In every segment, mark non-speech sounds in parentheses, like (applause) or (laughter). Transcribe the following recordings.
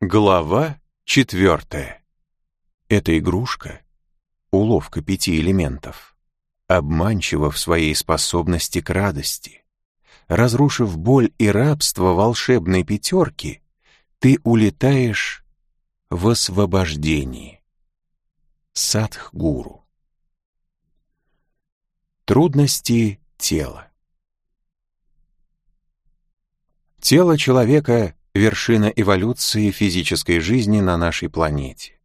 Глава четвертая. Эта игрушка — уловка пяти элементов, обманчива в своей способности к радости. Разрушив боль и рабство волшебной пятерки, ты улетаешь в освобождении. Садхгуру. Трудности тела. Тело человека вершина эволюции физической жизни на нашей планете.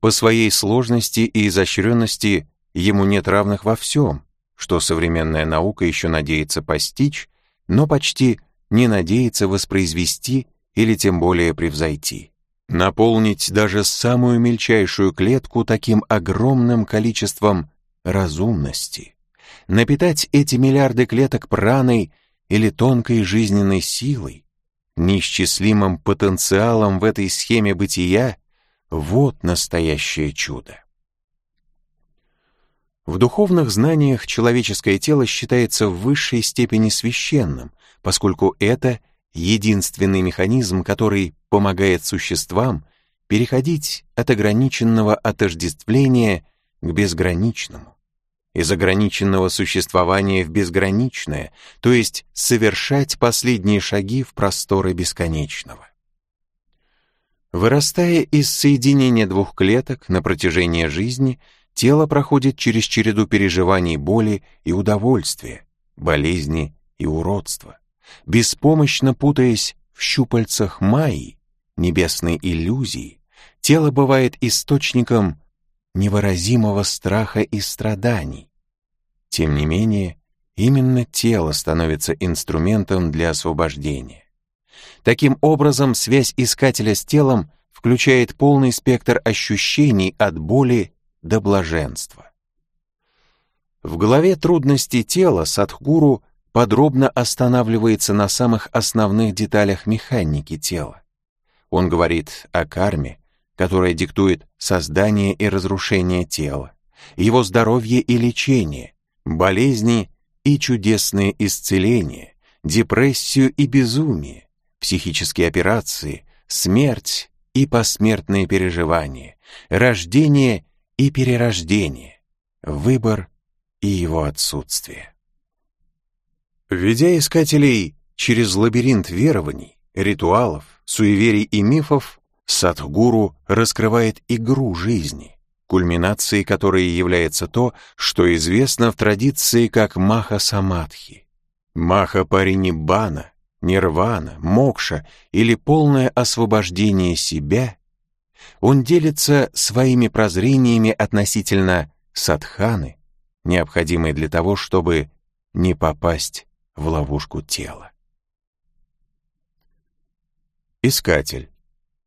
По своей сложности и изощренности ему нет равных во всем, что современная наука еще надеется постичь, но почти не надеется воспроизвести или тем более превзойти. Наполнить даже самую мельчайшую клетку таким огромным количеством разумности, напитать эти миллиарды клеток праной или тонкой жизненной силой, неисчислимым потенциалом в этой схеме бытия, вот настоящее чудо. В духовных знаниях человеческое тело считается в высшей степени священным, поскольку это единственный механизм, который помогает существам переходить от ограниченного отождествления к безграничному из ограниченного существования в безграничное, то есть совершать последние шаги в просторы бесконечного. Вырастая из соединения двух клеток на протяжении жизни, тело проходит через череду переживаний боли и удовольствия, болезни и уродства, беспомощно путаясь в щупальцах Майи, небесной иллюзии, тело бывает источником невыразимого страха и страданий. Тем не менее, именно тело становится инструментом для освобождения. Таким образом, связь искателя с телом включает полный спектр ощущений от боли до блаженства. В главе «Трудности тела» Садхгуру подробно останавливается на самых основных деталях механики тела. Он говорит о карме, которая диктует создание и разрушение тела, его здоровье и лечение, болезни и чудесные исцеления, депрессию и безумие, психические операции, смерть и посмертные переживания, рождение и перерождение, выбор и его отсутствие. Ведя искателей через лабиринт верований, ритуалов, суеверий и мифов, Садхгуру раскрывает игру жизни, кульминацией которой является то, что известно в традиции как маха-самадхи. Маха-париниббана, нирвана, мокша или полное освобождение себя, он делится своими прозрениями относительно садханы, необходимой для того, чтобы не попасть в ловушку тела. Искатель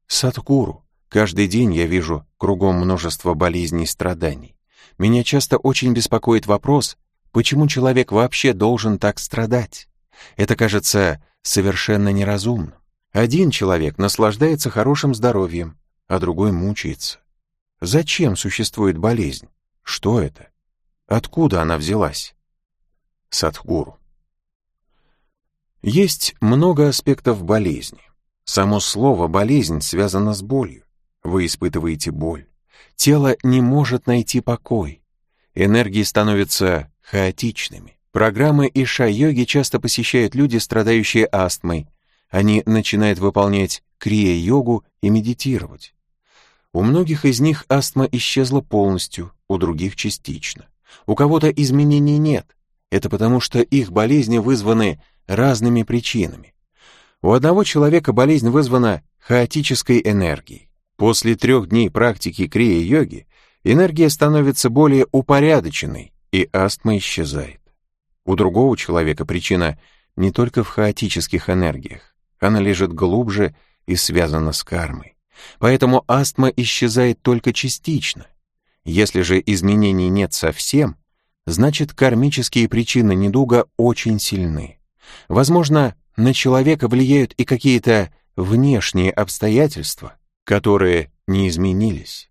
Садхгуру, каждый день я вижу кругом множество болезней и страданий. Меня часто очень беспокоит вопрос, почему человек вообще должен так страдать? Это кажется совершенно неразумным. Один человек наслаждается хорошим здоровьем, а другой мучается. Зачем существует болезнь? Что это? Откуда она взялась? Садхгуру. Есть много аспектов болезни. Само слово «болезнь» связано с болью. Вы испытываете боль. Тело не может найти покой. Энергии становятся хаотичными. Программы Иша-йоги часто посещают люди, страдающие астмой. Они начинают выполнять крия-йогу и медитировать. У многих из них астма исчезла полностью, у других частично. У кого-то изменений нет. Это потому, что их болезни вызваны разными причинами. У одного человека болезнь вызвана хаотической энергией. После трех дней практики крия-йоги энергия становится более упорядоченной, и астма исчезает. У другого человека причина не только в хаотических энергиях, она лежит глубже и связана с кармой. Поэтому астма исчезает только частично. Если же изменений нет совсем, значит кармические причины недуга очень сильны. Возможно, на человека влияют и какие-то внешние обстоятельства, которые не изменились.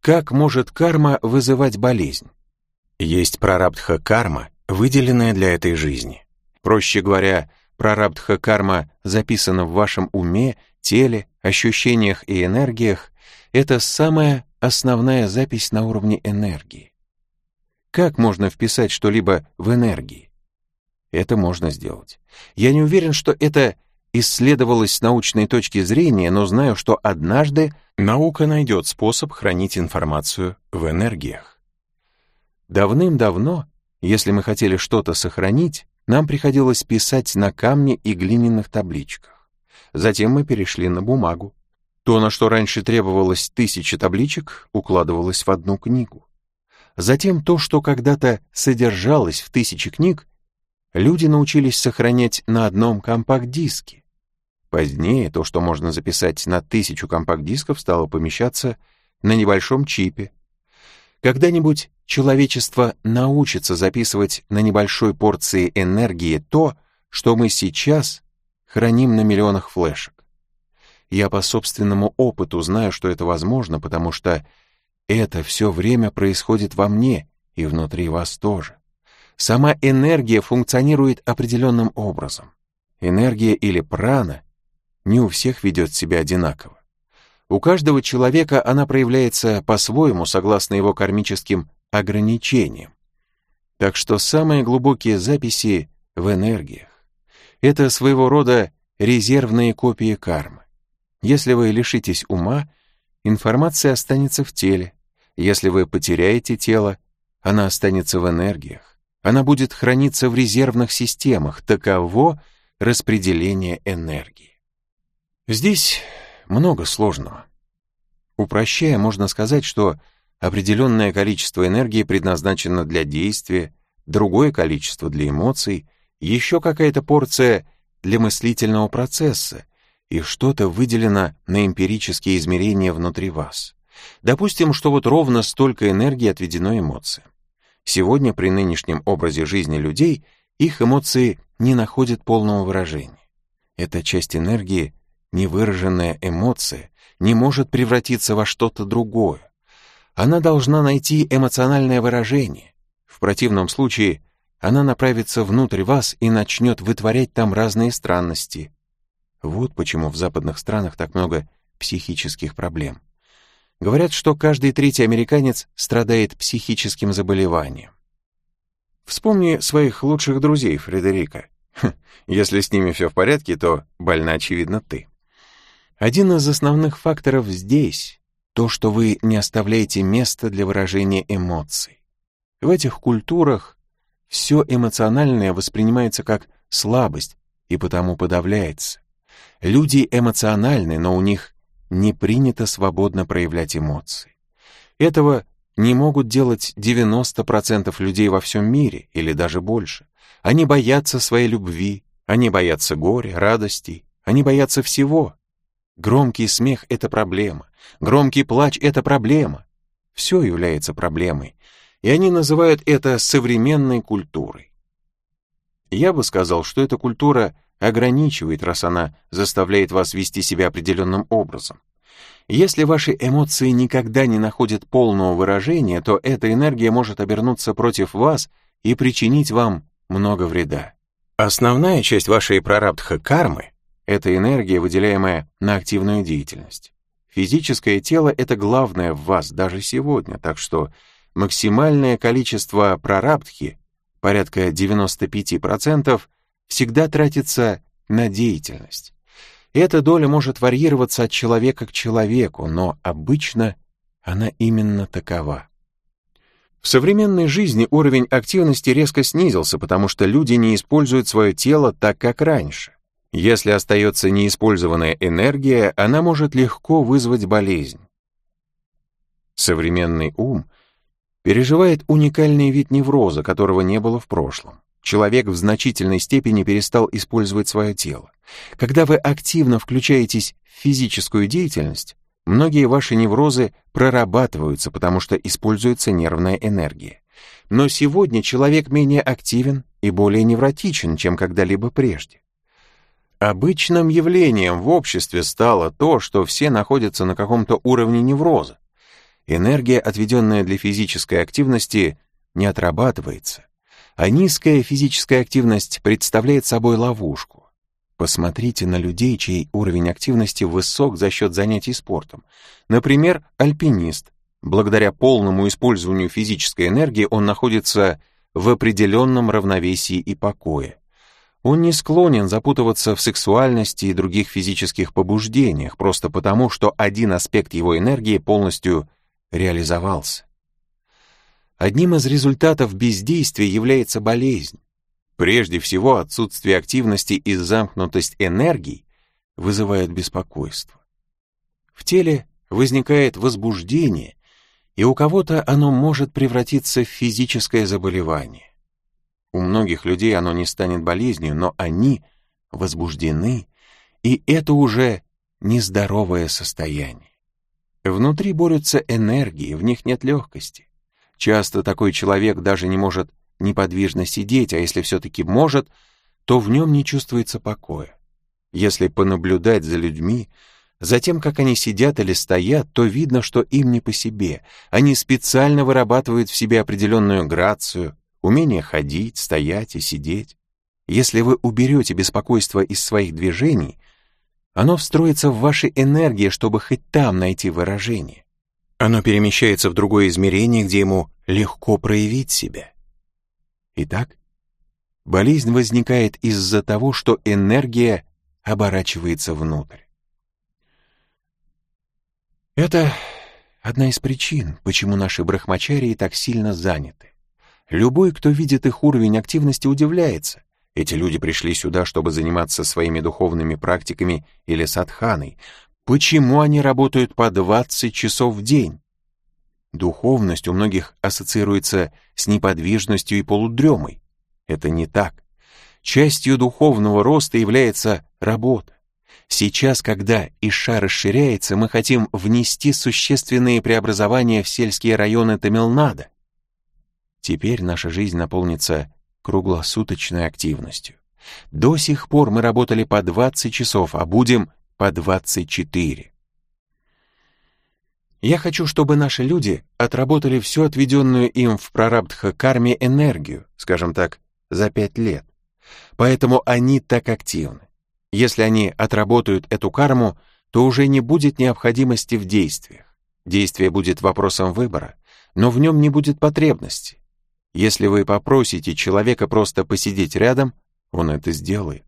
Как может карма вызывать болезнь? Есть прарабдха карма, выделенная для этой жизни. Проще говоря, прарабдха карма записана в вашем уме, теле, ощущениях и энергиях — это самая основная запись на уровне энергии. Как можно вписать что-либо в энергии? Это можно сделать. Я не уверен, что это исследовалось с научной точки зрения, но знаю, что однажды наука найдет способ хранить информацию в энергиях. Давным-давно, если мы хотели что-то сохранить, нам приходилось писать на камне и глиняных табличках. Затем мы перешли на бумагу. То, на что раньше требовалось тысячи табличек, укладывалось в одну книгу. Затем то, что когда-то содержалось в тысячи книг, люди научились сохранять на одном компакт-диске. Позднее то, что можно записать на тысячу компакт-дисков, стало помещаться на небольшом чипе. Когда-нибудь человечество научится записывать на небольшой порции энергии то, что мы сейчас храним на миллионах флешек. Я по собственному опыту знаю, что это возможно, потому что это все время происходит во мне и внутри вас тоже. Сама энергия функционирует определенным образом. Энергия или прана не у всех ведет себя одинаково. У каждого человека она проявляется по-своему, согласно его кармическим ограничениям. Так что самые глубокие записи в энергиях. Это своего рода резервные копии кармы. Если вы лишитесь ума, информация останется в теле. Если вы потеряете тело, она останется в энергиях. Она будет храниться в резервных системах. Таково распределение энергии. Здесь много сложного. Упрощая, можно сказать, что определенное количество энергии предназначено для действия, другое количество для эмоций, еще какая-то порция для мыслительного процесса, и что-то выделено на эмпирические измерения внутри вас. Допустим, что вот ровно столько энергии отведено эмоциям. Сегодня при нынешнем образе жизни людей их эмоции не находят полного выражения. Эта часть энергии невыраженная эмоция не может превратиться во что-то другое. Она должна найти эмоциональное выражение. В противном случае она направится внутрь вас и начнет вытворять там разные странности. Вот почему в западных странах так много психических проблем. Говорят, что каждый третий американец страдает психическим заболеванием. Вспомни своих лучших друзей, Фредерика. Хм, если с ними все в порядке, то больна, очевидно, ты. Один из основных факторов здесь — то, что вы не оставляете места для выражения эмоций. В этих культурах все эмоциональное воспринимается как слабость и потому подавляется. Люди эмоциональны, но у них не принято свободно проявлять эмоции. Этого не могут делать 90% людей во всем мире или даже больше. Они боятся своей любви, они боятся горя, радостей, они боятся всего. Громкий смех — это проблема. Громкий плач — это проблема. Все является проблемой. И они называют это современной культурой. Я бы сказал, что эта культура ограничивает, раз она заставляет вас вести себя определенным образом. Если ваши эмоции никогда не находят полного выражения, то эта энергия может обернуться против вас и причинить вам много вреда. Основная часть вашей прарабдха кармы это энергия, выделяемая на активную деятельность. Физическое тело — это главное в вас даже сегодня, так что максимальное количество прарабдхи, порядка 95%, всегда тратится на деятельность. Эта доля может варьироваться от человека к человеку, но обычно она именно такова. В современной жизни уровень активности резко снизился, потому что люди не используют свое тело так, как раньше. Если остается неиспользованная энергия, она может легко вызвать болезнь. Современный ум переживает уникальный вид невроза, которого не было в прошлом. Человек в значительной степени перестал использовать свое тело. Когда вы активно включаетесь в физическую деятельность, многие ваши неврозы прорабатываются, потому что используется нервная энергия. Но сегодня человек менее активен и более невротичен, чем когда-либо прежде. Обычным явлением в обществе стало то, что все находятся на каком-то уровне невроза. Энергия, отведенная для физической активности, не отрабатывается, а низкая физическая активность представляет собой ловушку. Посмотрите на людей, чей уровень активности высок за счет занятий спортом. Например, альпинист. Благодаря полному использованию физической энергии он находится в определенном равновесии и покое. Он не склонен запутываться в сексуальности и других физических побуждениях, просто потому, что один аспект его энергии полностью реализовался. Одним из результатов бездействия является болезнь. Прежде всего, отсутствие активности и замкнутость энергий вызывают беспокойство. В теле возникает возбуждение, и у кого-то оно может превратиться в физическое заболевание. У многих людей оно не станет болезнью, но они возбуждены, и это уже нездоровое состояние. Внутри борются энергии, в них нет легкости. Часто такой человек даже не может неподвижно сидеть, а если все-таки может, то в нем не чувствуется покоя. Если понаблюдать за людьми, за тем, как они сидят или стоят, то видно, что им не по себе. Они специально вырабатывают в себе определенную грацию, умение ходить, стоять и сидеть. Если вы уберете беспокойство из своих движений, оно встроится в ваши энергии, чтобы хоть там найти выражение. Оно перемещается в другое измерение, где ему легко проявить себя. Итак, болезнь возникает из-за того, что энергия оборачивается внутрь. Это одна из причин, почему наши брахмачарии так сильно заняты. Любой, кто видит их уровень активности, удивляется. Эти люди пришли сюда, чтобы заниматься своими духовными практиками или садханой. Почему они работают по 20 часов в день? Духовность у многих ассоциируется с неподвижностью и полудремой. Это не так. Частью духовного роста является работа. Сейчас, когда Иша расширяется, мы хотим внести существенные преобразования в сельские районы Тамилнада. Теперь наша жизнь наполнится круглосуточной активностью. До сих пор мы работали по 20 часов, а будем по 24. Я хочу, чтобы наши люди отработали всю отведенную им в прарабдха карме энергию, скажем так, за пять лет. Поэтому они так активны. Если они отработают эту карму, то уже не будет необходимости в действиях. Действие будет вопросом выбора, но в нем не будет потребности. Если вы попросите человека просто посидеть рядом, он это сделает.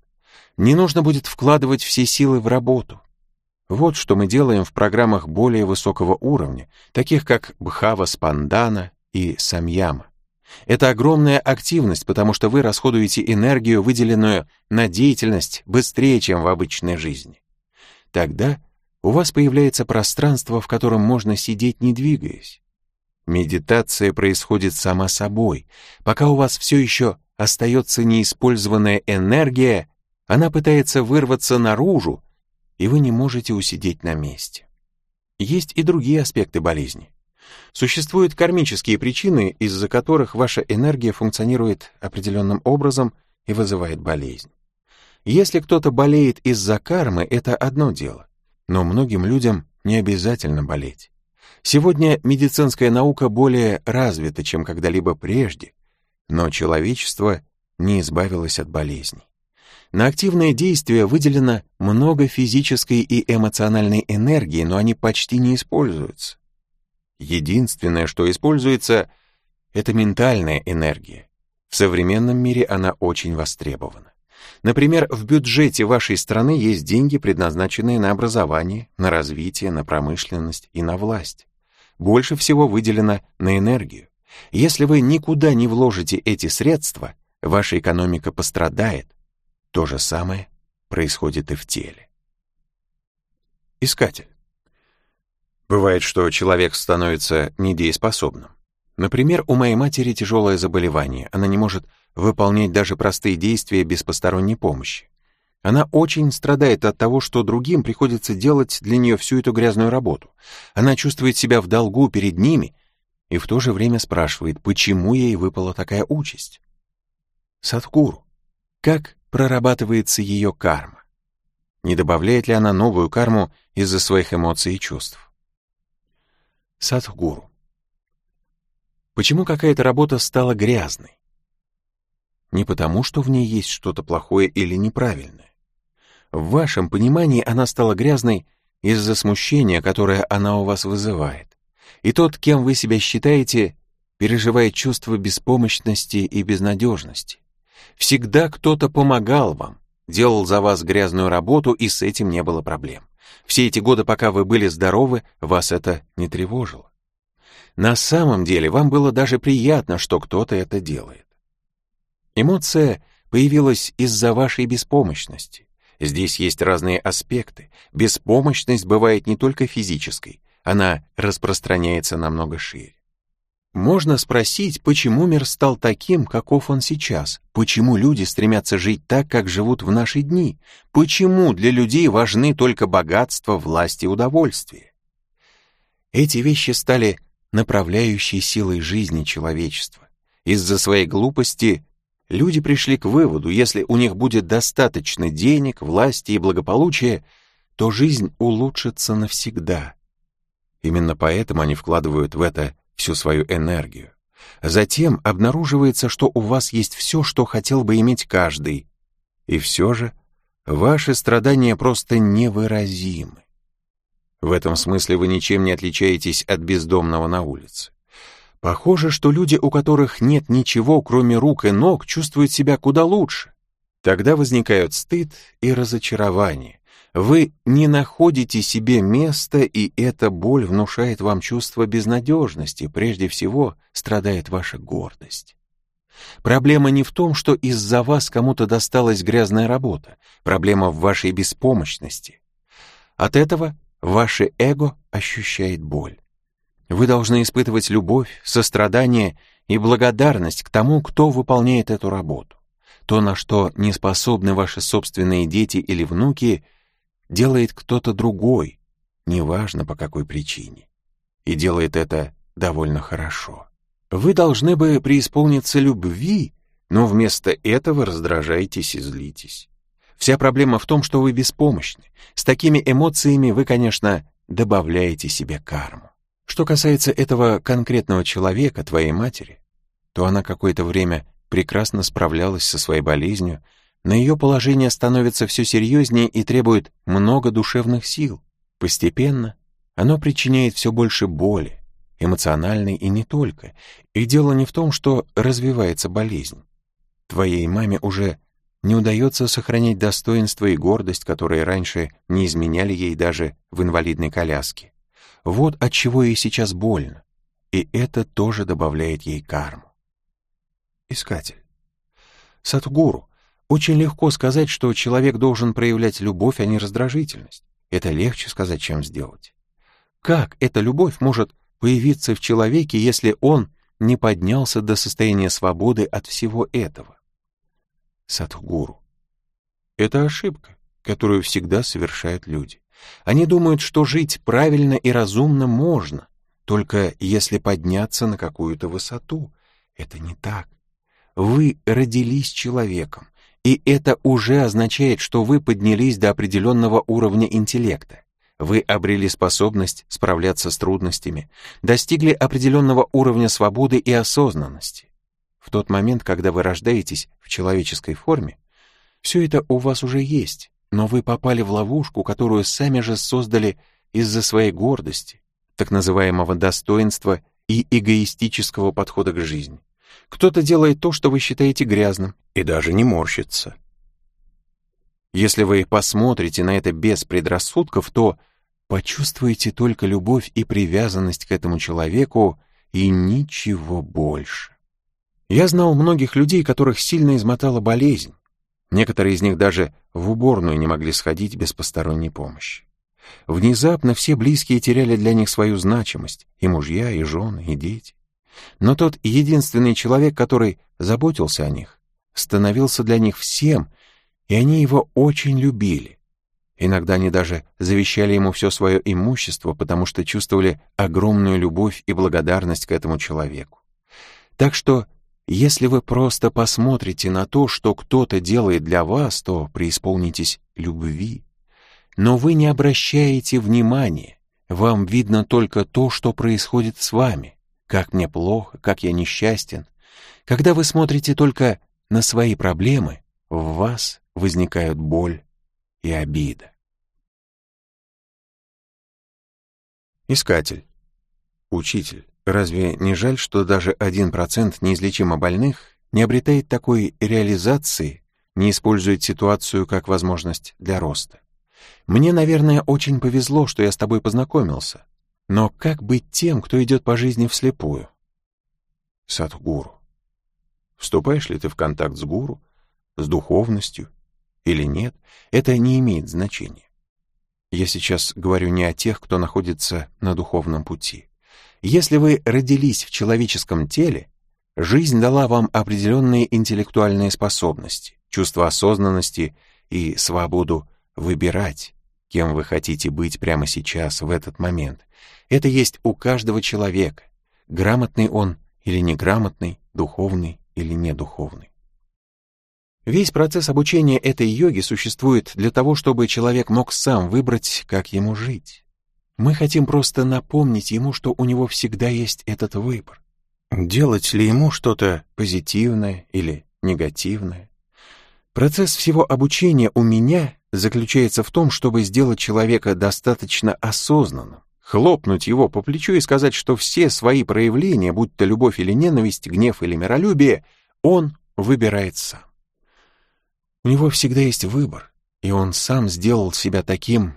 Не нужно будет вкладывать все силы в работу. Вот что мы делаем в программах более высокого уровня, таких как Бхава Спандана и Самьяма. Это огромная активность, потому что вы расходуете энергию, выделенную на деятельность, быстрее, чем в обычной жизни. Тогда у вас появляется пространство, в котором можно сидеть, не двигаясь. Медитация происходит сама собой. Пока у вас все еще остается неиспользованная энергия, она пытается вырваться наружу, и вы не можете усидеть на месте. Есть и другие аспекты болезни. Существуют кармические причины, из-за которых ваша энергия функционирует определенным образом и вызывает болезнь. Если кто-то болеет из-за кармы, это одно дело, но многим людям не обязательно болеть. Сегодня медицинская наука более развита, чем когда-либо прежде, но человечество не избавилось от болезней. На активное действие выделено много физической и эмоциональной энергии, но они почти не используются. Единственное, что используется, это ментальная энергия. В современном мире она очень востребована. Например, в бюджете вашей страны есть деньги, предназначенные на образование, на развитие, на промышленность и на власть. Больше всего выделено на энергию. Если вы никуда не вложите эти средства, ваша экономика пострадает, то же самое происходит и в теле. Искатель. Бывает, что человек становится недееспособным. Например, у моей матери тяжелое заболевание, она не может выполнять даже простые действия без посторонней помощи. Она очень страдает от того, что другим приходится делать для нее всю эту грязную работу. Она чувствует себя в долгу перед ними и в то же время спрашивает, почему ей выпала такая участь. Садхгуру, как прорабатывается ее карма. Не добавляет ли она новую карму из-за своих эмоций и чувств? Садхгуру. Почему какая-то работа стала грязной? Не потому, что в ней есть что-то плохое или неправильное. В вашем понимании она стала грязной из-за смущения, которое она у вас вызывает. И тот, кем вы себя считаете, переживает чувство беспомощности и безнадежности. Всегда кто-то помогал вам, делал за вас грязную работу, и с этим не было проблем. Все эти годы, пока вы были здоровы, вас это не тревожило. На самом деле вам было даже приятно, что кто-то это делает. Эмоция появилась из-за вашей беспомощности. Здесь есть разные аспекты. Беспомощность бывает не только физической, она распространяется намного шире. Можно спросить, почему мир стал таким, каков он сейчас, почему люди стремятся жить так, как живут в наши дни, почему для людей важны только богатство, власть и удовольствие. Эти вещи стали направляющей силой жизни человечества. Из-за своей глупости люди пришли к выводу, если у них будет достаточно денег, власти и благополучия, то жизнь улучшится навсегда. Именно поэтому они вкладывают в это всю свою энергию. Затем обнаруживается, что у вас есть все, что хотел бы иметь каждый. И все же ваши страдания просто невыразимы. В этом смысле вы ничем не отличаетесь от бездомного на улице. Похоже, что люди, у которых нет ничего, кроме рук и ног, чувствуют себя куда лучше. Тогда возникают стыд и разочарование. Вы не находите себе места, и эта боль внушает вам чувство безнадежности. Прежде всего, страдает ваша гордость. Проблема не в том, что из-за вас кому-то досталась грязная работа. Проблема в вашей беспомощности. От этого ваше эго ощущает боль. Вы должны испытывать любовь, сострадание и благодарность к тому, кто выполняет эту работу. То, на что не способны ваши собственные дети или внуки, делает кто-то другой, неважно по какой причине. И делает это довольно хорошо. Вы должны бы преисполниться любви, но вместо этого раздражаетесь и злитесь. Вся проблема в том, что вы беспомощны. С такими эмоциями вы, конечно, добавляете себе карму. Что касается этого конкретного человека, твоей матери, то она какое-то время прекрасно справлялась со своей болезнью, но ее положение становится все серьезнее и требует много душевных сил. Постепенно оно причиняет все больше боли, эмоциональной и не только. И дело не в том, что развивается болезнь. Твоей маме уже не удается сохранять достоинство и гордость, которые раньше не изменяли ей даже в инвалидной коляске. Вот от чего ей сейчас больно, и это тоже добавляет ей карму. Искатель. Сатгуру, очень легко сказать, что человек должен проявлять любовь, а не раздражительность. Это легче сказать, чем сделать. Как эта любовь может появиться в человеке, если он не поднялся до состояния свободы от всего этого? Сатгуру. Это ошибка, которую всегда совершают люди. Они думают, что жить правильно и разумно можно, только если подняться на какую-то высоту. Это не так. Вы родились человеком, и это уже означает, что вы поднялись до определенного уровня интеллекта. Вы обрели способность справляться с трудностями, достигли определенного уровня свободы и осознанности. В тот момент, когда вы рождаетесь в человеческой форме, все это у вас уже есть, но вы попали в ловушку, которую сами же создали из-за своей гордости, так называемого достоинства и эгоистического подхода к жизни. Кто-то делает то, что вы считаете грязным, и даже не морщится. Если вы посмотрите на это без предрассудков, то почувствуете только любовь и привязанность к этому человеку и ничего больше. Я знал многих людей, которых сильно измотала болезнь, Некоторые из них даже в уборную не могли сходить без посторонней помощи. Внезапно все близкие теряли для них свою значимость, и мужья, и жены, и дети. Но тот единственный человек, который заботился о них, становился для них всем, и они его очень любили. Иногда они даже завещали ему все свое имущество, потому что чувствовали огромную любовь и благодарность к этому человеку. Так что если вы просто посмотрите на то, что кто-то делает для вас, то преисполнитесь любви. Но вы не обращаете внимания, вам видно только то, что происходит с вами, как мне плохо, как я несчастен. Когда вы смотрите только на свои проблемы, в вас возникают боль и обида. Искатель. Учитель. Разве не жаль, что даже один процент неизлечимо больных не обретает такой реализации, не использует ситуацию как возможность для роста? Мне, наверное, очень повезло, что я с тобой познакомился. Но как быть тем, кто идет по жизни вслепую? Садхгуру. Вступаешь ли ты в контакт с гуру, с духовностью или нет, это не имеет значения. Я сейчас говорю не о тех, кто находится на духовном пути. Если вы родились в человеческом теле, жизнь дала вам определенные интеллектуальные способности, чувство осознанности и свободу выбирать, кем вы хотите быть прямо сейчас, в этот момент. Это есть у каждого человека, грамотный он или неграмотный, духовный или недуховный. Весь процесс обучения этой йоги существует для того, чтобы человек мог сам выбрать, как ему жить. Мы хотим просто напомнить ему, что у него всегда есть этот выбор. Делать ли ему что-то позитивное или негативное? Процесс всего обучения у меня заключается в том, чтобы сделать человека достаточно осознанным, хлопнуть его по плечу и сказать, что все свои проявления, будь то любовь или ненависть, гнев или миролюбие, он выбирает сам. У него всегда есть выбор, и он сам сделал себя таким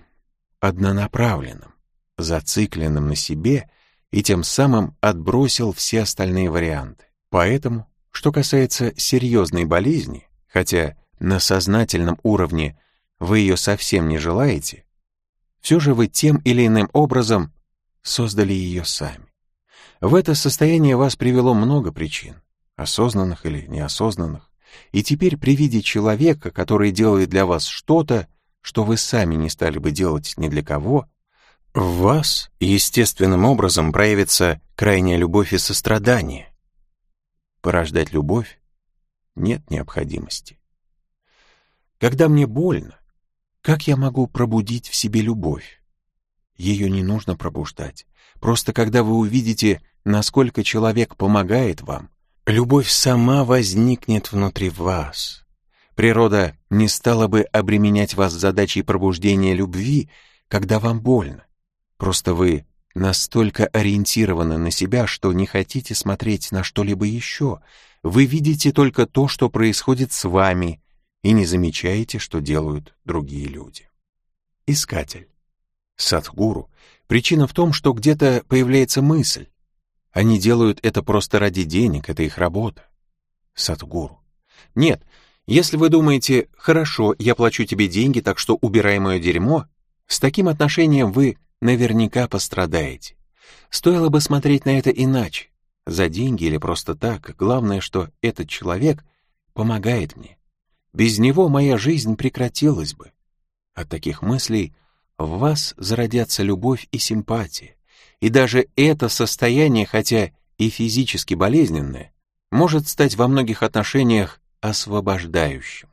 однонаправленным зацикленным на себе и тем самым отбросил все остальные варианты. Поэтому, что касается серьезной болезни, хотя на сознательном уровне вы ее совсем не желаете, все же вы тем или иным образом создали ее сами. В это состояние вас привело много причин, осознанных или неосознанных, и теперь при виде человека, который делает для вас что-то, что вы сами не стали бы делать ни для кого, в вас естественным образом проявится крайняя любовь и сострадание. Порождать любовь нет необходимости. Когда мне больно, как я могу пробудить в себе любовь? Ее не нужно пробуждать. Просто когда вы увидите, насколько человек помогает вам, любовь сама возникнет внутри вас. Природа не стала бы обременять вас задачей пробуждения любви, когда вам больно. Просто вы настолько ориентированы на себя, что не хотите смотреть на что-либо еще. Вы видите только то, что происходит с вами, и не замечаете, что делают другие люди. Искатель. Садхгуру. Причина в том, что где-то появляется мысль. Они делают это просто ради денег, это их работа. Садхгуру. Нет, если вы думаете, хорошо, я плачу тебе деньги, так что убирай мое дерьмо, с таким отношением вы наверняка пострадаете. Стоило бы смотреть на это иначе. За деньги или просто так, главное, что этот человек помогает мне. Без него моя жизнь прекратилась бы. От таких мыслей в вас зародятся любовь и симпатия. И даже это состояние, хотя и физически болезненное, может стать во многих отношениях освобождающим.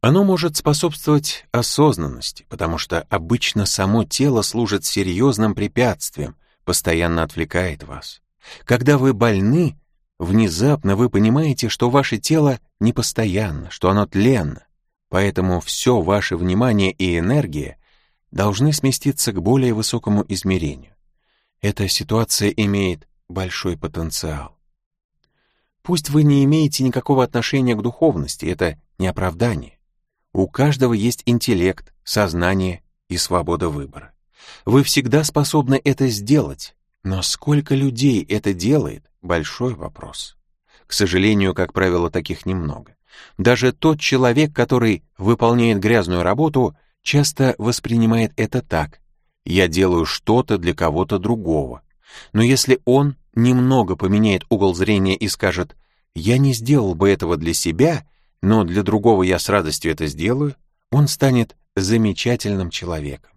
Оно может способствовать осознанности, потому что обычно само тело служит серьезным препятствием, постоянно отвлекает вас. Когда вы больны, внезапно вы понимаете, что ваше тело непостоянно, что оно тленно, поэтому все ваше внимание и энергия должны сместиться к более высокому измерению. Эта ситуация имеет большой потенциал. Пусть вы не имеете никакого отношения к духовности, это не оправдание. У каждого есть интеллект, сознание и свобода выбора. Вы всегда способны это сделать, но сколько людей это делает — большой вопрос. К сожалению, как правило, таких немного. Даже тот человек, который выполняет грязную работу, часто воспринимает это так. Я делаю что-то для кого-то другого. Но если он немного поменяет угол зрения и скажет «я не сделал бы этого для себя», но для другого я с радостью это сделаю, он станет замечательным человеком.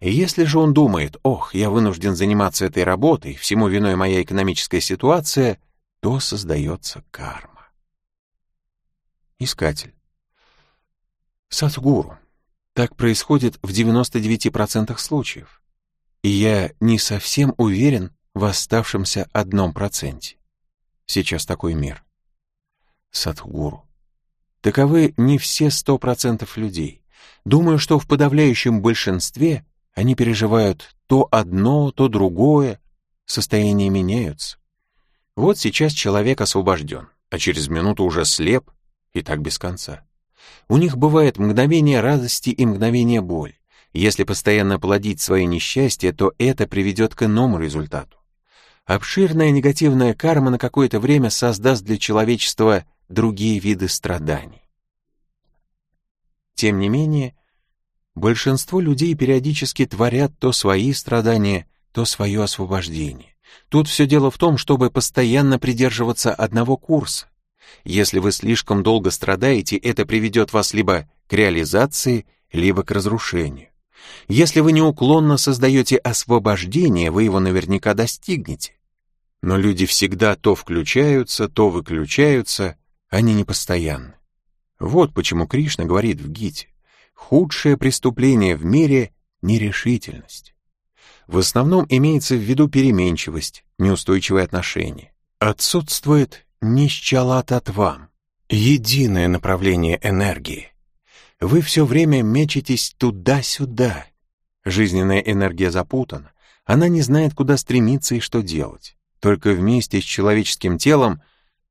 Если же он думает, ох, я вынужден заниматься этой работой, всему виной моя экономическая ситуация, то создается карма. Искатель. Садхгуру. Так происходит в 99% случаев. И я не совсем уверен в оставшемся одном проценте. Сейчас такой мир. Садхгуру. Таковы не все сто процентов людей. Думаю, что в подавляющем большинстве они переживают то одно, то другое, состояния меняются. Вот сейчас человек освобожден, а через минуту уже слеп, и так без конца. У них бывает мгновение радости и мгновение боли. Если постоянно плодить свои несчастья, то это приведет к иному результату. Обширная негативная карма на какое-то время создаст для человечества другие виды страданий. Тем не менее, большинство людей периодически творят то свои страдания, то свое освобождение. Тут все дело в том, чтобы постоянно придерживаться одного курса. Если вы слишком долго страдаете, это приведет вас либо к реализации, либо к разрушению. Если вы неуклонно создаете освобождение, вы его наверняка достигнете. Но люди всегда то включаются, то выключаются, они не постоянны. Вот почему Кришна говорит в Гите, худшее преступление в мире — нерешительность. В основном имеется в виду переменчивость, неустойчивые отношения. Отсутствует нищалататвам, единое направление энергии. Вы все время мечетесь туда-сюда. Жизненная энергия запутана, она не знает, куда стремиться и что делать. Только вместе с человеческим телом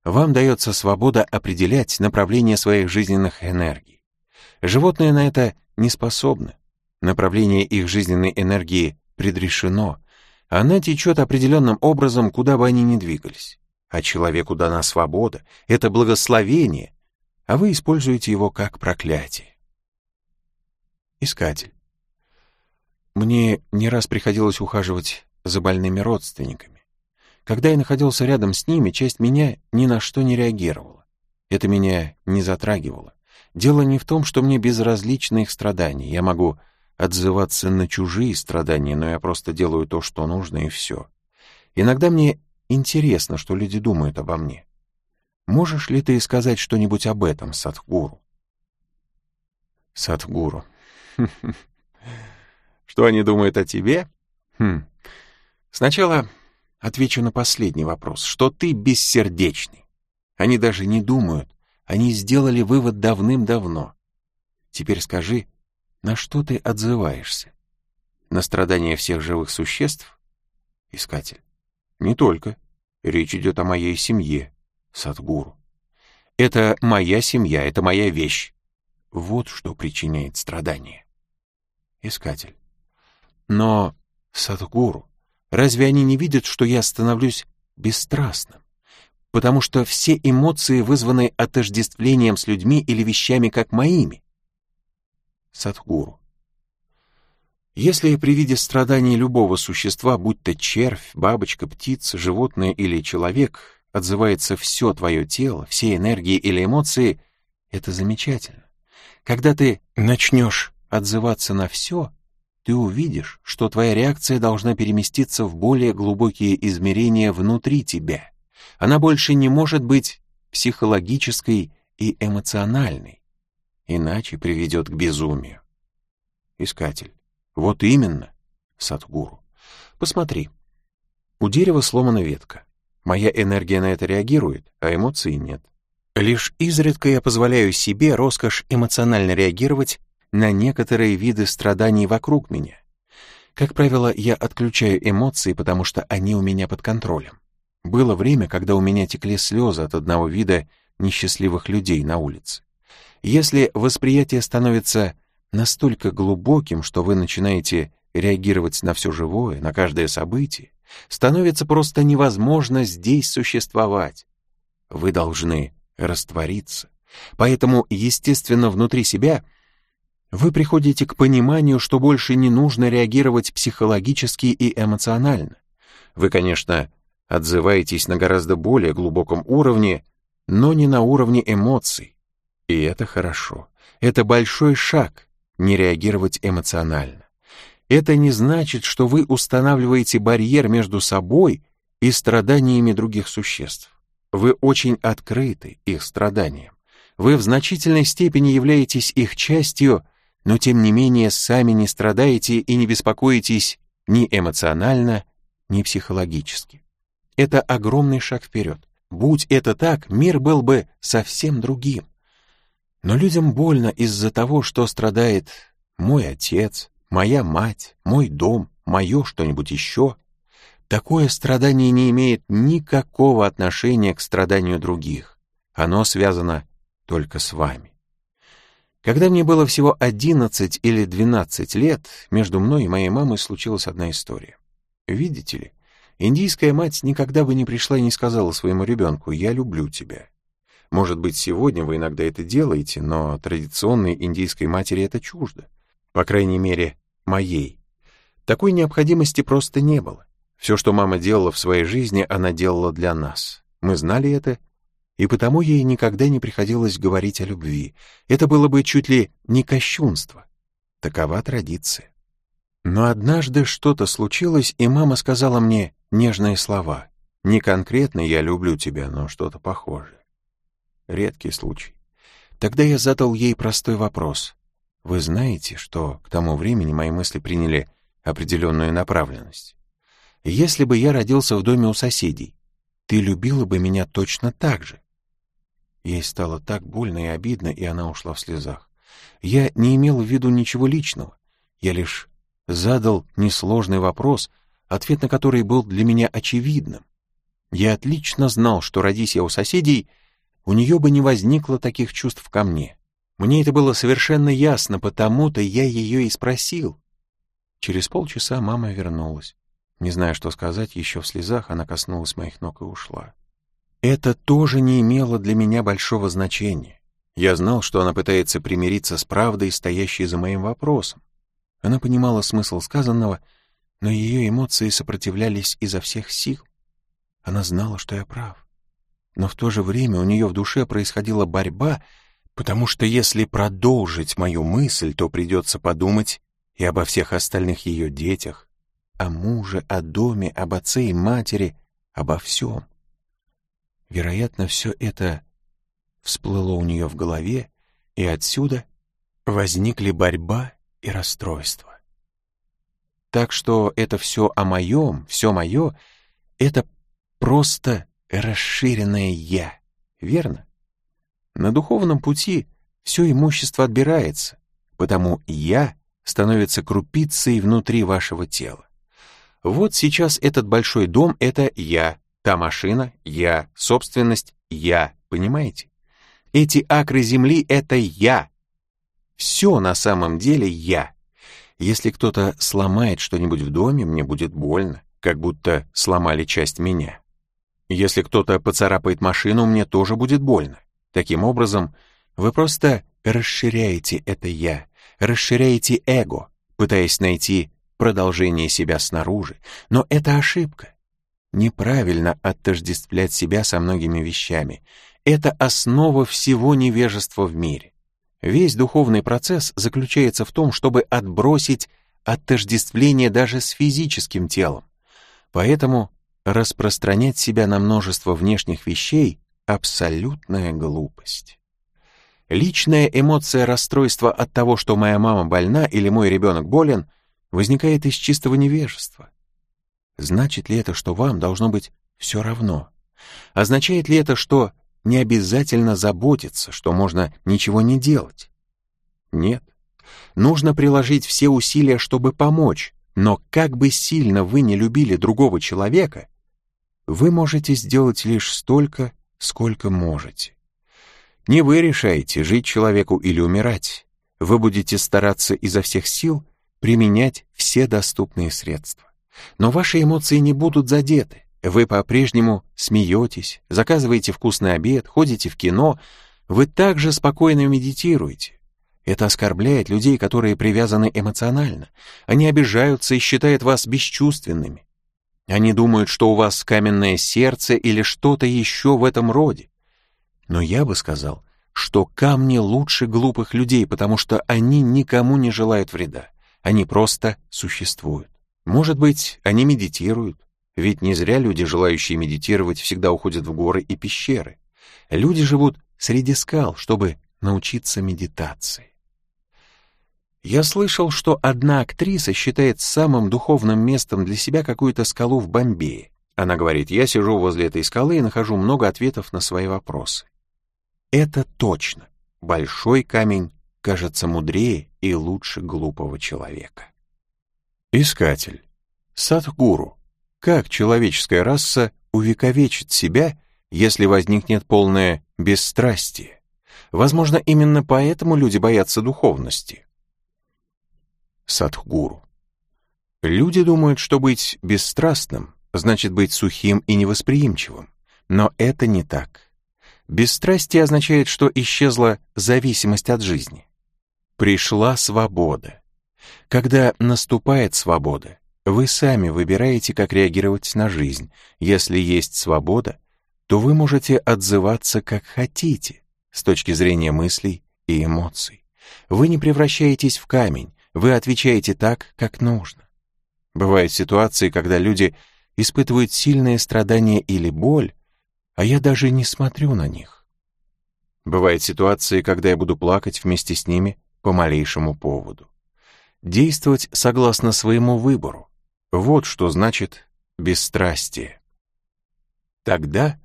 вам дается свобода определять направление своих жизненных энергий. Животные на это не способны. Направление их жизненной энергии предрешено. Она течет определенным образом, куда бы они ни двигались. А человеку дана свобода, это благословение, а вы используете его как проклятие. Искатель. Мне не раз приходилось ухаживать за больными родственниками. Когда я находился рядом с ними, часть меня ни на что не реагировала. Это меня не затрагивало. Дело не в том, что мне безразличны их страдания. Я могу отзываться на чужие страдания, но я просто делаю то, что нужно, и все. Иногда мне интересно, что люди думают обо мне. Можешь ли ты сказать что-нибудь об этом, Садхгуру? Садхгуру. (laughs) Что они думают о тебе? Хм. Сначала отвечу на последний вопрос, что ты бессердечный. Они даже не думают, они сделали вывод давным-давно. Теперь скажи, на что ты отзываешься? На страдания всех живых существ? Искатель. Не только. Речь идет о моей семье, Садгуру. Это моя семья, это моя вещь. Вот что причиняет страдания. Искатель. Но, Садгуру, разве они не видят, что я становлюсь бесстрастным? Потому что все эмоции вызваны отождествлением с людьми или вещами как моими. Садхгуру. Если при виде страданий любого существа, будь то червь, бабочка, птица, животное или человек, отзывается все твое тело, все энергии или эмоции, это замечательно. Когда ты начнешь отзываться на все, ты увидишь, что твоя реакция должна переместиться в более глубокие измерения внутри тебя. Она больше не может быть психологической и эмоциональной, иначе приведет к безумию. Искатель. Вот именно, Садгуру. Посмотри. У дерева сломана ветка. Моя энергия на это реагирует, а эмоций нет. Лишь изредка я позволяю себе роскошь эмоционально реагировать на некоторые виды страданий вокруг меня. Как правило, я отключаю эмоции, потому что они у меня под контролем. Было время, когда у меня текли слезы от одного вида несчастливых людей на улице. Если восприятие становится настолько глубоким, что вы начинаете реагировать на все живое, на каждое событие, становится просто невозможно здесь существовать. Вы должны раствориться. Поэтому, естественно, внутри себя вы приходите к пониманию, что больше не нужно реагировать психологически и эмоционально. Вы, конечно, отзываетесь на гораздо более глубоком уровне, но не на уровне эмоций. И это хорошо. Это большой шаг не реагировать эмоционально. Это не значит, что вы устанавливаете барьер между собой и страданиями других существ. Вы очень открыты их страданиям. Вы в значительной степени являетесь их частью, но тем не менее сами не страдаете и не беспокоитесь ни эмоционально, ни психологически. Это огромный шаг вперед. Будь это так, мир был бы совсем другим. Но людям больно из-за того, что страдает мой отец, моя мать, мой дом, мое что-нибудь еще. Такое страдание не имеет никакого отношения к страданию других. Оно связано только с вами. Когда мне было всего 11 или 12 лет, между мной и моей мамой случилась одна история. Видите ли, индийская мать никогда бы не пришла и не сказала своему ребенку «я люблю тебя». Может быть, сегодня вы иногда это делаете, но традиционной индийской матери это чуждо. По крайней мере, моей. Такой необходимости просто не было. Все, что мама делала в своей жизни, она делала для нас. Мы знали это, и потому ей никогда не приходилось говорить о любви. Это было бы чуть ли не кощунство. Такова традиция. Но однажды что-то случилось, и мама сказала мне нежные слова. Не конкретно «я люблю тебя», но что-то похожее. Редкий случай. Тогда я задал ей простой вопрос. Вы знаете, что к тому времени мои мысли приняли определенную направленность? Если бы я родился в доме у соседей, ты любила бы меня точно так же? Ей стало так больно и обидно, и она ушла в слезах. Я не имел в виду ничего личного. Я лишь задал несложный вопрос, ответ на который был для меня очевидным. Я отлично знал, что родись я у соседей, у нее бы не возникло таких чувств ко мне. Мне это было совершенно ясно, потому-то я ее и спросил. Через полчаса мама вернулась. Не зная, что сказать, еще в слезах она коснулась моих ног и ушла. Это тоже не имело для меня большого значения. Я знал, что она пытается примириться с правдой, стоящей за моим вопросом. Она понимала смысл сказанного, но ее эмоции сопротивлялись изо всех сил. Она знала, что я прав но в то же время у нее в душе происходила борьба, потому что если продолжить мою мысль, то придется подумать и обо всех остальных ее детях, о муже, о доме, об отце и матери, обо всем. Вероятно, все это всплыло у нее в голове, и отсюда возникли борьба и расстройство. Так что это все о моем, все мое, это просто расширенное «я», верно? На духовном пути все имущество отбирается, потому «я» становится крупицей внутри вашего тела. Вот сейчас этот большой дом — это я, та машина — я, собственность — я, понимаете? Эти акры земли — это я. Все на самом деле я. Если кто-то сломает что-нибудь в доме, мне будет больно, как будто сломали часть меня. Если кто-то поцарапает машину, мне тоже будет больно. Таким образом, вы просто расширяете это «я», расширяете эго, пытаясь найти продолжение себя снаружи. Но это ошибка. Неправильно отождествлять себя со многими вещами. Это основа всего невежества в мире. Весь духовный процесс заключается в том, чтобы отбросить отождествление даже с физическим телом. Поэтому распространять себя на множество внешних вещей — абсолютная глупость. Личная эмоция расстройства от того, что моя мама больна или мой ребенок болен, возникает из чистого невежества. Значит ли это, что вам должно быть все равно? Означает ли это, что не обязательно заботиться, что можно ничего не делать? Нет. Нужно приложить все усилия, чтобы помочь, но как бы сильно вы не любили другого человека, вы можете сделать лишь столько, сколько можете. Не вы решаете, жить человеку или умирать. Вы будете стараться изо всех сил применять все доступные средства. Но ваши эмоции не будут задеты. Вы по-прежнему смеетесь, заказываете вкусный обед, ходите в кино. Вы также спокойно медитируете. Это оскорбляет людей, которые привязаны эмоционально. Они обижаются и считают вас бесчувственными. Они думают, что у вас каменное сердце или что-то еще в этом роде. Но я бы сказал, что камни лучше глупых людей, потому что они никому не желают вреда. Они просто существуют. Может быть, они медитируют. Ведь не зря люди, желающие медитировать, всегда уходят в горы и пещеры. Люди живут среди скал, чтобы научиться медитации. Я слышал, что одна актриса считает самым духовным местом для себя какую-то скалу в Бомбее. Она говорит, я сижу возле этой скалы и нахожу много ответов на свои вопросы. Это точно. большой камень кажется мудрее и лучше глупого человека. Искатель. Садхгуру. Как человеческая раса увековечит себя, если возникнет полное бесстрастие? Возможно, именно поэтому люди боятся духовности. Садхгуру. Люди думают, что быть бесстрастным значит быть сухим и невосприимчивым, но это не так. Бесстрастие означает, что исчезла зависимость от жизни. Пришла свобода. Когда наступает свобода, вы сами выбираете, как реагировать на жизнь. Если есть свобода, то вы можете отзываться как хотите, с точки зрения мыслей и эмоций. Вы не превращаетесь в камень, вы отвечаете так, как нужно. Бывают ситуации, когда люди испытывают сильные страдания или боль, а я даже не смотрю на них. Бывают ситуации, когда я буду плакать вместе с ними по малейшему поводу. Действовать согласно своему выбору. Вот что значит бесстрастие. Тогда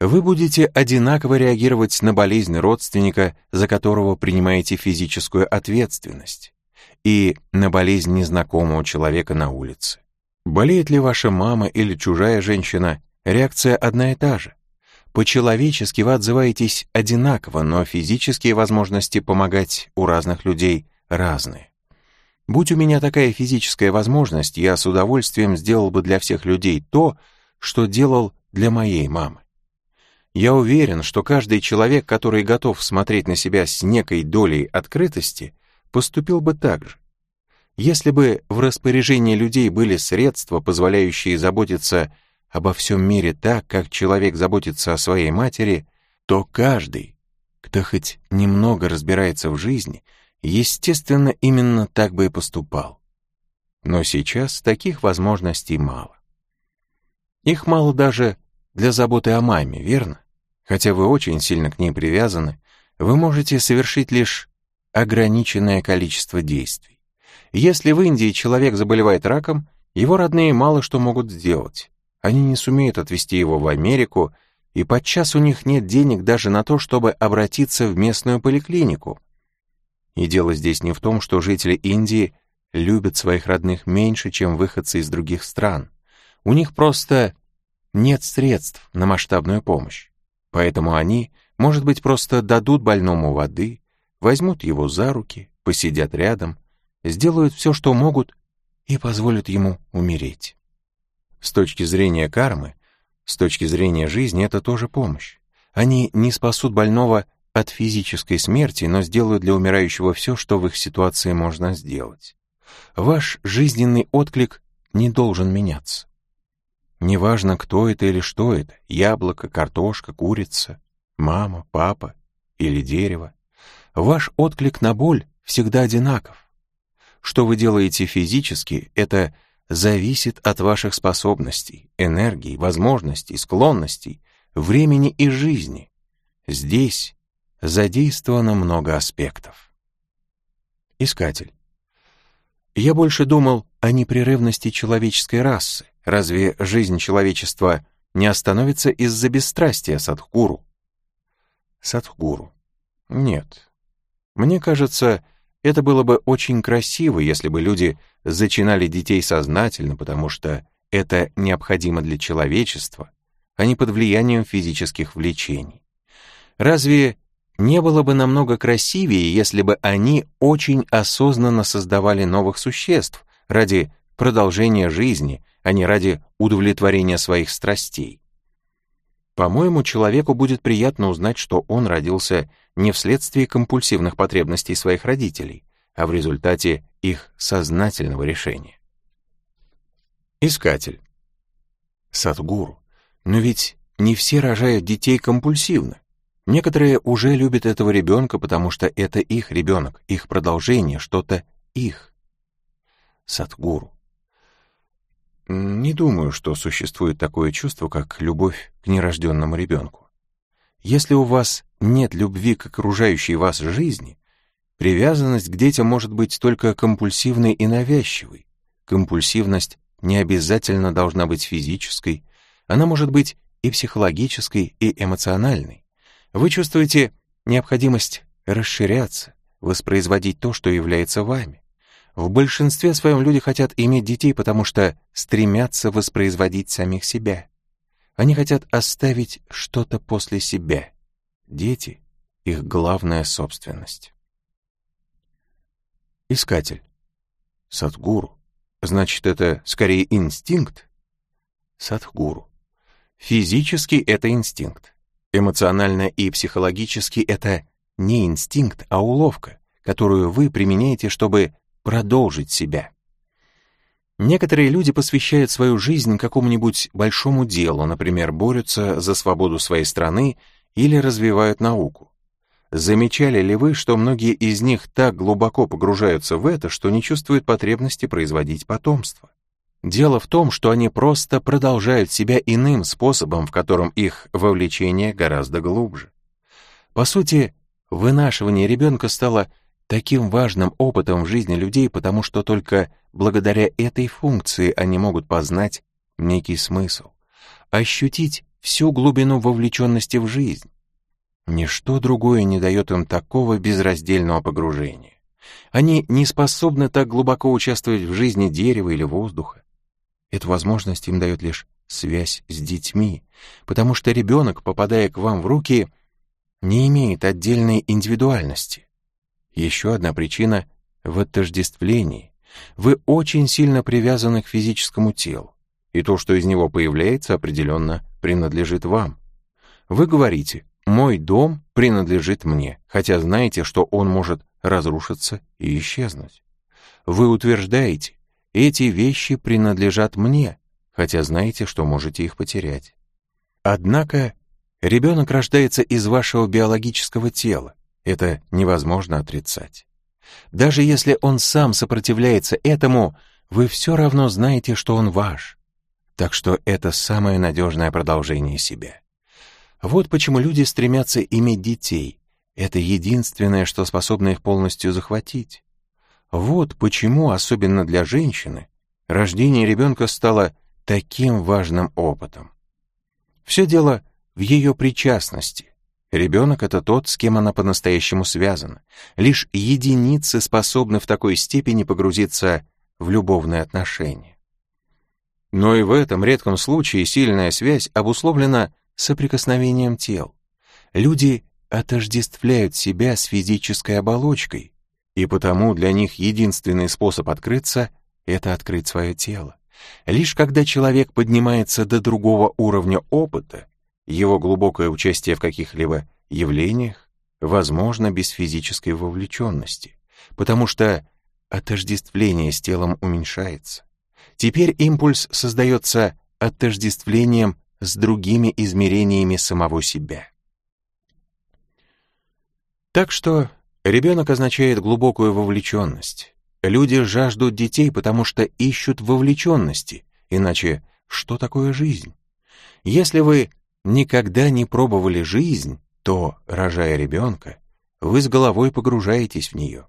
вы будете одинаково реагировать на болезнь родственника, за которого принимаете физическую ответственность, и на болезнь незнакомого человека на улице. Болеет ли ваша мама или чужая женщина, реакция одна и та же. По-человечески вы отзываетесь одинаково, но физические возможности помогать у разных людей разные. Будь у меня такая физическая возможность, я с удовольствием сделал бы для всех людей то, что делал для моей мамы. Я уверен, что каждый человек, который готов смотреть на себя с некой долей открытости, поступил бы так же. Если бы в распоряжении людей были средства, позволяющие заботиться обо всем мире так, как человек заботится о своей матери, то каждый, кто хоть немного разбирается в жизни, естественно, именно так бы и поступал. Но сейчас таких возможностей мало. Их мало даже для заботы о маме, верно? Хотя вы очень сильно к ней привязаны, вы можете совершить лишь ограниченное количество действий. Если в Индии человек заболевает раком, его родные мало что могут сделать. Они не сумеют отвезти его в Америку, и подчас у них нет денег даже на то, чтобы обратиться в местную поликлинику. И дело здесь не в том, что жители Индии любят своих родных меньше, чем выходцы из других стран. У них просто нет средств на масштабную помощь. Поэтому они, может быть, просто дадут больному воды, возьмут его за руки, посидят рядом, сделают все, что могут, и позволят ему умереть. С точки зрения кармы, с точки зрения жизни, это тоже помощь. Они не спасут больного от физической смерти, но сделают для умирающего все, что в их ситуации можно сделать. Ваш жизненный отклик не должен меняться. Неважно, кто это или что это, яблоко, картошка, курица, мама, папа или дерево. Ваш отклик на боль всегда одинаков. Что вы делаете физически, это зависит от ваших способностей, энергии, возможностей, склонностей, времени и жизни. Здесь задействовано много аспектов. Искатель. Я больше думал о непрерывности человеческой расы. Разве жизнь человечества не остановится из-за бесстрастия Садхгуру? Садхгуру. Нет. Мне кажется, это было бы очень красиво, если бы люди зачинали детей сознательно, потому что это необходимо для человечества, а не под влиянием физических влечений. Разве не было бы намного красивее, если бы они очень осознанно создавали новых существ ради продолжения жизни, а не ради удовлетворения своих страстей? По-моему, человеку будет приятно узнать, что он родился не вследствие компульсивных потребностей своих родителей, а в результате их сознательного решения. Искатель. Садгуру. Но ведь не все рожают детей компульсивно. Некоторые уже любят этого ребенка, потому что это их ребенок, их продолжение, что-то их. Садгуру. Не думаю, что существует такое чувство, как любовь к нерожденному ребенку. Если у вас нет любви к окружающей вас жизни, привязанность к детям может быть только компульсивной и навязчивой. Компульсивность не обязательно должна быть физической, она может быть и психологической, и эмоциональной. Вы чувствуете необходимость расширяться, воспроизводить то, что является вами. В большинстве своем люди хотят иметь детей, потому что стремятся воспроизводить самих себя. Они хотят оставить что-то после себя. Дети — их главная собственность. Искатель. Садгуру. Значит, это скорее инстинкт? Садхгуру. Физически это инстинкт. Эмоционально и психологически это не инстинкт, а уловка, которую вы применяете, чтобы продолжить себя. Некоторые люди посвящают свою жизнь какому-нибудь большому делу, например, борются за свободу своей страны или развивают науку. Замечали ли вы, что многие из них так глубоко погружаются в это, что не чувствуют потребности производить потомство? Дело в том, что они просто продолжают себя иным способом, в котором их вовлечение гораздо глубже. По сути, вынашивание ребенка стало таким важным опытом в жизни людей, потому что только благодаря этой функции они могут познать некий смысл, ощутить всю глубину вовлеченности в жизнь. Ничто другое не дает им такого безраздельного погружения. Они не способны так глубоко участвовать в жизни дерева или воздуха. Эту возможность им дает лишь связь с детьми, потому что ребенок, попадая к вам в руки, не имеет отдельной индивидуальности. Еще одна причина в отождествлении. Вы очень сильно привязаны к физическому телу, и то, что из него появляется, определенно принадлежит вам. Вы говорите «мой дом принадлежит мне», хотя знаете, что он может разрушиться и исчезнуть. Вы утверждаете «эти вещи принадлежат мне», хотя знаете, что можете их потерять. Однако ребенок рождается из вашего биологического тела, это невозможно отрицать. Даже если он сам сопротивляется этому, вы все равно знаете, что он ваш. Так что это самое надежное продолжение себя. Вот почему люди стремятся иметь детей. Это единственное, что способно их полностью захватить. Вот почему, особенно для женщины, рождение ребенка стало таким важным опытом. Все дело в ее причастности, Ребенок — это тот, с кем она по-настоящему связана. Лишь единицы способны в такой степени погрузиться в любовные отношения. Но и в этом редком случае сильная связь обусловлена соприкосновением тел. Люди отождествляют себя с физической оболочкой, и потому для них единственный способ открыться — это открыть свое тело. Лишь когда человек поднимается до другого уровня опыта, его глубокое участие в каких-либо явлениях возможно без физической вовлеченности, потому что отождествление с телом уменьшается. Теперь импульс создается отождествлением с другими измерениями самого себя. Так что ребенок означает глубокую вовлеченность. Люди жаждут детей, потому что ищут вовлеченности, иначе что такое жизнь? Если вы никогда не пробовали жизнь, то, рожая ребенка, вы с головой погружаетесь в нее.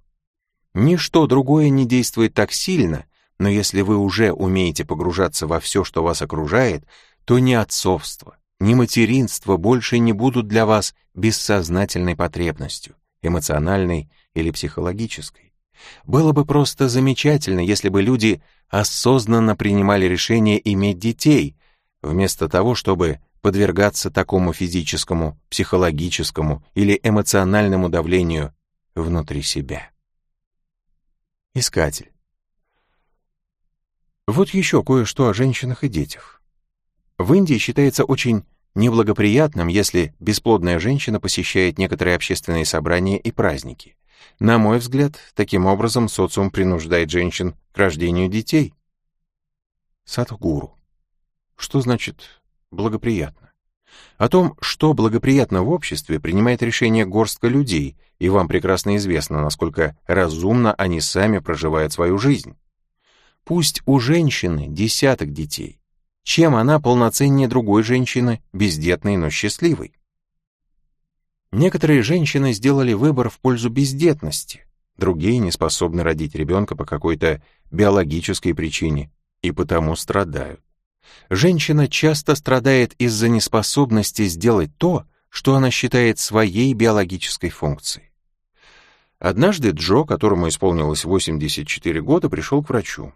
Ничто другое не действует так сильно, но если вы уже умеете погружаться во все, что вас окружает, то ни отцовство, ни материнство больше не будут для вас бессознательной потребностью, эмоциональной или психологической. Было бы просто замечательно, если бы люди осознанно принимали решение иметь детей, вместо того, чтобы подвергаться такому физическому, психологическому или эмоциональному давлению внутри себя. Искатель. Вот еще кое-что о женщинах и детях. В Индии считается очень неблагоприятным, если бесплодная женщина посещает некоторые общественные собрания и праздники. На мой взгляд, таким образом социум принуждает женщин к рождению детей. Садхгуру. Что значит благоприятно. О том, что благоприятно в обществе, принимает решение горстка людей, и вам прекрасно известно, насколько разумно они сами проживают свою жизнь. Пусть у женщины десяток детей. Чем она полноценнее другой женщины, бездетной, но счастливой? Некоторые женщины сделали выбор в пользу бездетности, другие не способны родить ребенка по какой-то биологической причине и потому страдают. Женщина часто страдает из-за неспособности сделать то, что она считает своей биологической функцией. Однажды Джо, которому исполнилось 84 года, пришел к врачу.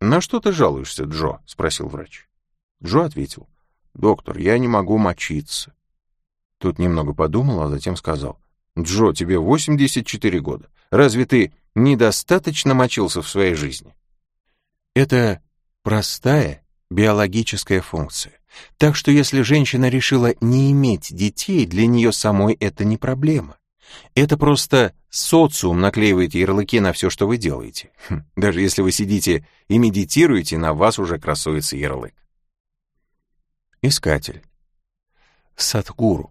«На что ты жалуешься, Джо?» — спросил врач. Джо ответил. «Доктор, я не могу мочиться». Тут немного подумал, а затем сказал. «Джо, тебе 84 года. Разве ты недостаточно мочился в своей жизни?» Это простая биологическая функция. Так что если женщина решила не иметь детей, для нее самой это не проблема. Это просто социум наклеивает ярлыки на все, что вы делаете. Хм, даже если вы сидите и медитируете, на вас уже красуется ярлык. Искатель. Садгуру.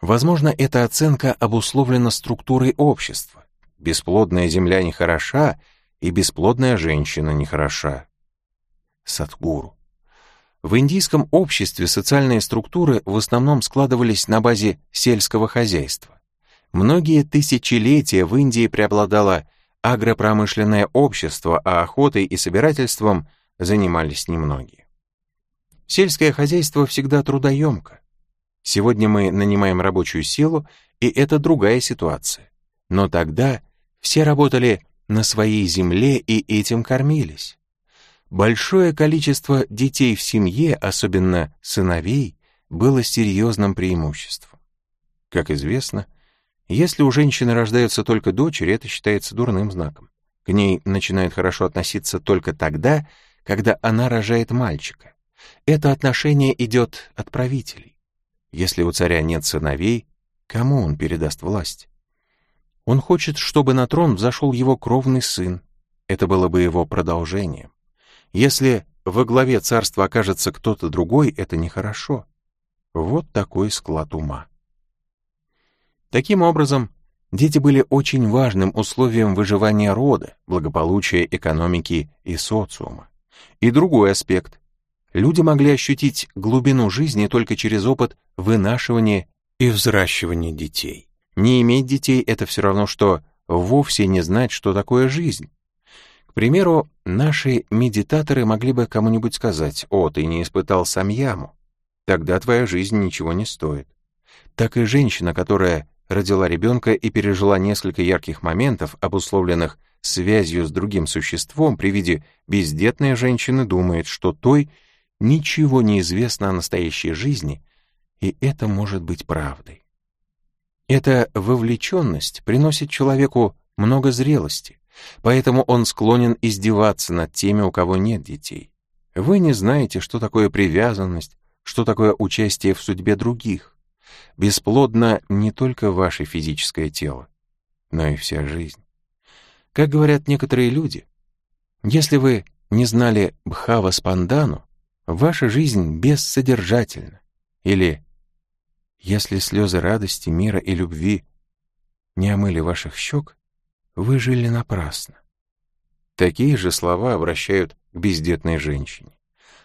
Возможно, эта оценка обусловлена структурой общества. Бесплодная земля нехороша, и бесплодная женщина нехороша. Садгуру. В индийском обществе социальные структуры в основном складывались на базе сельского хозяйства. Многие тысячелетия в Индии преобладало агропромышленное общество, а охотой и собирательством занимались немногие. Сельское хозяйство всегда трудоемко. Сегодня мы нанимаем рабочую силу, и это другая ситуация. Но тогда все работали на своей земле и этим кормились. Большое количество детей в семье, особенно сыновей, было серьезным преимуществом. Как известно, если у женщины рождаются только дочери, это считается дурным знаком. К ней начинают хорошо относиться только тогда, когда она рожает мальчика. Это отношение идет от правителей. Если у царя нет сыновей, кому он передаст власть? Он хочет, чтобы на трон взошел его кровный сын. Это было бы его продолжением. Если во главе царства окажется кто-то другой, это нехорошо. Вот такой склад ума. Таким образом, дети были очень важным условием выживания рода, благополучия экономики и социума. И другой аспект. Люди могли ощутить глубину жизни только через опыт вынашивания и взращивания детей. Не иметь детей — это все равно, что вовсе не знать, что такое жизнь. К примеру, наши медитаторы могли бы кому-нибудь сказать, «О, ты не испытал самьяму, тогда твоя жизнь ничего не стоит». Так и женщина, которая родила ребенка и пережила несколько ярких моментов, обусловленных связью с другим существом, при виде бездетной женщины думает, что той ничего не известно о настоящей жизни, и это может быть правдой. Эта вовлеченность приносит человеку много зрелости, Поэтому он склонен издеваться над теми, у кого нет детей. Вы не знаете, что такое привязанность, что такое участие в судьбе других. Бесплодно не только ваше физическое тело, но и вся жизнь. Как говорят некоторые люди, если вы не знали Бхава Спандану, ваша жизнь бессодержательна. Или если слезы радости, мира и любви не омыли ваших щек, вы жили напрасно. Такие же слова обращают к бездетной женщине.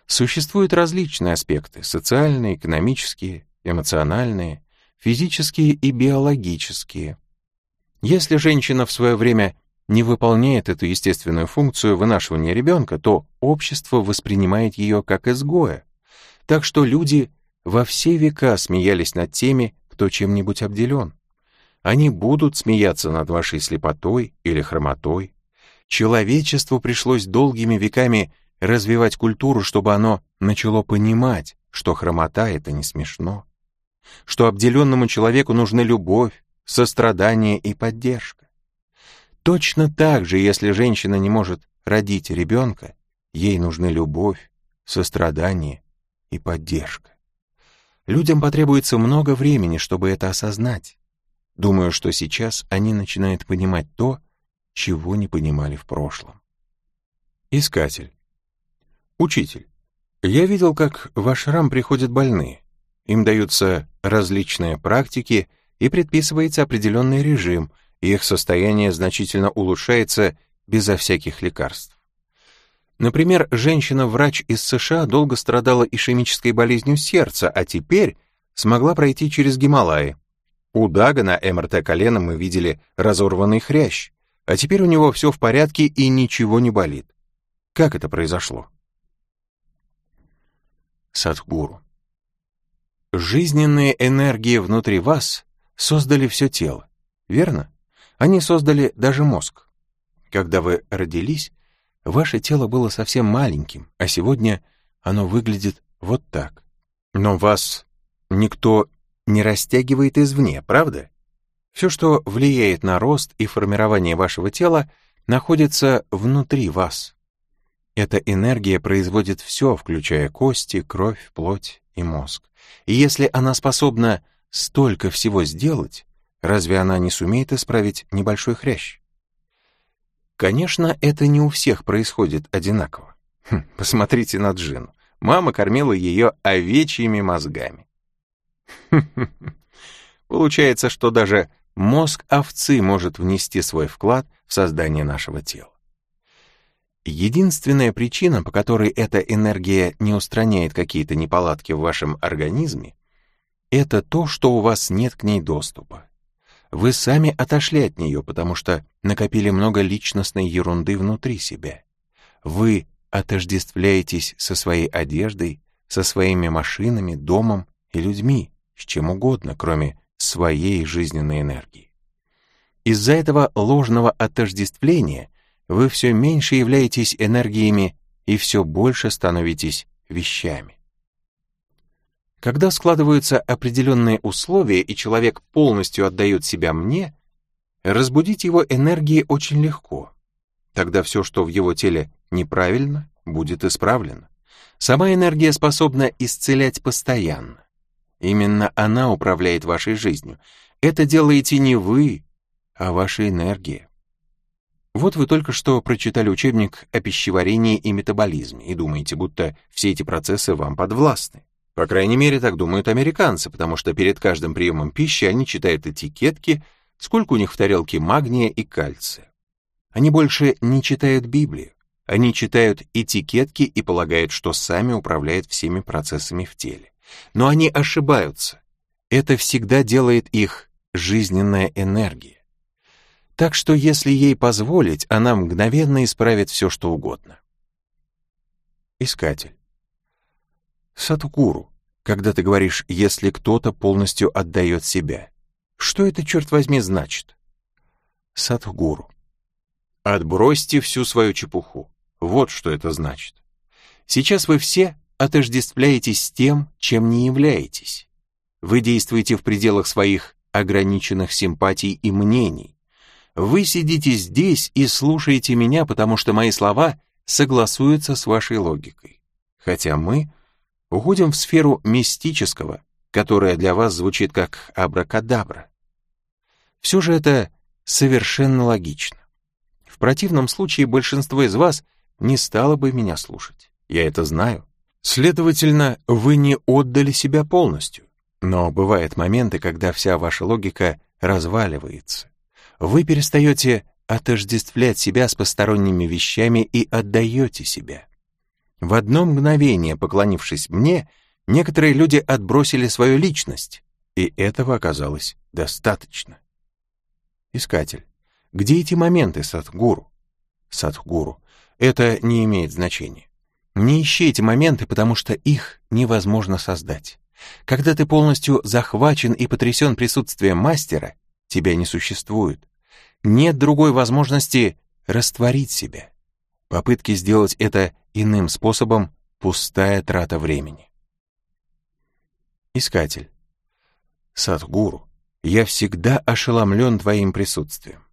Существуют различные аспекты — социальные, экономические, эмоциональные, физические и биологические. Если женщина в свое время не выполняет эту естественную функцию вынашивания ребенка, то общество воспринимает ее как изгоя. Так что люди во все века смеялись над теми, кто чем-нибудь обделен. Они будут смеяться над вашей слепотой или хромотой. Человечеству пришлось долгими веками развивать культуру, чтобы оно начало понимать, что хромота — это не смешно, что обделенному человеку нужны любовь, сострадание и поддержка. Точно так же, если женщина не может родить ребенка, ей нужны любовь, сострадание и поддержка. Людям потребуется много времени, чтобы это осознать. Думаю, что сейчас они начинают понимать то, чего не понимали в прошлом. Искатель. Учитель. Я видел, как в ашрам приходят больные. Им даются различные практики и предписывается определенный режим, и их состояние значительно улучшается безо всяких лекарств. Например, женщина-врач из США долго страдала ишемической болезнью сердца, а теперь смогла пройти через Гималаи, у Дага на МРТ колена мы видели разорванный хрящ, а теперь у него все в порядке и ничего не болит. Как это произошло? Садхгуру. Жизненные энергии внутри вас создали все тело, верно? Они создали даже мозг. Когда вы родились, ваше тело было совсем маленьким, а сегодня оно выглядит вот так. Но вас никто не растягивает извне, правда? Все, что влияет на рост и формирование вашего тела, находится внутри вас. Эта энергия производит все, включая кости, кровь, плоть и мозг. И если она способна столько всего сделать, разве она не сумеет исправить небольшой хрящ? Конечно, это не у всех происходит одинаково. Хм, посмотрите на Джину. Мама кормила ее овечьими мозгами. (laughs) Получается, что даже мозг овцы может внести свой вклад в создание нашего тела. Единственная причина, по которой эта энергия не устраняет какие-то неполадки в вашем организме, это то, что у вас нет к ней доступа. Вы сами отошли от нее, потому что накопили много личностной ерунды внутри себя. Вы отождествляетесь со своей одеждой, со своими машинами, домом и людьми, с чем угодно, кроме своей жизненной энергии. Из-за этого ложного отождествления вы все меньше являетесь энергиями и все больше становитесь вещами. Когда складываются определенные условия, и человек полностью отдает себя мне, разбудить его энергии очень легко. Тогда все, что в его теле неправильно, будет исправлено. Сама энергия способна исцелять постоянно. Именно она управляет вашей жизнью. Это делаете не вы, а ваша энергия. Вот вы только что прочитали учебник о пищеварении и метаболизме и думаете, будто все эти процессы вам подвластны. По крайней мере, так думают американцы, потому что перед каждым приемом пищи они читают этикетки, сколько у них в тарелке магния и кальция. Они больше не читают Библию. Они читают этикетки и полагают, что сами управляют всеми процессами в теле. Но они ошибаются. Это всегда делает их жизненная энергия. Так что если ей позволить, она мгновенно исправит все, что угодно. Искатель. Сатукуру, когда ты говоришь «если кто-то полностью отдает себя», что это, черт возьми, значит? Сатгуру. Отбросьте всю свою чепуху. Вот что это значит. Сейчас вы все отождествляетесь с тем, чем не являетесь. Вы действуете в пределах своих ограниченных симпатий и мнений. Вы сидите здесь и слушаете меня, потому что мои слова согласуются с вашей логикой. Хотя мы уходим в сферу мистического, которая для вас звучит как абракадабра. Все же это совершенно логично. В противном случае большинство из вас не стало бы меня слушать. Я это знаю. Следовательно, вы не отдали себя полностью. Но бывают моменты, когда вся ваша логика разваливается. Вы перестаете отождествлять себя с посторонними вещами и отдаете себя. В одно мгновение, поклонившись мне, некоторые люди отбросили свою личность, и этого оказалось достаточно. Искатель. Где эти моменты, Садхгуру? Садхгуру. Это не имеет значения. Не ищи эти моменты, потому что их невозможно создать. Когда ты полностью захвачен и потрясен присутствием мастера, тебя не существует. Нет другой возможности растворить себя. Попытки сделать это иным способом — пустая трата времени. Искатель. Садгуру, я всегда ошеломлен твоим присутствием.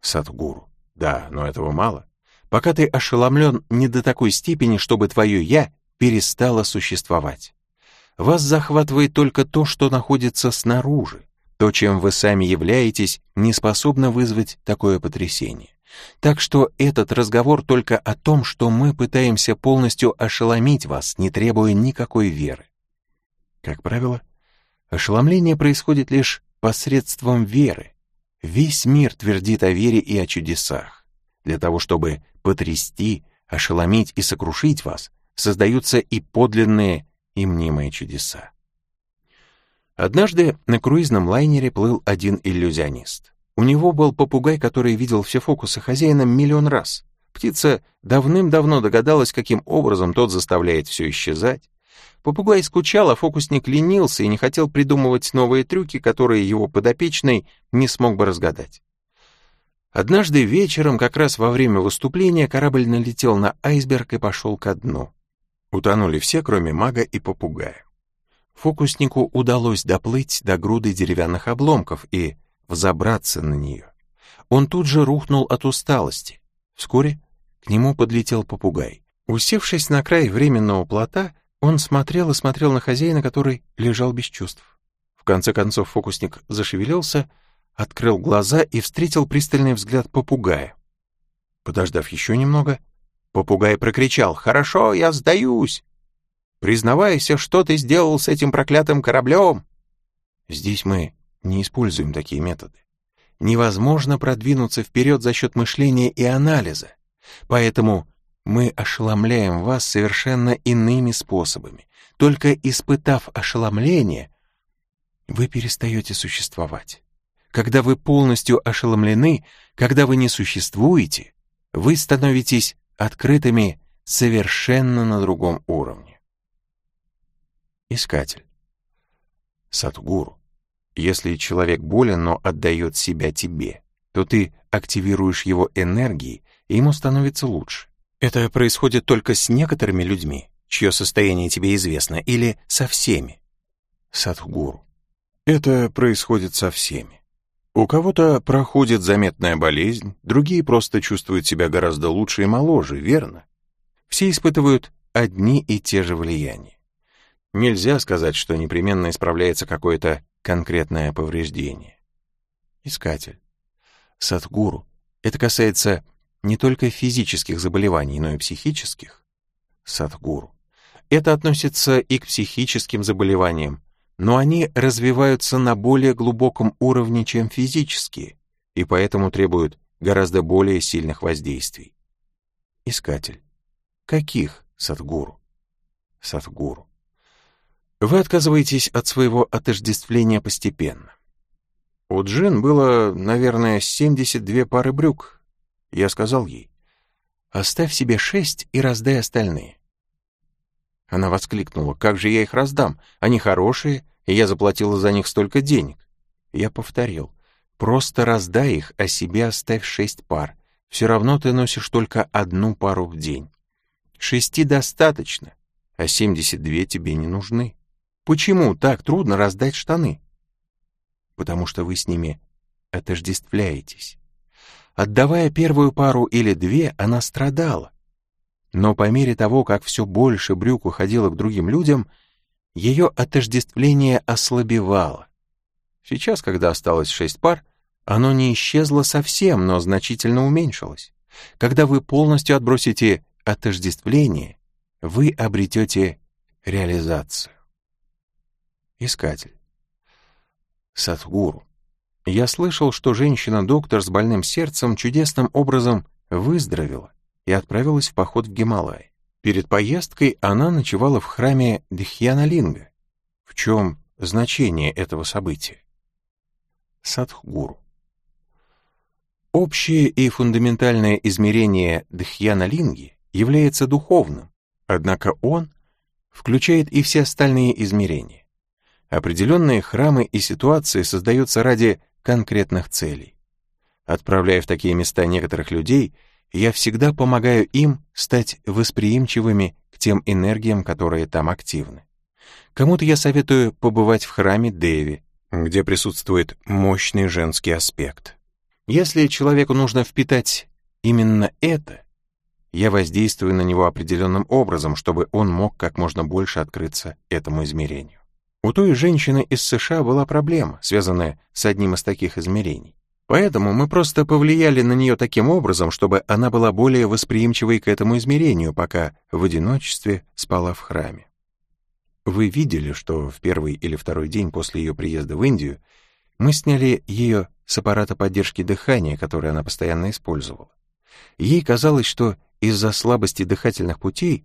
Садгуру. Да, но этого мало пока ты ошеломлен не до такой степени, чтобы твое «я» перестало существовать. Вас захватывает только то, что находится снаружи. То, чем вы сами являетесь, не способно вызвать такое потрясение. Так что этот разговор только о том, что мы пытаемся полностью ошеломить вас, не требуя никакой веры. Как правило, ошеломление происходит лишь посредством веры. Весь мир твердит о вере и о чудесах. Для того, чтобы потрясти, ошеломить и сокрушить вас, создаются и подлинные, и мнимые чудеса. Однажды на круизном лайнере плыл один иллюзионист. У него был попугай, который видел все фокусы хозяина миллион раз. Птица давным-давно догадалась, каким образом тот заставляет все исчезать. Попугай скучал, а фокусник ленился и не хотел придумывать новые трюки, которые его подопечный не смог бы разгадать. Однажды вечером, как раз во время выступления, корабль налетел на айсберг и пошел ко дну. Утонули все, кроме мага и попугая. Фокуснику удалось доплыть до груды деревянных обломков и взобраться на нее. Он тут же рухнул от усталости. Вскоре к нему подлетел попугай. Усевшись на край временного плота, он смотрел и смотрел на хозяина, который лежал без чувств. В конце концов фокусник зашевелился, открыл глаза и встретил пристальный взгляд попугая. Подождав еще немного, попугай прокричал «Хорошо, я сдаюсь! Признавайся, что ты сделал с этим проклятым кораблем!» Здесь мы не используем такие методы. Невозможно продвинуться вперед за счет мышления и анализа. Поэтому мы ошеломляем вас совершенно иными способами. Только испытав ошеломление, вы перестаете существовать. Когда вы полностью ошеломлены, когда вы не существуете, вы становитесь открытыми совершенно на другом уровне. Искатель. Садгуру. Если человек болен, но отдает себя тебе, то ты активируешь его энергии, и ему становится лучше. Это происходит только с некоторыми людьми, чье состояние тебе известно, или со всеми. Садхгуру. Это происходит со всеми. У кого-то проходит заметная болезнь, другие просто чувствуют себя гораздо лучше и моложе, верно? Все испытывают одни и те же влияния. Нельзя сказать, что непременно исправляется какое-то конкретное повреждение. Искатель. Садгуру. Это касается не только физических заболеваний, но и психических. Садгуру. Это относится и к психическим заболеваниям, но они развиваются на более глубоком уровне, чем физические, и поэтому требуют гораздо более сильных воздействий. Искатель. Каких, Садгуру? Садгуру. Вы отказываетесь от своего отождествления постепенно. У Джин было, наверное, 72 пары брюк. Я сказал ей, «Оставь себе шесть и раздай остальные». Она воскликнула, «Как же я их раздам? Они хорошие, и я заплатила за них столько денег». Я повторил, «Просто раздай их, а себе оставь шесть пар. Все равно ты носишь только одну пару в день. Шести достаточно, а семьдесят две тебе не нужны». Почему так трудно раздать штаны? Потому что вы с ними отождествляетесь. Отдавая первую пару или две, она страдала. Но по мере того, как все больше брюк уходило к другим людям, ее отождествление ослабевало. Сейчас, когда осталось шесть пар, оно не исчезло совсем, но значительно уменьшилось. Когда вы полностью отбросите отождествление, вы обретете реализацию. Искатель. Садхгуру. Я слышал, что женщина-доктор с больным сердцем чудесным образом выздоровела и отправилась в поход в Гималай. Перед поездкой она ночевала в храме Дхьяналинга. В чем значение этого события? Садхгуру. Общее и фундаментальное измерение Дхьяналинги является духовным, однако он включает и все остальные измерения. Определенные храмы и ситуации создаются ради конкретных целей. Отправляя в такие места некоторых людей, я всегда помогаю им стать восприимчивыми к тем энергиям, которые там активны. Кому-то я советую побывать в храме Деви, где присутствует мощный женский аспект. Если человеку нужно впитать именно это, я воздействую на него определенным образом, чтобы он мог как можно больше открыться этому измерению. У той женщины из США была проблема, связанная с одним из таких измерений. Поэтому мы просто повлияли на нее таким образом, чтобы она была более восприимчивой к этому измерению, пока в одиночестве спала в храме. Вы видели, что в первый или второй день после ее приезда в Индию мы сняли ее с аппарата поддержки дыхания, который она постоянно использовала. Ей казалось, что из-за слабости дыхательных путей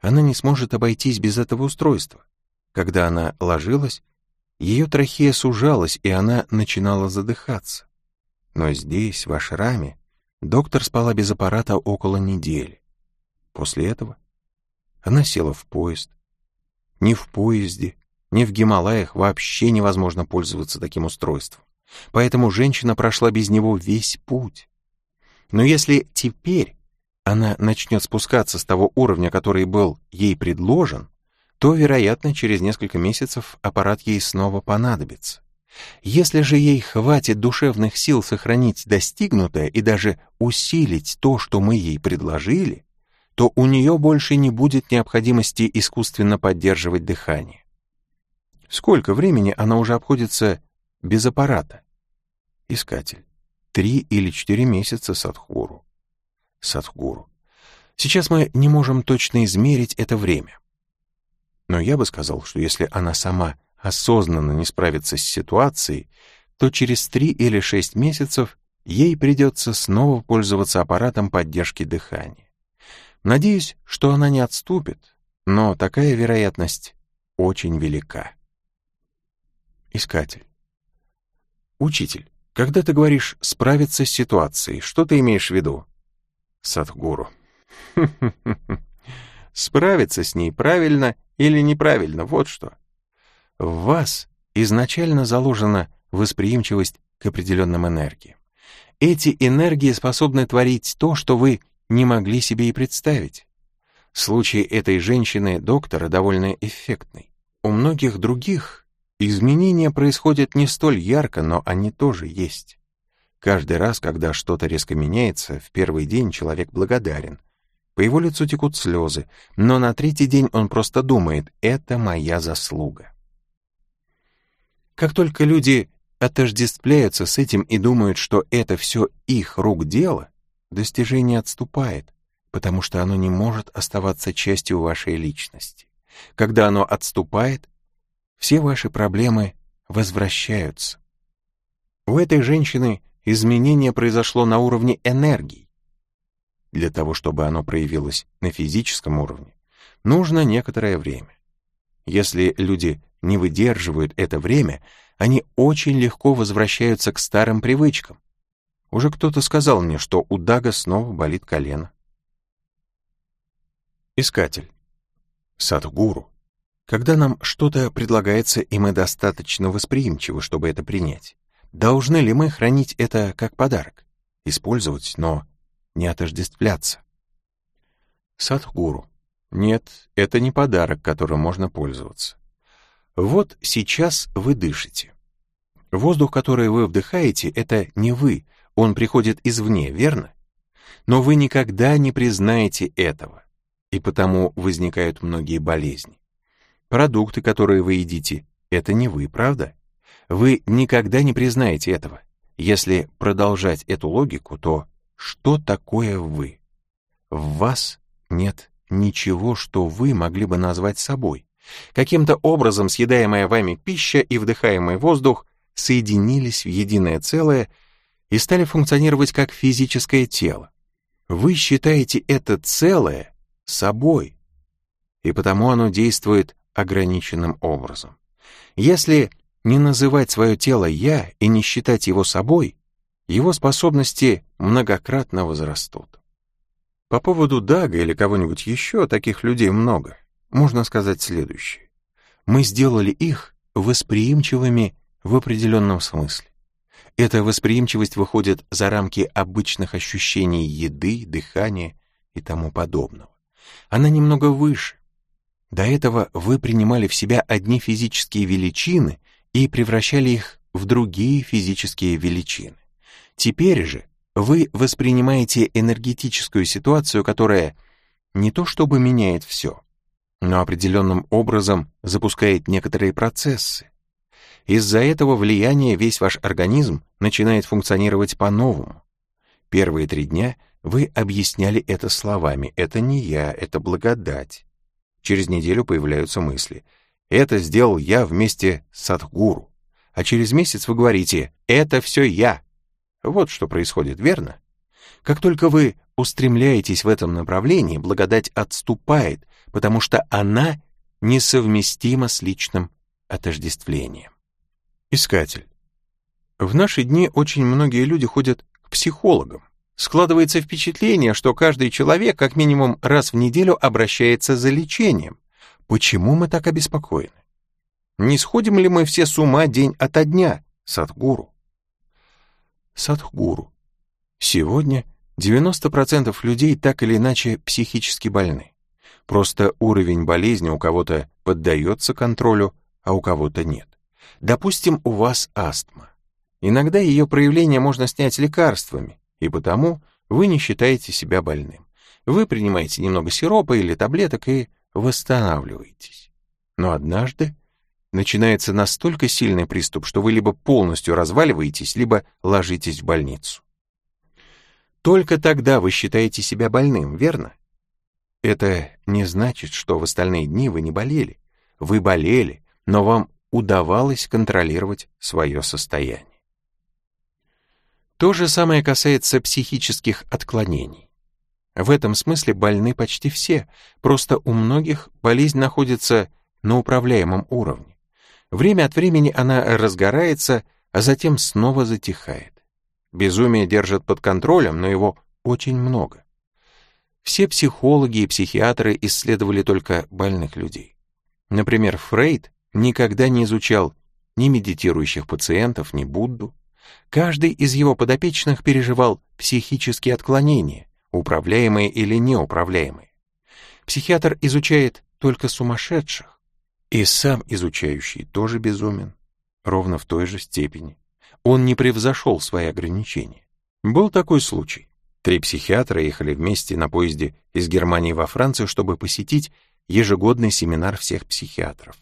она не сможет обойтись без этого устройства. Когда она ложилась, ее трахея сужалась, и она начинала задыхаться. Но здесь, в ашраме, доктор спала без аппарата около недели. После этого она села в поезд. Ни в поезде, ни в Гималаях вообще невозможно пользоваться таким устройством. Поэтому женщина прошла без него весь путь. Но если теперь она начнет спускаться с того уровня, который был ей предложен, то, вероятно, через несколько месяцев аппарат ей снова понадобится. Если же ей хватит душевных сил сохранить достигнутое и даже усилить то, что мы ей предложили, то у нее больше не будет необходимости искусственно поддерживать дыхание. Сколько времени она уже обходится без аппарата? Искатель. Три или четыре месяца Садхгуру. Садхгуру. Сейчас мы не можем точно измерить это время. Но я бы сказал, что если она сама осознанно не справится с ситуацией, то через три или шесть месяцев ей придется снова пользоваться аппаратом поддержки дыхания. Надеюсь, что она не отступит, но такая вероятность очень велика. Искатель. Учитель, когда ты говоришь «справиться с ситуацией», что ты имеешь в виду? Садхгуру. (laughs) Справиться с ней правильно или неправильно, вот что. В вас изначально заложена восприимчивость к определенным энергиям. Эти энергии способны творить то, что вы не могли себе и представить. Случай этой женщины-доктора довольно эффектный. У многих других изменения происходят не столь ярко, но они тоже есть. Каждый раз, когда что-то резко меняется, в первый день человек благодарен, по его лицу текут слезы, но на третий день он просто думает «это моя заслуга». Как только люди отождествляются с этим и думают, что это все их рук дело, достижение отступает, потому что оно не может оставаться частью вашей личности. Когда оно отступает, все ваши проблемы возвращаются. У этой женщины изменение произошло на уровне энергии, для того, чтобы оно проявилось на физическом уровне, нужно некоторое время. Если люди не выдерживают это время, они очень легко возвращаются к старым привычкам. Уже кто-то сказал мне, что у Дага снова болит колено. Искатель. Садхгуру. Когда нам что-то предлагается, и мы достаточно восприимчивы, чтобы это принять, должны ли мы хранить это как подарок? Использовать, но не отождествляться. Садхгуру. Нет, это не подарок, которым можно пользоваться. Вот сейчас вы дышите. Воздух, который вы вдыхаете, это не вы, он приходит извне, верно? Но вы никогда не признаете этого, и потому возникают многие болезни. Продукты, которые вы едите, это не вы, правда? Вы никогда не признаете этого. Если продолжать эту логику, то что такое вы. В вас нет ничего, что вы могли бы назвать собой. Каким-то образом съедаемая вами пища и вдыхаемый воздух соединились в единое целое и стали функционировать как физическое тело. Вы считаете это целое собой, и потому оно действует ограниченным образом. Если не называть свое тело «я» и не считать его собой, его способности многократно возрастут. По поводу Дага или кого-нибудь еще, таких людей много. Можно сказать следующее. Мы сделали их восприимчивыми в определенном смысле. Эта восприимчивость выходит за рамки обычных ощущений еды, дыхания и тому подобного. Она немного выше. До этого вы принимали в себя одни физические величины и превращали их в другие физические величины. Теперь же вы воспринимаете энергетическую ситуацию, которая не то чтобы меняет все, но определенным образом запускает некоторые процессы. Из-за этого влияния весь ваш организм начинает функционировать по-новому. Первые три дня вы объясняли это словами «это не я, это благодать». Через неделю появляются мысли «это сделал я вместе с Садхгуру». А через месяц вы говорите «это все я, вот что происходит, верно? Как только вы устремляетесь в этом направлении, благодать отступает, потому что она несовместима с личным отождествлением. Искатель. В наши дни очень многие люди ходят к психологам. Складывается впечатление, что каждый человек как минимум раз в неделю обращается за лечением. Почему мы так обеспокоены? Не сходим ли мы все с ума день ото дня, Садгуру? Садхгуру. Сегодня 90% людей так или иначе психически больны. Просто уровень болезни у кого-то поддается контролю, а у кого-то нет. Допустим, у вас астма. Иногда ее проявление можно снять лекарствами, и потому вы не считаете себя больным. Вы принимаете немного сиропа или таблеток и восстанавливаетесь. Но однажды начинается настолько сильный приступ, что вы либо полностью разваливаетесь, либо ложитесь в больницу. Только тогда вы считаете себя больным, верно? Это не значит, что в остальные дни вы не болели. Вы болели, но вам удавалось контролировать свое состояние. То же самое касается психических отклонений. В этом смысле больны почти все, просто у многих болезнь находится на управляемом уровне. Время от времени она разгорается, а затем снова затихает. Безумие держат под контролем, но его очень много. Все психологи и психиатры исследовали только больных людей. Например, Фрейд никогда не изучал ни медитирующих пациентов, ни Будду. Каждый из его подопечных переживал психические отклонения, управляемые или неуправляемые. Психиатр изучает только сумасшедших, и сам изучающий тоже безумен, ровно в той же степени. Он не превзошел свои ограничения. Был такой случай. Три психиатра ехали вместе на поезде из Германии во Францию, чтобы посетить ежегодный семинар всех психиатров.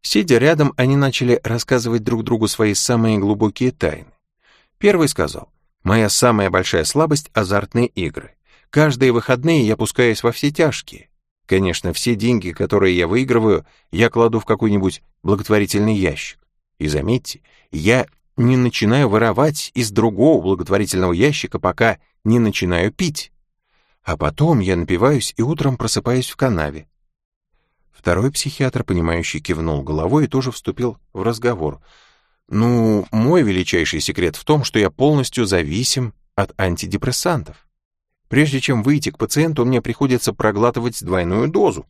Сидя рядом, они начали рассказывать друг другу свои самые глубокие тайны. Первый сказал, «Моя самая большая слабость — азартные игры. Каждые выходные я пускаюсь во все тяжкие. Конечно, все деньги, которые я выигрываю, я кладу в какой-нибудь благотворительный ящик. И заметьте, я не начинаю воровать из другого благотворительного ящика, пока не начинаю пить. А потом я напиваюсь и утром просыпаюсь в канаве. Второй психиатр, понимающий, кивнул головой и тоже вступил в разговор. «Ну, мой величайший секрет в том, что я полностью зависим от антидепрессантов. Прежде чем выйти к пациенту, мне приходится проглатывать двойную дозу.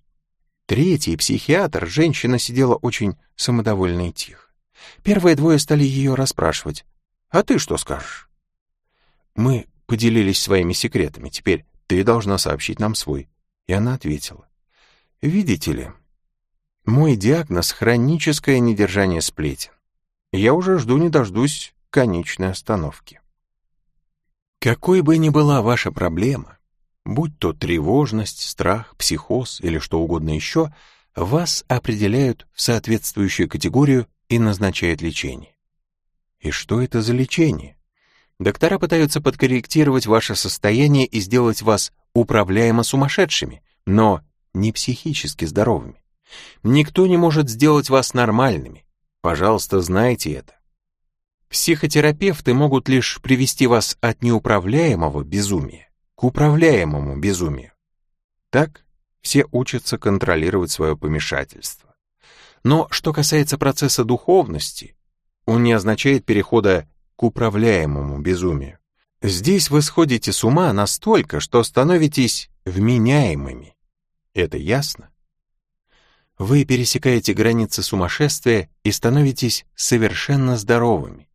Третий психиатр, женщина сидела очень самодовольно и тихо. Первые двое стали ее расспрашивать. «А ты что скажешь?» Мы поделились своими секретами. Теперь ты должна сообщить нам свой. И она ответила. Видите ли, мой диагноз — хроническое недержание сплетен. Я уже жду не дождусь конечной остановки. Какой бы ни была ваша проблема, будь то тревожность, страх, психоз или что угодно еще, вас определяют в соответствующую категорию и назначают лечение. И что это за лечение? Доктора пытаются подкорректировать ваше состояние и сделать вас управляемо сумасшедшими, но не психически здоровыми. Никто не может сделать вас нормальными. Пожалуйста, знайте это. Психотерапевты могут лишь привести вас от неуправляемого безумия к управляемому безумию. Так все учатся контролировать свое помешательство. Но что касается процесса духовности, он не означает перехода к управляемому безумию. Здесь вы сходите с ума настолько, что становитесь вменяемыми. Это ясно? Вы пересекаете границы сумасшествия и становитесь совершенно здоровыми.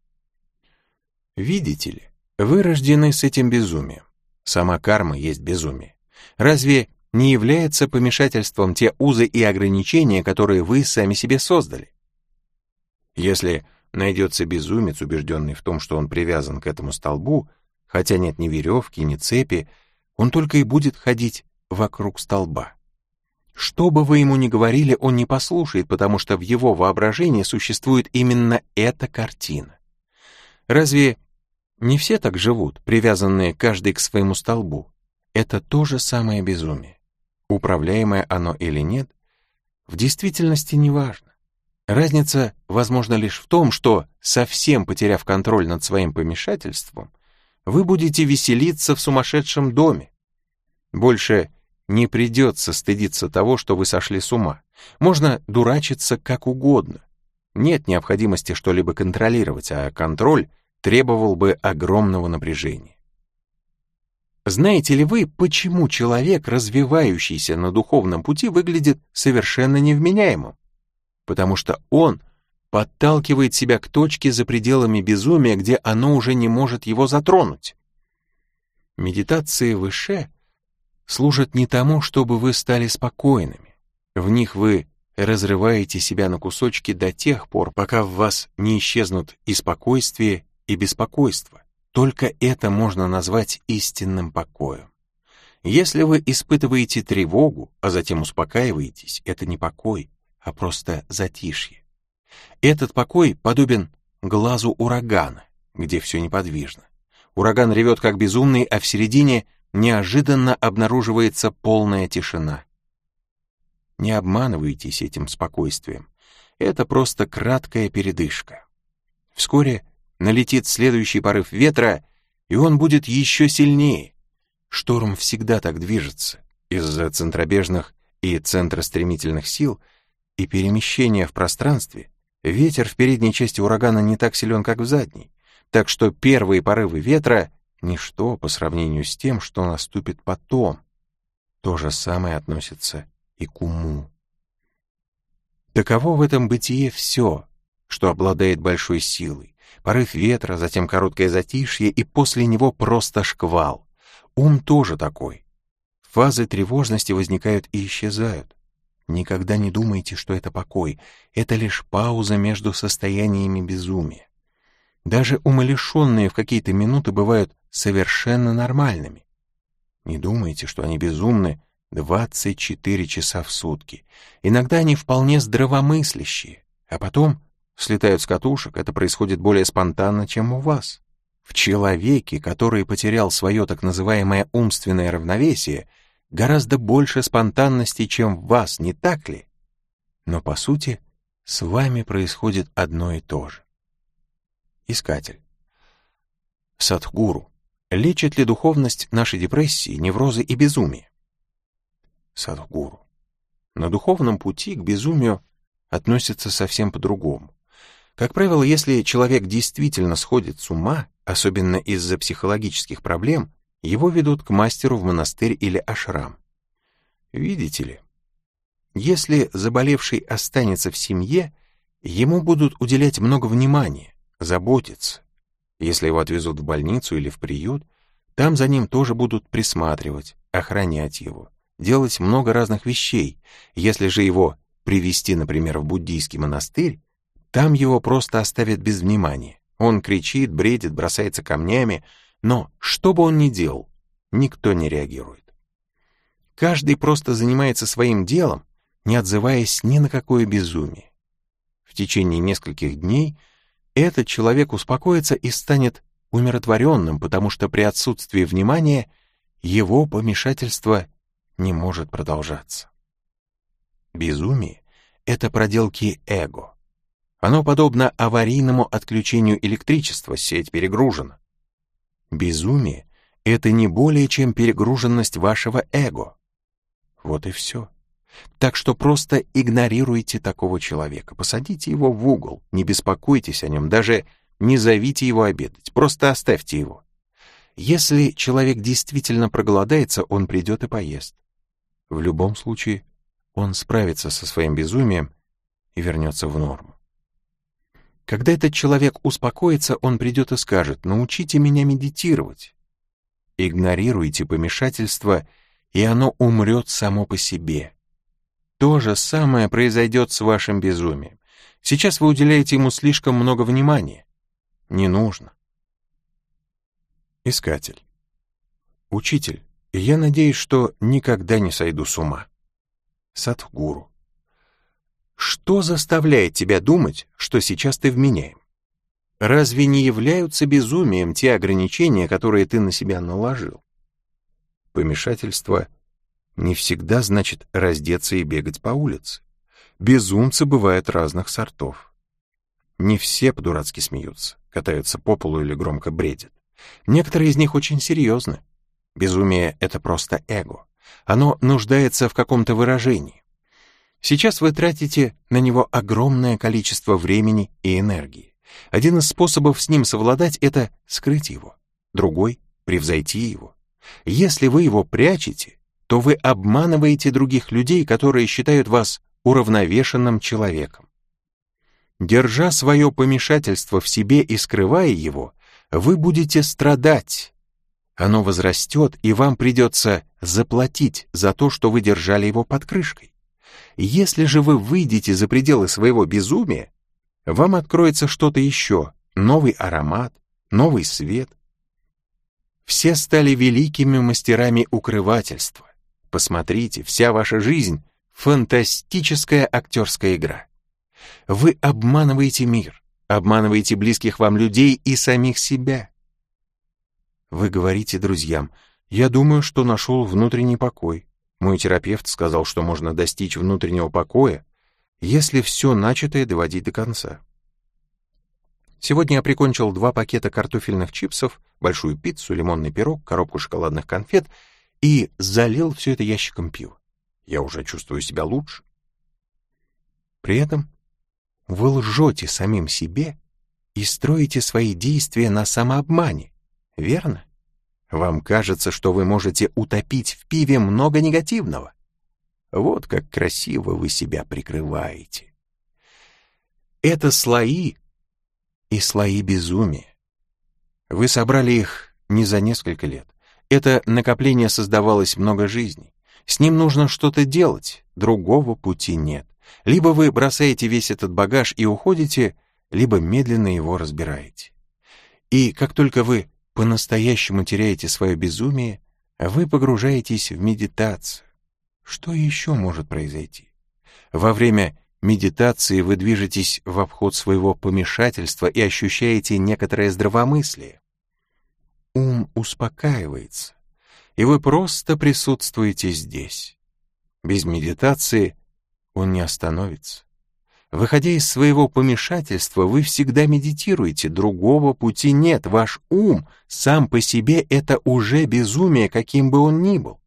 Видите ли, вы рождены с этим безумием. Сама карма есть безумие. Разве не является помешательством те узы и ограничения, которые вы сами себе создали? Если найдется безумец, убежденный в том, что он привязан к этому столбу, хотя нет ни веревки, ни цепи, он только и будет ходить вокруг столба. Что бы вы ему ни говорили, он не послушает, потому что в его воображении существует именно эта картина. Разве не все так живут, привязанные каждый к своему столбу? Это то же самое безумие. Управляемое оно или нет, в действительности не важно. Разница возможна лишь в том, что, совсем потеряв контроль над своим помешательством, вы будете веселиться в сумасшедшем доме. Больше не придется стыдиться того, что вы сошли с ума. Можно дурачиться как угодно. Нет необходимости что-либо контролировать, а контроль требовал бы огромного напряжения. Знаете ли вы, почему человек, развивающийся на духовном пути, выглядит совершенно невменяемым? Потому что он подталкивает себя к точке за пределами безумия, где оно уже не может его затронуть. Медитации выше служат не тому, чтобы вы стали спокойными. В них вы разрываете себя на кусочки до тех пор, пока в вас не исчезнут и спокойствие, и беспокойство. Только это можно назвать истинным покоем. Если вы испытываете тревогу, а затем успокаиваетесь, это не покой, а просто затишье. Этот покой подобен глазу урагана, где все неподвижно. Ураган ревет как безумный, а в середине неожиданно обнаруживается полная тишина. Не обманывайтесь этим спокойствием. Это просто краткая передышка. Вскоре налетит следующий порыв ветра, и он будет еще сильнее. Шторм всегда так движется. Из-за центробежных и центростремительных сил и перемещения в пространстве ветер в передней части урагана не так силен, как в задней так что первые порывы ветра — ничто по сравнению с тем, что наступит потом. То же самое относится и к уму. Таково в этом бытие все, что обладает большой силой. Порыв ветра, затем короткое затишье, и после него просто шквал. Ум тоже такой. Фазы тревожности возникают и исчезают. Никогда не думайте, что это покой. Это лишь пауза между состояниями безумия. Даже умалишенные в какие-то минуты бывают совершенно нормальными. Не думайте, что они безумны 24 часа в сутки. Иногда они вполне здравомыслящие, а потом слетают с катушек, это происходит более спонтанно, чем у вас. В человеке, который потерял свое так называемое умственное равновесие, гораздо больше спонтанности, чем в вас, не так ли? Но, по сути, с вами происходит одно и то же. Искатель. Садхгуру. Лечит ли духовность нашей депрессии, неврозы и безумие? Садхгуру. На духовном пути к безумию относятся совсем по-другому. Как правило, если человек действительно сходит с ума, особенно из-за психологических проблем, его ведут к мастеру в монастырь или ашрам. Видите ли, если заболевший останется в семье, ему будут уделять много внимания, заботиться. Если его отвезут в больницу или в приют, там за ним тоже будут присматривать, охранять его, делать много разных вещей. Если же его привести, например, в буддийский монастырь, там его просто оставят без внимания. Он кричит, бредит, бросается камнями, но что бы он ни делал, никто не реагирует. Каждый просто занимается своим делом, не отзываясь ни на какое безумие. В течение нескольких дней этот человек успокоится и станет умиротворенным, потому что при отсутствии внимания его помешательство не может продолжаться. Безумие — это проделки эго. Оно подобно аварийному отключению электричества, сеть перегружена. Безумие — это не более чем перегруженность вашего эго. Вот и все. Так что просто игнорируйте такого человека, посадите его в угол, не беспокойтесь о нем, даже не зовите его обедать, просто оставьте его. Если человек действительно проголодается, он придет и поест. В любом случае, он справится со своим безумием и вернется в норму. Когда этот человек успокоится, он придет и скажет, научите меня медитировать. Игнорируйте помешательство, и оно умрет само по себе. То же самое произойдет с вашим безумием. Сейчас вы уделяете ему слишком много внимания. Не нужно. Искатель. Учитель, я надеюсь, что никогда не сойду с ума. Садхгуру. Что заставляет тебя думать, что сейчас ты вменяем? Разве не являются безумием те ограничения, которые ты на себя наложил? Помешательство не всегда значит раздеться и бегать по улице. Безумцы бывают разных сортов. Не все по-дурацки смеются, катаются по полу или громко бредят. Некоторые из них очень серьезны. Безумие — это просто эго. Оно нуждается в каком-то выражении. Сейчас вы тратите на него огромное количество времени и энергии. Один из способов с ним совладать — это скрыть его. Другой — превзойти его. Если вы его прячете, то вы обманываете других людей, которые считают вас уравновешенным человеком. Держа свое помешательство в себе и скрывая его, вы будете страдать. оно возрастет, и вам придется заплатить за то, что вы держали его под крышкой. Если же вы выйдете за пределы своего безумия, вам откроется что-то еще, новый аромат, новый свет. Все стали великими мастерами укрывательства. Посмотрите, вся ваша жизнь — фантастическая актерская игра. Вы обманываете мир, обманываете близких вам людей и самих себя. Вы говорите друзьям, я думаю, что нашел внутренний покой. Мой терапевт сказал, что можно достичь внутреннего покоя, если все начатое доводить до конца. Сегодня я прикончил два пакета картофельных чипсов, большую пиццу, лимонный пирог, коробку шоколадных конфет и залил все это ящиком пива. Я уже чувствую себя лучше. При этом вы лжете самим себе и строите свои действия на самообмане, верно? Вам кажется, что вы можете утопить в пиве много негативного. Вот как красиво вы себя прикрываете. Это слои и слои безумия. Вы собрали их не за несколько лет. Это накопление создавалось много жизней. С ним нужно что-то делать, другого пути нет. Либо вы бросаете весь этот багаж и уходите, либо медленно его разбираете. И как только вы по-настоящему теряете свое безумие, вы погружаетесь в медитацию. Что еще может произойти? Во время медитации вы движетесь в обход своего помешательства и ощущаете некоторое здравомыслие. Ум успокаивается, и вы просто присутствуете здесь. Без медитации он не остановится. Выходя из своего помешательства, вы всегда медитируете, другого пути нет. Ваш ум сам по себе — это уже безумие, каким бы он ни был.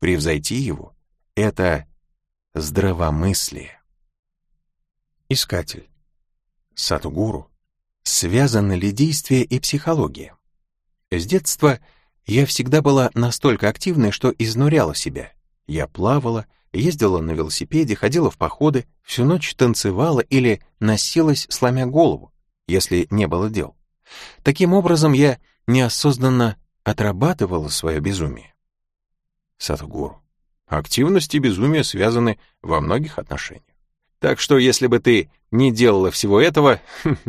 Превзойти его — это здравомыслие. Искатель. Сатугуру. Связаны ли действие и психология? С детства я всегда была настолько активной, что изнуряла себя. Я плавала, ездила на велосипеде, ходила в походы, всю ночь танцевала или носилась, сломя голову, если не было дел. Таким образом, я неосознанно отрабатывала свое безумие. Сатгуру. Активность и безумие связаны во многих отношениях. Так что, если бы ты не делала всего этого, (laughs)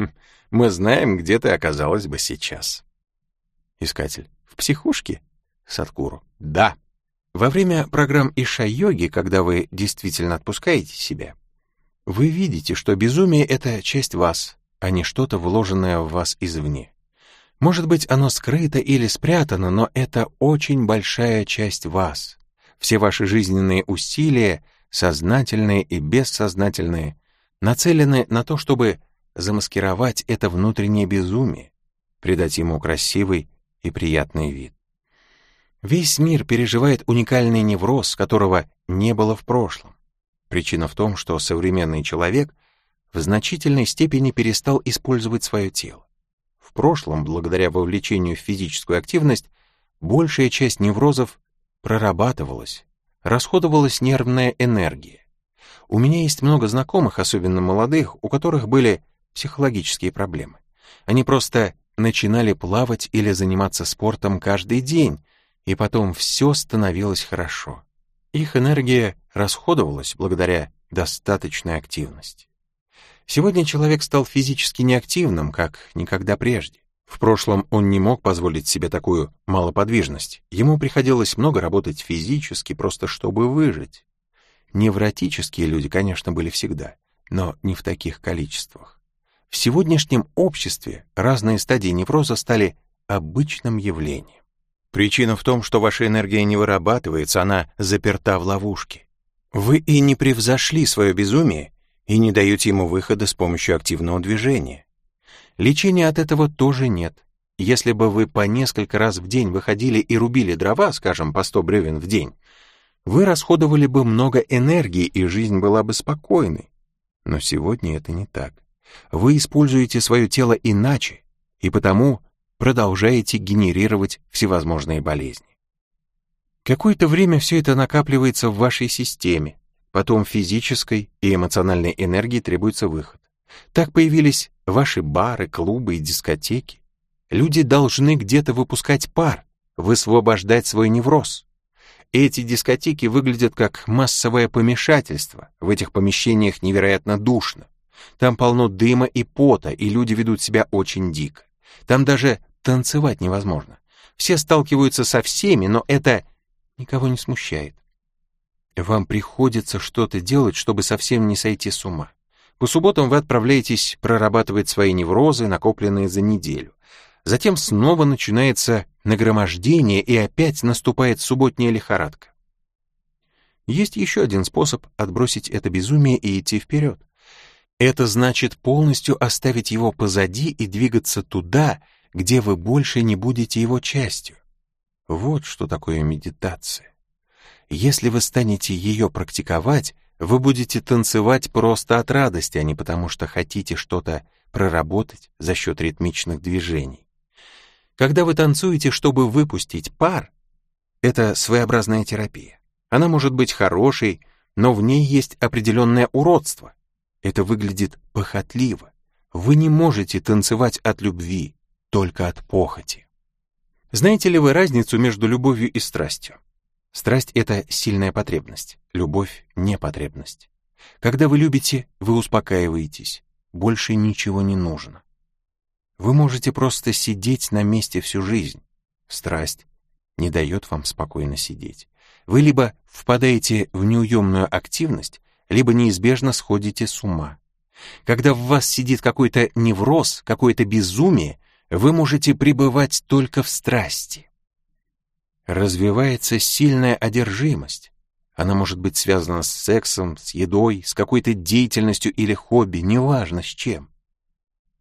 мы знаем, где ты оказалась бы сейчас. Искатель. В психушке? Садхгуру. Да. Во время программ Иша-йоги, когда вы действительно отпускаете себя, вы видите, что безумие — это часть вас, а не что-то вложенное в вас извне. Может быть, оно скрыто или спрятано, но это очень большая часть вас. Все ваши жизненные усилия, сознательные и бессознательные, нацелены на то, чтобы замаскировать это внутреннее безумие, придать ему красивый и приятный вид. Весь мир переживает уникальный невроз, которого не было в прошлом. Причина в том, что современный человек в значительной степени перестал использовать свое тело. В прошлом, благодаря вовлечению в физическую активность, большая часть неврозов прорабатывалась, расходовалась нервная энергия. У меня есть много знакомых, особенно молодых, у которых были психологические проблемы. Они просто начинали плавать или заниматься спортом каждый день, и потом все становилось хорошо. Их энергия расходовалась благодаря достаточной активности. Сегодня человек стал физически неактивным, как никогда прежде. В прошлом он не мог позволить себе такую малоподвижность. Ему приходилось много работать физически, просто чтобы выжить. Невротические люди, конечно, были всегда, но не в таких количествах. В сегодняшнем обществе разные стадии невроза стали обычным явлением. Причина в том, что ваша энергия не вырабатывается, она заперта в ловушке. Вы и не превзошли свое безумие, и не даете ему выхода с помощью активного движения. Лечения от этого тоже нет. Если бы вы по несколько раз в день выходили и рубили дрова, скажем, по 100 бревен в день, вы расходовали бы много энергии, и жизнь была бы спокойной. Но сегодня это не так. Вы используете свое тело иначе, и потому продолжаете генерировать всевозможные болезни. Какое-то время все это накапливается в вашей системе, потом физической и эмоциональной энергии требуется выход. Так появились ваши бары, клубы и дискотеки. Люди должны где-то выпускать пар, высвобождать свой невроз. Эти дискотеки выглядят как массовое помешательство. В этих помещениях невероятно душно. Там полно дыма и пота, и люди ведут себя очень дико. Там даже танцевать невозможно. Все сталкиваются со всеми, но это никого не смущает. Вам приходится что-то делать, чтобы совсем не сойти с ума. По субботам вы отправляетесь прорабатывать свои неврозы, накопленные за неделю. Затем снова начинается нагромождение, и опять наступает субботняя лихорадка. Есть еще один способ отбросить это безумие и идти вперед. Это значит полностью оставить его позади и двигаться туда, где вы больше не будете его частью. Вот что такое медитация. Если вы станете ее практиковать, вы будете танцевать просто от радости, а не потому что хотите что-то проработать за счет ритмичных движений. Когда вы танцуете, чтобы выпустить пар, это своеобразная терапия. Она может быть хорошей, но в ней есть определенное уродство. Это выглядит похотливо. Вы не можете танцевать от любви, только от похоти. Знаете ли вы разницу между любовью и страстью? Страсть — это сильная потребность, любовь — не потребность. Когда вы любите, вы успокаиваетесь, больше ничего не нужно. Вы можете просто сидеть на месте всю жизнь. Страсть не дает вам спокойно сидеть. Вы либо впадаете в неуемную активность, либо неизбежно сходите с ума. Когда в вас сидит какой-то невроз, какое-то безумие, вы можете пребывать только в страсти. Развивается сильная одержимость. Она может быть связана с сексом, с едой, с какой-то деятельностью или хобби, неважно с чем.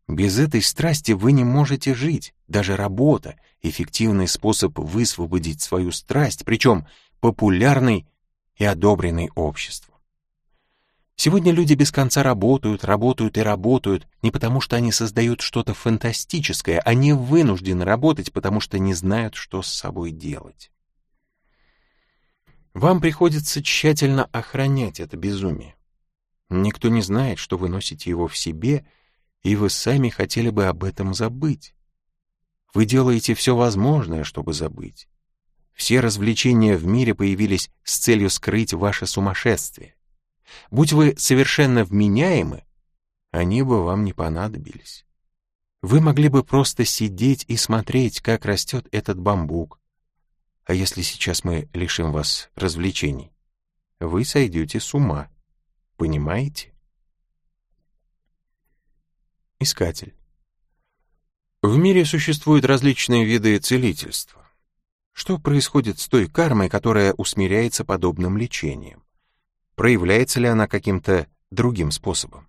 Без этой страсти вы не можете жить. Даже работа — эффективный способ высвободить свою страсть, причем популярный и одобренный обществом. Сегодня люди без конца работают, работают и работают, не потому что они создают что-то фантастическое, они вынуждены работать, потому что не знают, что с собой делать. Вам приходится тщательно охранять это безумие. Никто не знает, что вы носите его в себе — и вы сами хотели бы об этом забыть. Вы делаете все возможное, чтобы забыть. Все развлечения в мире появились с целью скрыть ваше сумасшествие. Будь вы совершенно вменяемы, они бы вам не понадобились. Вы могли бы просто сидеть и смотреть, как растет этот бамбук. А если сейчас мы лишим вас развлечений, вы сойдете с ума. Понимаете? Искатель. В мире существуют различные виды целительства. Что происходит с той кармой, которая усмиряется подобным лечением? Проявляется ли она каким-то другим способом?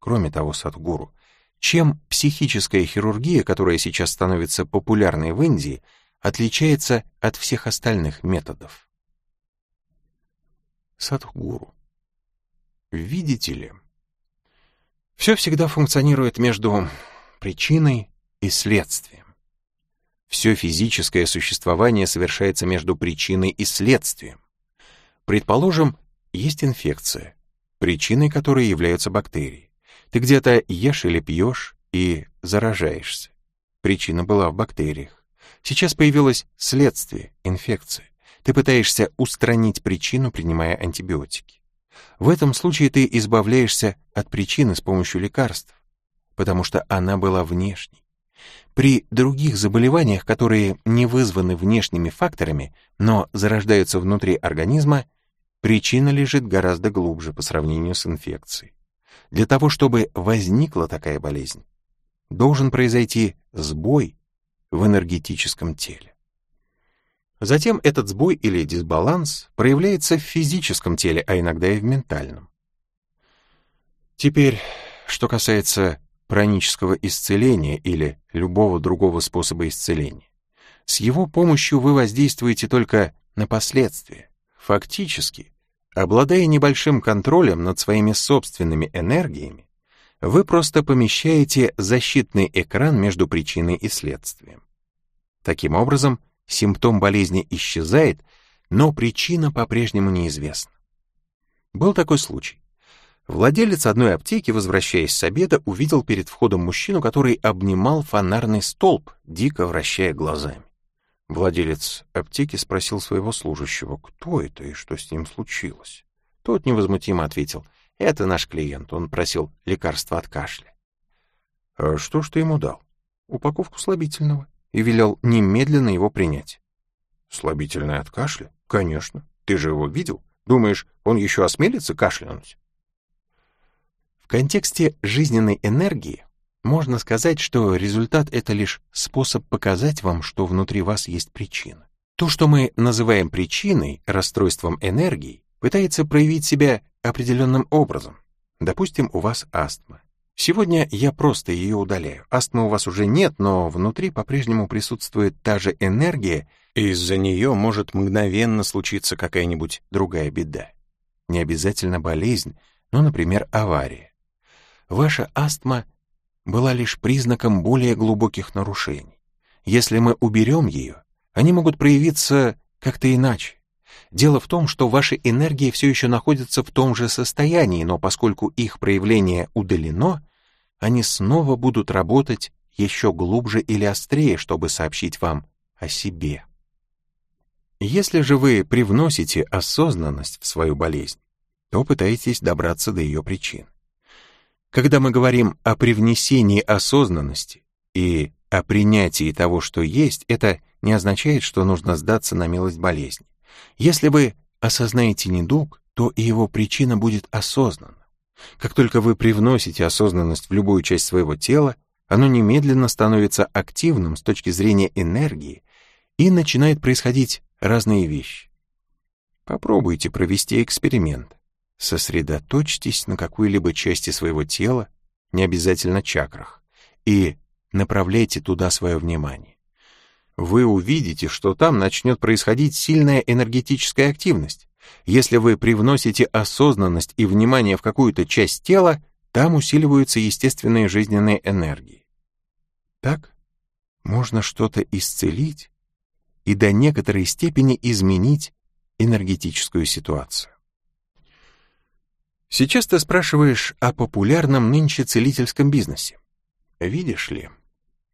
Кроме того, Садгуру, чем психическая хирургия, которая сейчас становится популярной в Индии, отличается от всех остальных методов? Садхгуру. Видите ли, все всегда функционирует между причиной и следствием. Все физическое существование совершается между причиной и следствием. Предположим, есть инфекция, причиной которой являются бактерии. Ты где-то ешь или пьешь и заражаешься. Причина была в бактериях. Сейчас появилось следствие, инфекция. Ты пытаешься устранить причину, принимая антибиотики. В этом случае ты избавляешься от причины с помощью лекарств, потому что она была внешней. При других заболеваниях, которые не вызваны внешними факторами, но зарождаются внутри организма, причина лежит гораздо глубже по сравнению с инфекцией. Для того, чтобы возникла такая болезнь, должен произойти сбой в энергетическом теле. Затем этот сбой или дисбаланс проявляется в физическом теле, а иногда и в ментальном. Теперь, что касается пранического исцеления или любого другого способа исцеления. С его помощью вы воздействуете только на последствия. Фактически, обладая небольшим контролем над своими собственными энергиями, вы просто помещаете защитный экран между причиной и следствием. Таким образом, Симптом болезни исчезает, но причина по-прежнему неизвестна. Был такой случай. Владелец одной аптеки, возвращаясь с обеда, увидел перед входом мужчину, который обнимал фонарный столб, дико вращая глазами. Владелец аптеки спросил своего служащего, кто это и что с ним случилось. Тот невозмутимо ответил, это наш клиент, он просил лекарства от кашля. А что ж ты ему дал? Упаковку слабительного и велел немедленно его принять. Слабительное от кашля? Конечно. Ты же его видел? Думаешь, он еще осмелится кашлянуть? В контексте жизненной энергии можно сказать, что результат — это лишь способ показать вам, что внутри вас есть причина. То, что мы называем причиной, расстройством энергии, пытается проявить себя определенным образом. Допустим, у вас астма. Сегодня я просто ее удаляю. Астмы у вас уже нет, но внутри по-прежнему присутствует та же энергия, и из-за нее может мгновенно случиться какая-нибудь другая беда. Не обязательно болезнь, но, например, авария. Ваша астма была лишь признаком более глубоких нарушений. Если мы уберем ее, они могут проявиться как-то иначе. Дело в том, что ваши энергии все еще находятся в том же состоянии, но поскольку их проявление удалено, они снова будут работать еще глубже или острее, чтобы сообщить вам о себе. Если же вы привносите осознанность в свою болезнь, то пытаетесь добраться до ее причин. Когда мы говорим о привнесении осознанности и о принятии того, что есть, это не означает, что нужно сдаться на милость болезни. Если вы осознаете недуг, то и его причина будет осознанна. Как только вы привносите осознанность в любую часть своего тела, оно немедленно становится активным с точки зрения энергии и начинает происходить разные вещи. Попробуйте провести эксперимент. Сосредоточьтесь на какой-либо части своего тела, не обязательно чакрах, и направляйте туда свое внимание вы увидите, что там начнет происходить сильная энергетическая активность. Если вы привносите осознанность и внимание в какую-то часть тела, там усиливаются естественные жизненные энергии. Так можно что-то исцелить и до некоторой степени изменить энергетическую ситуацию. Сейчас ты спрашиваешь о популярном нынче целительском бизнесе. Видишь ли,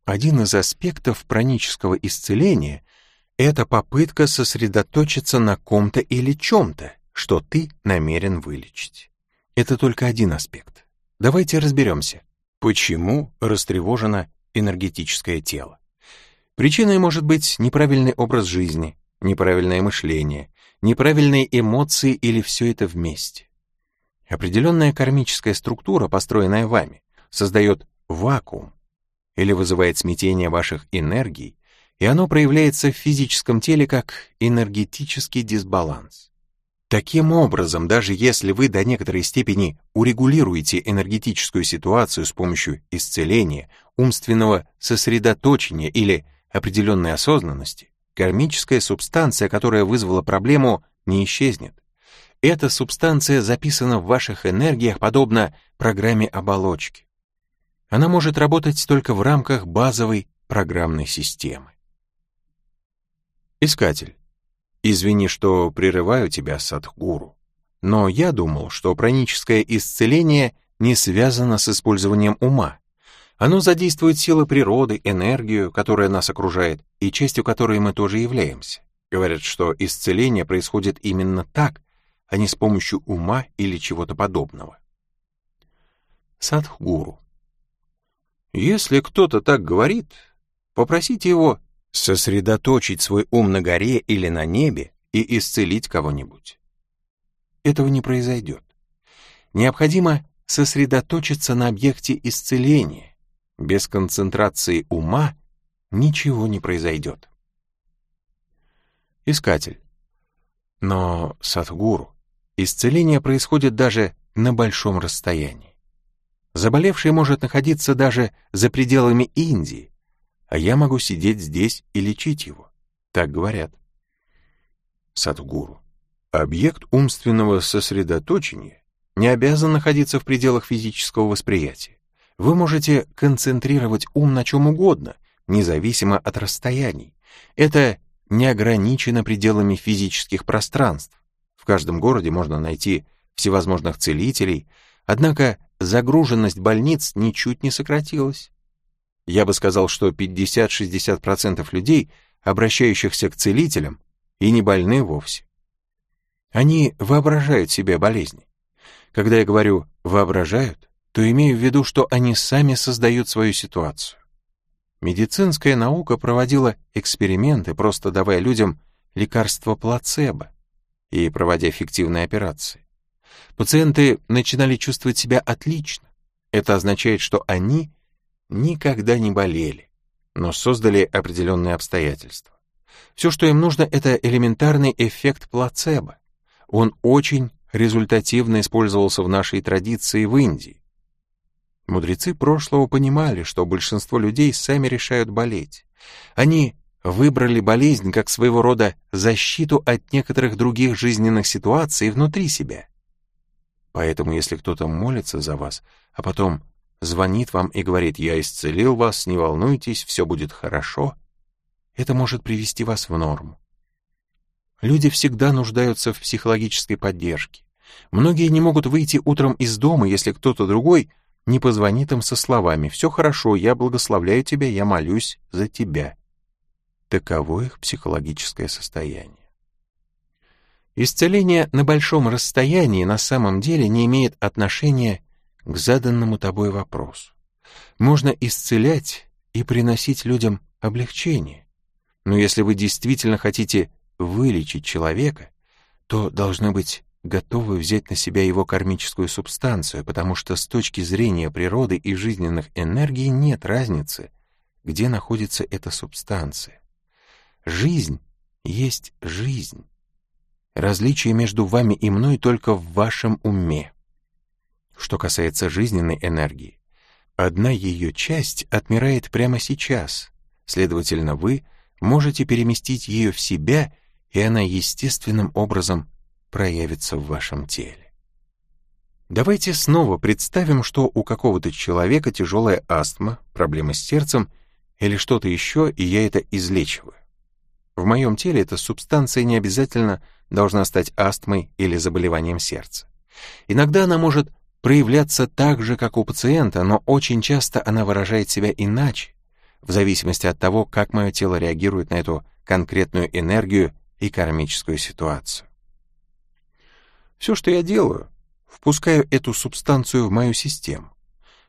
один из аспектов пранического исцеления — это попытка сосредоточиться на ком-то или чем-то, что ты намерен вылечить. Это только один аспект. Давайте разберемся, почему растревожено энергетическое тело. Причиной может быть неправильный образ жизни, неправильное мышление, неправильные эмоции или все это вместе. Определенная кармическая структура, построенная вами, создает вакуум, или вызывает смятение ваших энергий, и оно проявляется в физическом теле как энергетический дисбаланс. Таким образом, даже если вы до некоторой степени урегулируете энергетическую ситуацию с помощью исцеления, умственного сосредоточения или определенной осознанности, кармическая субстанция, которая вызвала проблему, не исчезнет. Эта субстанция записана в ваших энергиях подобно программе оболочки. Она может работать только в рамках базовой программной системы. Искатель. Извини, что прерываю тебя, Садхгуру, но я думал, что праническое исцеление не связано с использованием ума. Оно задействует силы природы, энергию, которая нас окружает, и частью которой мы тоже являемся. Говорят, что исцеление происходит именно так, а не с помощью ума или чего-то подобного. Садхгуру. Если кто-то так говорит, попросите его сосредоточить свой ум на горе или на небе и исцелить кого-нибудь. Этого не произойдет. Необходимо сосредоточиться на объекте исцеления. Без концентрации ума ничего не произойдет. Искатель. Но, Садхгуру, исцеление происходит даже на большом расстоянии. Заболевший может находиться даже за пределами Индии, а я могу сидеть здесь и лечить его. Так говорят. Садхгуру. Объект умственного сосредоточения не обязан находиться в пределах физического восприятия. Вы можете концентрировать ум на чем угодно, независимо от расстояний. Это не ограничено пределами физических пространств. Каждом городе можно найти всевозможных целителей, однако загруженность больниц ничуть не сократилась. Я бы сказал, что 50-60% людей обращающихся к целителям, и не больны вовсе. Они воображают себе болезни. Когда я говорю «воображают», то имею в виду, что они сами создают свою ситуацию. Медицинская наука проводила эксперименты, просто давая людям лекарство плацебо и проводя эффективные операции. Пациенты начинали чувствовать себя отлично. Это означает, что они никогда не болели, но создали определенные обстоятельства. Все, что им нужно, это элементарный эффект плацебо. Он очень результативно использовался в нашей традиции в Индии. Мудрецы прошлого понимали, что большинство людей сами решают болеть. Они выбрали болезнь как своего рода защиту от некоторых других жизненных ситуаций внутри себя. Поэтому если кто-то молится за вас, а потом звонит вам и говорит «Я исцелил вас, не волнуйтесь, все будет хорошо», это может привести вас в норму. Люди всегда нуждаются в психологической поддержке. Многие не могут выйти утром из дома, если кто-то другой не позвонит им со словами «Все хорошо, я благословляю тебя, я молюсь за тебя». Таково их психологическое состояние. Исцеление на большом расстоянии на самом деле не имеет отношения к заданному тобой вопросу. Можно исцелять и приносить людям облегчение. Но если вы действительно хотите вылечить человека, то должны быть готовы взять на себя его кармическую субстанцию, потому что с точки зрения природы и жизненных энергий нет разницы, где находится эта субстанция. Жизнь есть жизнь. Различие между вами и мной только в вашем уме. Что касается жизненной энергии, одна ее часть отмирает прямо сейчас, следовательно, вы можете переместить ее в себя, и она естественным образом проявится в вашем теле. Давайте снова представим, что у какого-то человека тяжелая астма, проблемы с сердцем или что-то еще, и я это излечиваю. В моем теле эта субстанция не обязательно должна стать астмой или заболеванием сердца. Иногда она может проявляться так же, как у пациента, но очень часто она выражает себя иначе, в зависимости от того, как мое тело реагирует на эту конкретную энергию и кармическую ситуацию. Все, что я делаю, впускаю эту субстанцию в мою систему.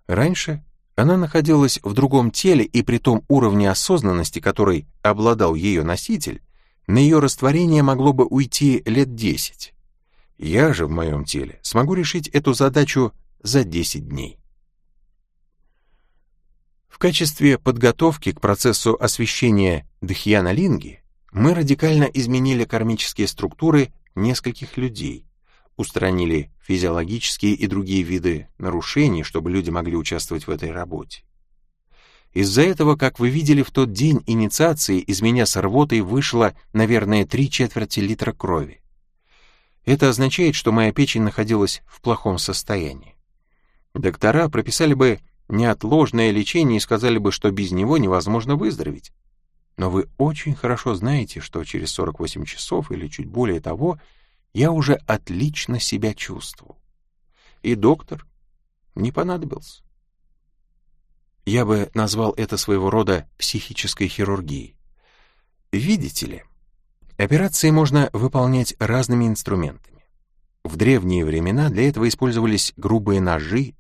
Раньше она находилась в другом теле, и при том уровне осознанности, который обладал ее носитель, на ее растворение могло бы уйти лет 10. Я же в моем теле смогу решить эту задачу за 10 дней. В качестве подготовки к процессу освещения Дхьяна-линги мы радикально изменили кармические структуры нескольких людей, устранили физиологические и другие виды нарушений, чтобы люди могли участвовать в этой работе. Из-за этого, как вы видели в тот день инициации, из меня с рвотой вышло, наверное, три четверти литра крови. Это означает, что моя печень находилась в плохом состоянии. Доктора прописали бы неотложное лечение и сказали бы, что без него невозможно выздороветь. Но вы очень хорошо знаете, что через 48 часов или чуть более того я уже отлично себя чувствовал. И доктор не понадобился. Я бы назвал это своего рода психической хирургией. Видите ли, операции можно выполнять разными инструментами. В древние времена для этого использовались грубые ножи,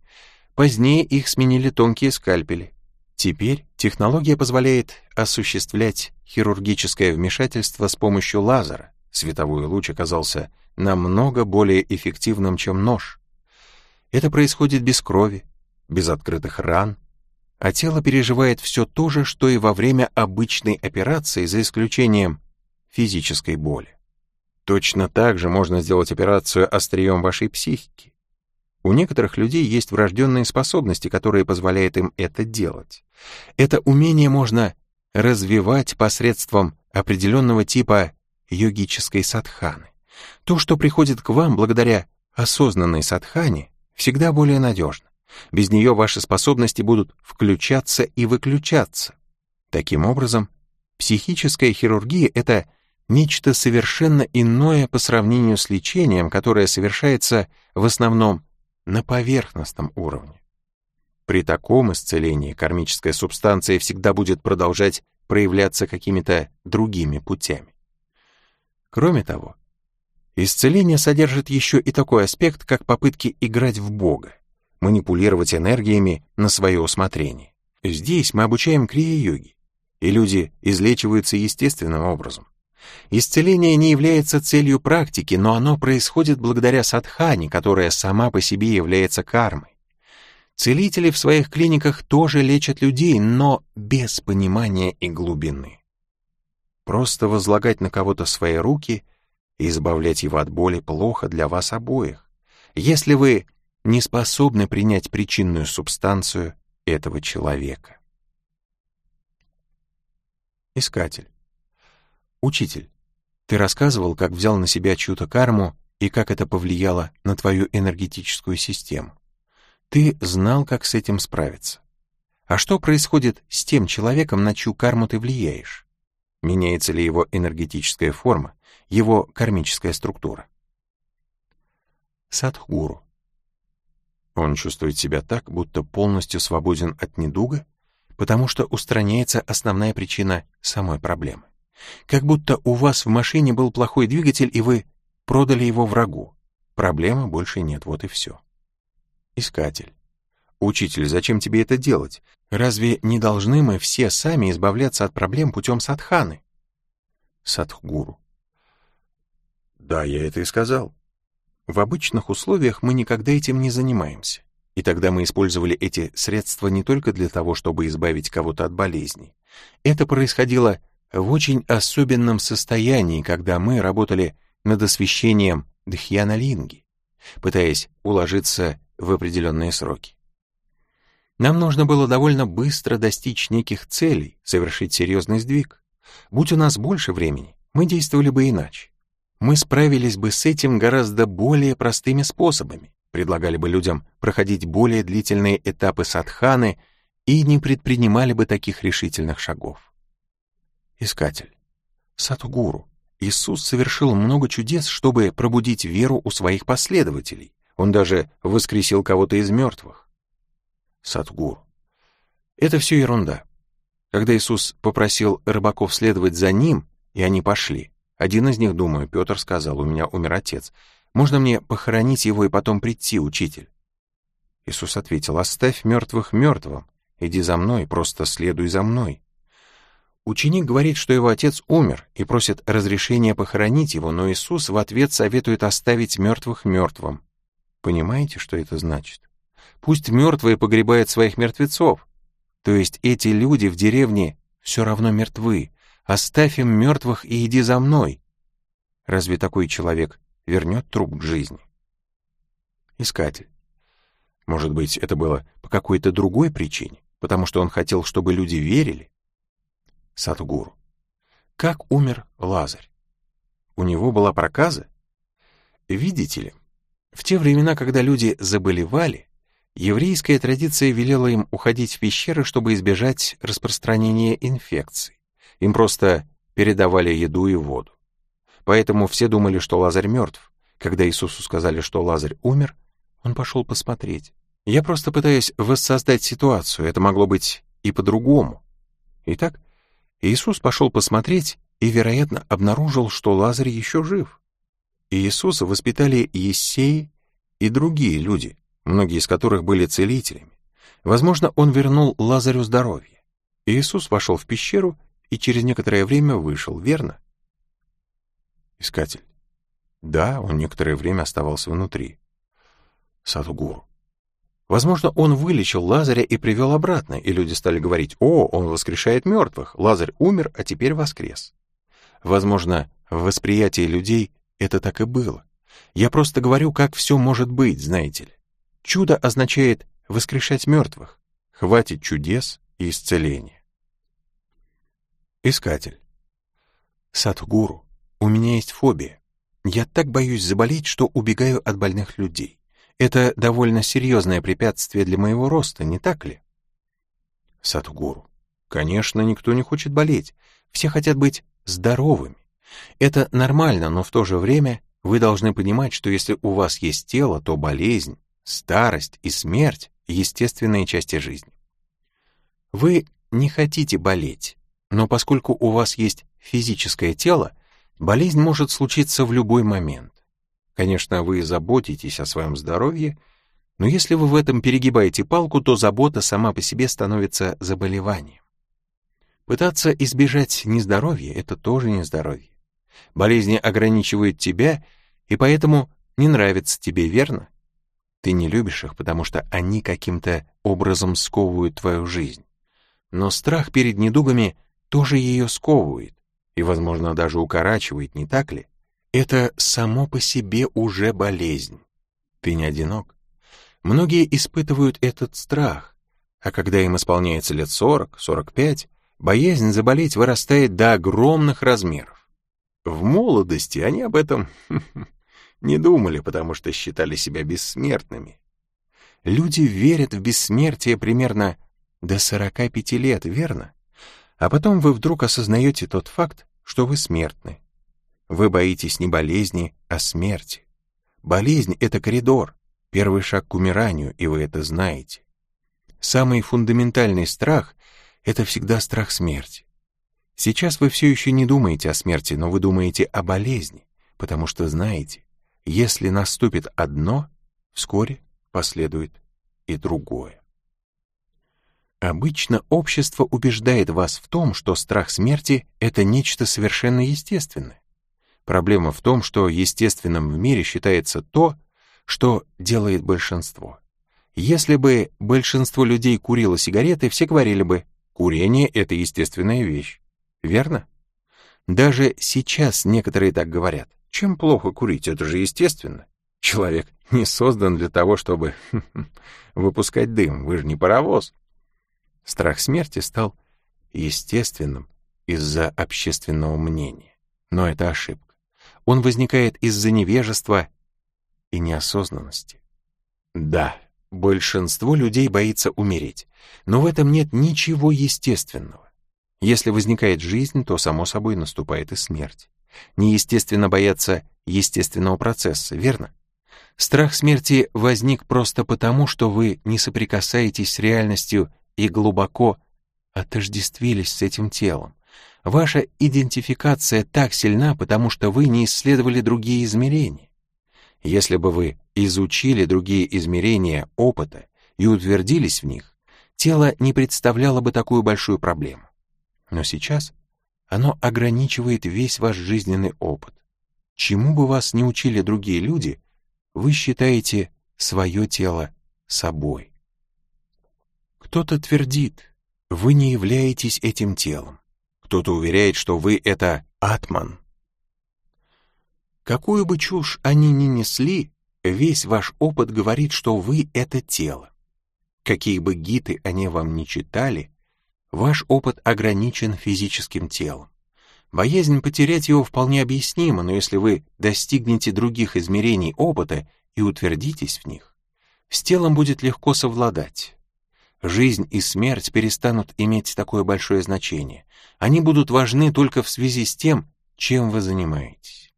позднее их сменили тонкие скальпели. Теперь технология позволяет осуществлять хирургическое вмешательство с помощью лазера. Световой луч оказался намного более эффективным, чем нож. Это происходит без крови, без открытых ран, а тело переживает все то же, что и во время обычной операции, за исключением физической боли. Точно так же можно сделать операцию острием вашей психики. У некоторых людей есть врожденные способности, которые позволяют им это делать. Это умение можно развивать посредством определенного типа йогической садханы. То, что приходит к вам благодаря осознанной садхане, всегда более надежно. Без нее ваши способности будут включаться и выключаться. Таким образом, психическая хирургия — это нечто совершенно иное по сравнению с лечением, которое совершается в основном на поверхностном уровне. При таком исцелении кармическая субстанция всегда будет продолжать проявляться какими-то другими путями. Кроме того, исцеление содержит еще и такой аспект, как попытки играть в Бога, манипулировать энергиями на свое усмотрение. Здесь мы обучаем крия-йоги, и люди излечиваются естественным образом. Исцеление не является целью практики, но оно происходит благодаря садхане, которая сама по себе является кармой. Целители в своих клиниках тоже лечат людей, но без понимания и глубины. Просто возлагать на кого-то свои руки и избавлять его от боли плохо для вас обоих, если вы не способны принять причинную субстанцию этого человека. Искатель. Учитель, ты рассказывал, как взял на себя чью-то карму и как это повлияло на твою энергетическую систему. Ты знал, как с этим справиться. А что происходит с тем человеком, на чью карму ты влияешь? Меняется ли его энергетическая форма, его кармическая структура? Садхгуру. Он чувствует себя так, будто полностью свободен от недуга, потому что устраняется основная причина самой проблемы. Как будто у вас в машине был плохой двигатель, и вы продали его врагу. Проблемы больше нет, вот и все. Искатель. Учитель, зачем тебе это делать? Разве не должны мы все сами избавляться от проблем путем садханы? Садхгуру. Да, я это и сказал. В обычных условиях мы никогда этим не занимаемся. И тогда мы использовали эти средства не только для того, чтобы избавить кого-то от болезней. Это происходило в очень особенном состоянии, когда мы работали над освещением Дхьяналинги, пытаясь уложиться в определенные сроки. Нам нужно было довольно быстро достичь неких целей, совершить серьезный сдвиг. Будь у нас больше времени, мы действовали бы иначе. Мы справились бы с этим гораздо более простыми способами, предлагали бы людям проходить более длительные этапы садханы и не предпринимали бы таких решительных шагов. Искатель. Сатугуру. Иисус совершил много чудес, чтобы пробудить веру у своих последователей. Он даже воскресил кого-то из мертвых. Сатгуру. Это все ерунда. Когда Иисус попросил рыбаков следовать за ним, и они пошли, один из них, думаю, Петр сказал, у меня умер отец. Можно мне похоронить его и потом прийти, учитель? Иисус ответил, оставь мертвых мертвым, иди за мной, просто следуй за мной. Ученик говорит, что его отец умер и просит разрешения похоронить его, но Иисус в ответ советует оставить мертвых мертвым. Понимаете, что это значит? Пусть мертвые погребают своих мертвецов. То есть эти люди в деревне все равно мертвы. Оставь им мертвых и иди за мной. Разве такой человек вернет труп к жизни? Искатель. Может быть, это было по какой-то другой причине, потому что он хотел, чтобы люди верили? Садгуру. Как умер Лазарь? У него была проказа? Видите ли, в те времена, когда люди заболевали, еврейская традиция велела им уходить в пещеры, чтобы избежать распространения инфекций. Им просто передавали еду и воду. Поэтому все думали, что Лазарь мертв. Когда Иисусу сказали, что Лазарь умер, он пошел посмотреть. Я просто пытаюсь воссоздать ситуацию, это могло быть и по-другому. Итак, Иисус пошел посмотреть и, вероятно, обнаружил, что Лазарь еще жив. Иисуса воспитали Ессеи и другие люди, многие из которых были целителями. Возможно, он вернул Лазарю здоровье. Иисус вошел в пещеру и через некоторое время вышел, верно? Искатель. Да, он некоторое время оставался внутри. Садугуру. Возможно, он вылечил Лазаря и привел обратно, и люди стали говорить, «О, он воскрешает мертвых, Лазарь умер, а теперь воскрес». Возможно, в восприятии людей это так и было. Я просто говорю, как все может быть, знаете ли. Чудо означает воскрешать мертвых. Хватит чудес и исцеления. Искатель. Садхгуру, у меня есть фобия. Я так боюсь заболеть, что убегаю от больных людей. Это довольно серьезное препятствие для моего роста, не так ли? Сатугуру. Конечно, никто не хочет болеть. Все хотят быть здоровыми. Это нормально, но в то же время вы должны понимать, что если у вас есть тело, то болезнь, старость и смерть — естественные части жизни. Вы не хотите болеть, Но поскольку у вас есть физическое тело, болезнь может случиться в любой момент. Конечно, вы заботитесь о своем здоровье, но если вы в этом перегибаете палку, то забота сама по себе становится заболеванием. Пытаться избежать нездоровья — это тоже нездоровье. Болезни ограничивают тебя, и поэтому не нравятся тебе, верно? Ты не любишь их, потому что они каким-то образом сковывают твою жизнь. Но страх перед недугами тоже ее сковывает и, возможно, даже укорачивает, не так ли? Это само по себе уже болезнь. Ты не одинок. Многие испытывают этот страх, а когда им исполняется лет 40-45, боязнь заболеть вырастает до огромных размеров. В молодости они об этом (laughs) не думали, потому что считали себя бессмертными. Люди верят в бессмертие примерно до 45 лет, верно? А потом вы вдруг осознаете тот факт, что вы смертны. Вы боитесь не болезни, а смерти. Болезнь — это коридор, первый шаг к умиранию, и вы это знаете. Самый фундаментальный страх — это всегда страх смерти. Сейчас вы все еще не думаете о смерти, но вы думаете о болезни, потому что знаете, если наступит одно, вскоре последует и другое. Обычно общество убеждает вас в том, что страх смерти — это нечто совершенно естественное. Проблема в том, что естественным в мире считается то, что делает большинство. Если бы большинство людей курило сигареты, все говорили бы, курение — это естественная вещь. Верно? Даже сейчас некоторые так говорят. Чем плохо курить? Это же естественно. Человек не создан для того, чтобы (laughs) выпускать дым. Вы же не паровоз. Страх смерти стал естественным из-за общественного мнения. Но это ошибка. Он возникает из-за невежества и неосознанности. Да, большинство людей боится умереть, но в этом нет ничего естественного. Если возникает жизнь, то, само собой, наступает и смерть. Неестественно бояться естественного процесса, верно? Страх смерти возник просто потому, что вы не соприкасаетесь с реальностью и глубоко отождествились с этим телом. Ваша идентификация так сильна, потому что вы не исследовали другие измерения. Если бы вы изучили другие измерения опыта и утвердились в них, тело не представляло бы такую большую проблему. Но сейчас оно ограничивает весь ваш жизненный опыт. Чему бы вас не учили другие люди, вы считаете свое тело собой. Кто-то твердит, вы не являетесь этим телом. Кто-то уверяет, что вы — это атман. Какую бы чушь они ни несли, весь ваш опыт говорит, что вы — это тело. Какие бы гиты они вам ни читали, ваш опыт ограничен физическим телом. Боязнь потерять его вполне объяснима, но если вы достигнете других измерений опыта и утвердитесь в них, с телом будет легко совладать. Жизнь и смерть перестанут иметь такое большое значение. Они будут важны только в связи с тем, чем вы занимаетесь.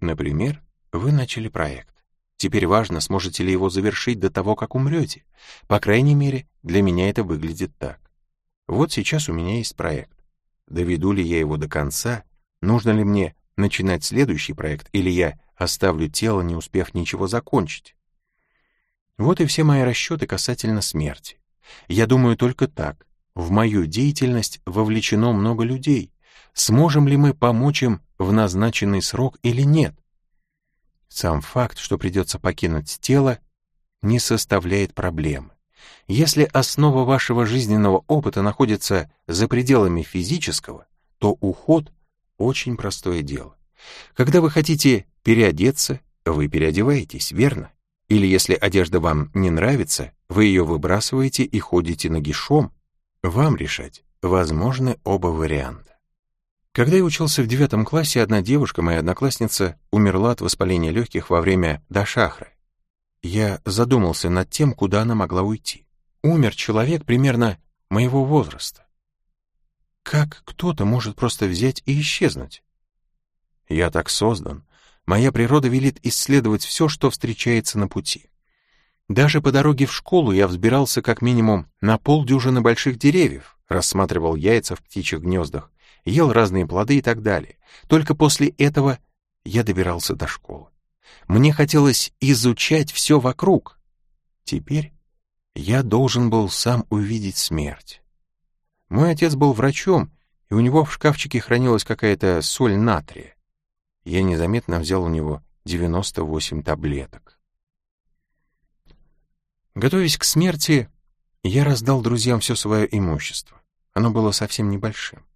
Например, вы начали проект. Теперь важно, сможете ли его завершить до того, как умрете. По крайней мере, для меня это выглядит так. Вот сейчас у меня есть проект. Доведу ли я его до конца? Нужно ли мне начинать следующий проект, или я оставлю тело, не успев ничего закончить? Вот и все мои расчеты касательно смерти. Я думаю только так. В мою деятельность вовлечено много людей. Сможем ли мы помочь им в назначенный срок или нет? Сам факт, что придется покинуть тело, не составляет проблемы. Если основа вашего жизненного опыта находится за пределами физического, то уход — очень простое дело. Когда вы хотите переодеться, вы переодеваетесь, верно? Или если одежда вам не нравится, вы ее выбрасываете и ходите нагишом. Вам решать. Возможны оба варианта. Когда я учился в девятом классе, одна девушка, моя одноклассница, умерла от воспаления легких во время дашахры. Я задумался над тем, куда она могла уйти. Умер человек примерно моего возраста. Как кто-то может просто взять и исчезнуть? Я так создан, Моя природа велит исследовать все, что встречается на пути. Даже по дороге в школу я взбирался как минимум на полдюжины больших деревьев, рассматривал яйца в птичьих гнездах, ел разные плоды и так далее. Только после этого я добирался до школы. Мне хотелось изучать все вокруг. Теперь я должен был сам увидеть смерть. Мой отец был врачом, и у него в шкафчике хранилась какая-то соль натрия. Я незаметно взял у него 98 таблеток. Готовясь к смерти, я раздал друзьям все свое имущество. Оно было совсем небольшим.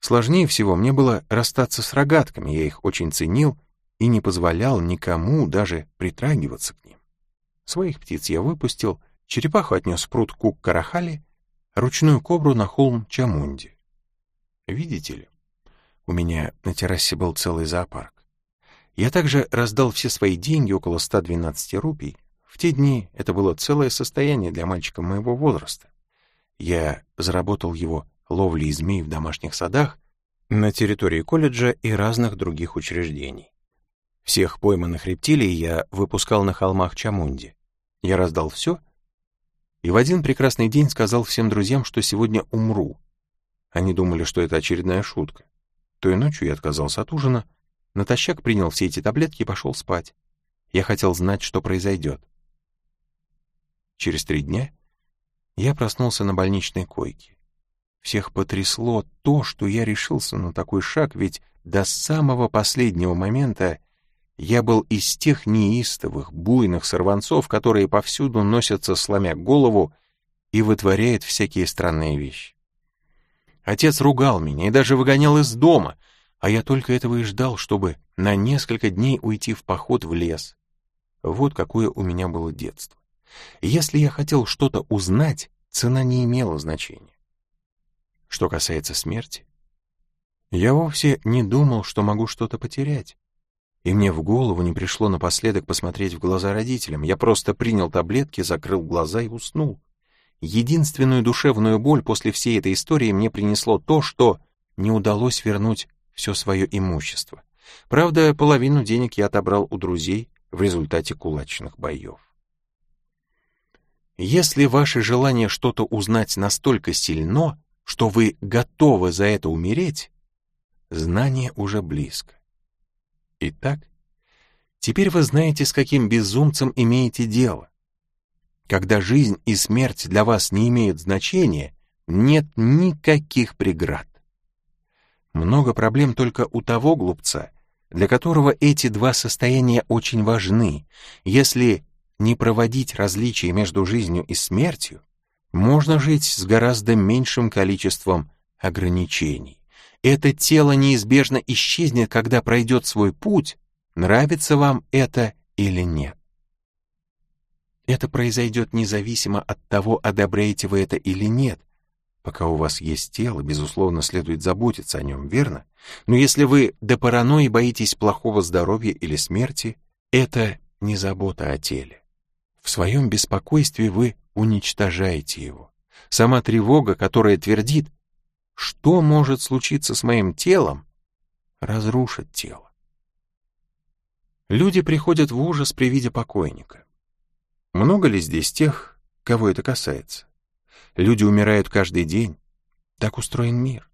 Сложнее всего мне было расстаться с рогатками, я их очень ценил и не позволял никому даже притрагиваться к ним. Своих птиц я выпустил, черепаху отнес в пруд Кук-Карахали, ручную кобру на холм Чамунди. Видите ли, у меня на террасе был целый зоопарк. Я также раздал все свои деньги, около 112 рупий. В те дни это было целое состояние для мальчика моего возраста. Я заработал его ловлей змей в домашних садах, на территории колледжа и разных других учреждений. Всех пойманных рептилий я выпускал на холмах Чамунди. Я раздал все и в один прекрасный день сказал всем друзьям, что сегодня умру. Они думали, что это очередная шутка. Той ночью я отказался от ужина, натощак принял все эти таблетки и пошел спать. Я хотел знать, что произойдет. Через три дня я проснулся на больничной койке. Всех потрясло то, что я решился на такой шаг, ведь до самого последнего момента я был из тех неистовых, буйных сорванцов, которые повсюду носятся, сломя голову, и вытворяют всякие странные вещи. Отец ругал меня и даже выгонял из дома, а я только этого и ждал, чтобы на несколько дней уйти в поход в лес. Вот какое у меня было детство. если я хотел что-то узнать, цена не имела значения. Что касается смерти, я вовсе не думал, что могу что-то потерять. И мне в голову не пришло напоследок посмотреть в глаза родителям. Я просто принял таблетки, закрыл глаза и уснул. Единственную душевную боль после всей этой истории мне принесло то, что не удалось вернуть все свое имущество. Правда, половину денег я отобрал у друзей в результате кулачных боев. Если ваше желание что-то узнать настолько сильно, что вы готовы за это умереть, знание уже близко. Итак, теперь вы знаете, с каким безумцем имеете дело. Когда жизнь и смерть для вас не имеют значения, нет никаких преград. Много проблем только у того глупца, для которого эти два состояния очень важны. Если не проводить различия между жизнью и смертью, можно жить с гораздо меньшим количеством ограничений. Это тело неизбежно исчезнет, когда пройдет свой путь, нравится вам это или нет. Это произойдет независимо от того, одобряете вы это или нет. Пока у вас есть тело, безусловно, следует заботиться о нем, верно? Но если вы до паранойи боитесь плохого здоровья или смерти, это не забота о теле. В своем беспокойстве вы уничтожаете его. Сама тревога, которая твердит что может случиться с моим телом, разрушит тело. Люди приходят в ужас при виде покойника. Много ли здесь тех, кого это касается? Люди умирают каждый день. Так устроен мир.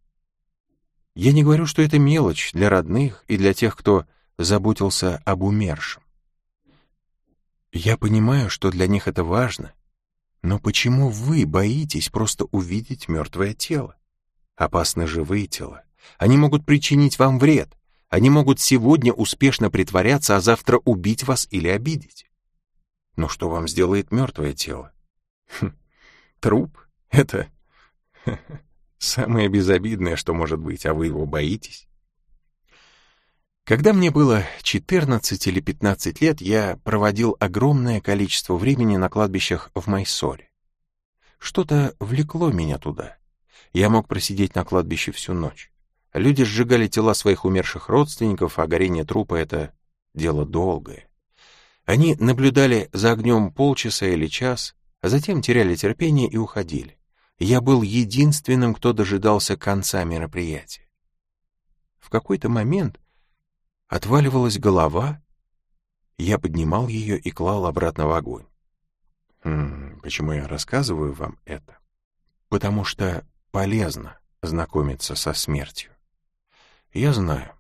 Я не говорю, что это мелочь для родных и для тех, кто заботился об умершем. Я понимаю, что для них это важно, но почему вы боитесь просто увидеть мертвое тело? Опасны живые тела. Они могут причинить вам вред. Они могут сегодня успешно притворяться, а завтра убить вас или обидеть. Но что вам сделает мертвое тело? Хм, труп — это самое безобидное, что может быть, а вы его боитесь? Когда мне было 14 или 15 лет, я проводил огромное количество времени на кладбищах в Майсоре. Что-то влекло меня туда я мог просидеть на кладбище всю ночь. Люди сжигали тела своих умерших родственников, а горение трупа — это дело долгое. Они наблюдали за огнем полчаса или час, а затем теряли терпение и уходили. Я был единственным, кто дожидался конца мероприятия. В какой-то момент отваливалась голова, я поднимал ее и клал обратно в огонь. Хм, почему я рассказываю вам это? Потому что полезно знакомиться со смертью. Я знаю,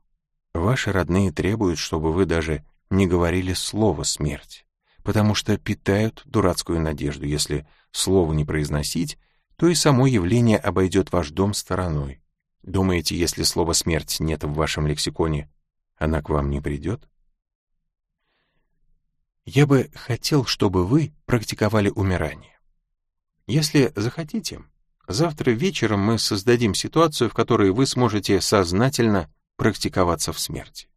ваши родные требуют, чтобы вы даже не говорили слово «смерть», потому что питают дурацкую надежду, если слово не произносить, то и само явление обойдет ваш дом стороной. Думаете, если слова «смерть» нет в вашем лексиконе, она к вам не придет? Я бы хотел, чтобы вы практиковали умирание. Если захотите, завтра вечером мы создадим ситуацию, в которой вы сможете сознательно практиковаться в смерти.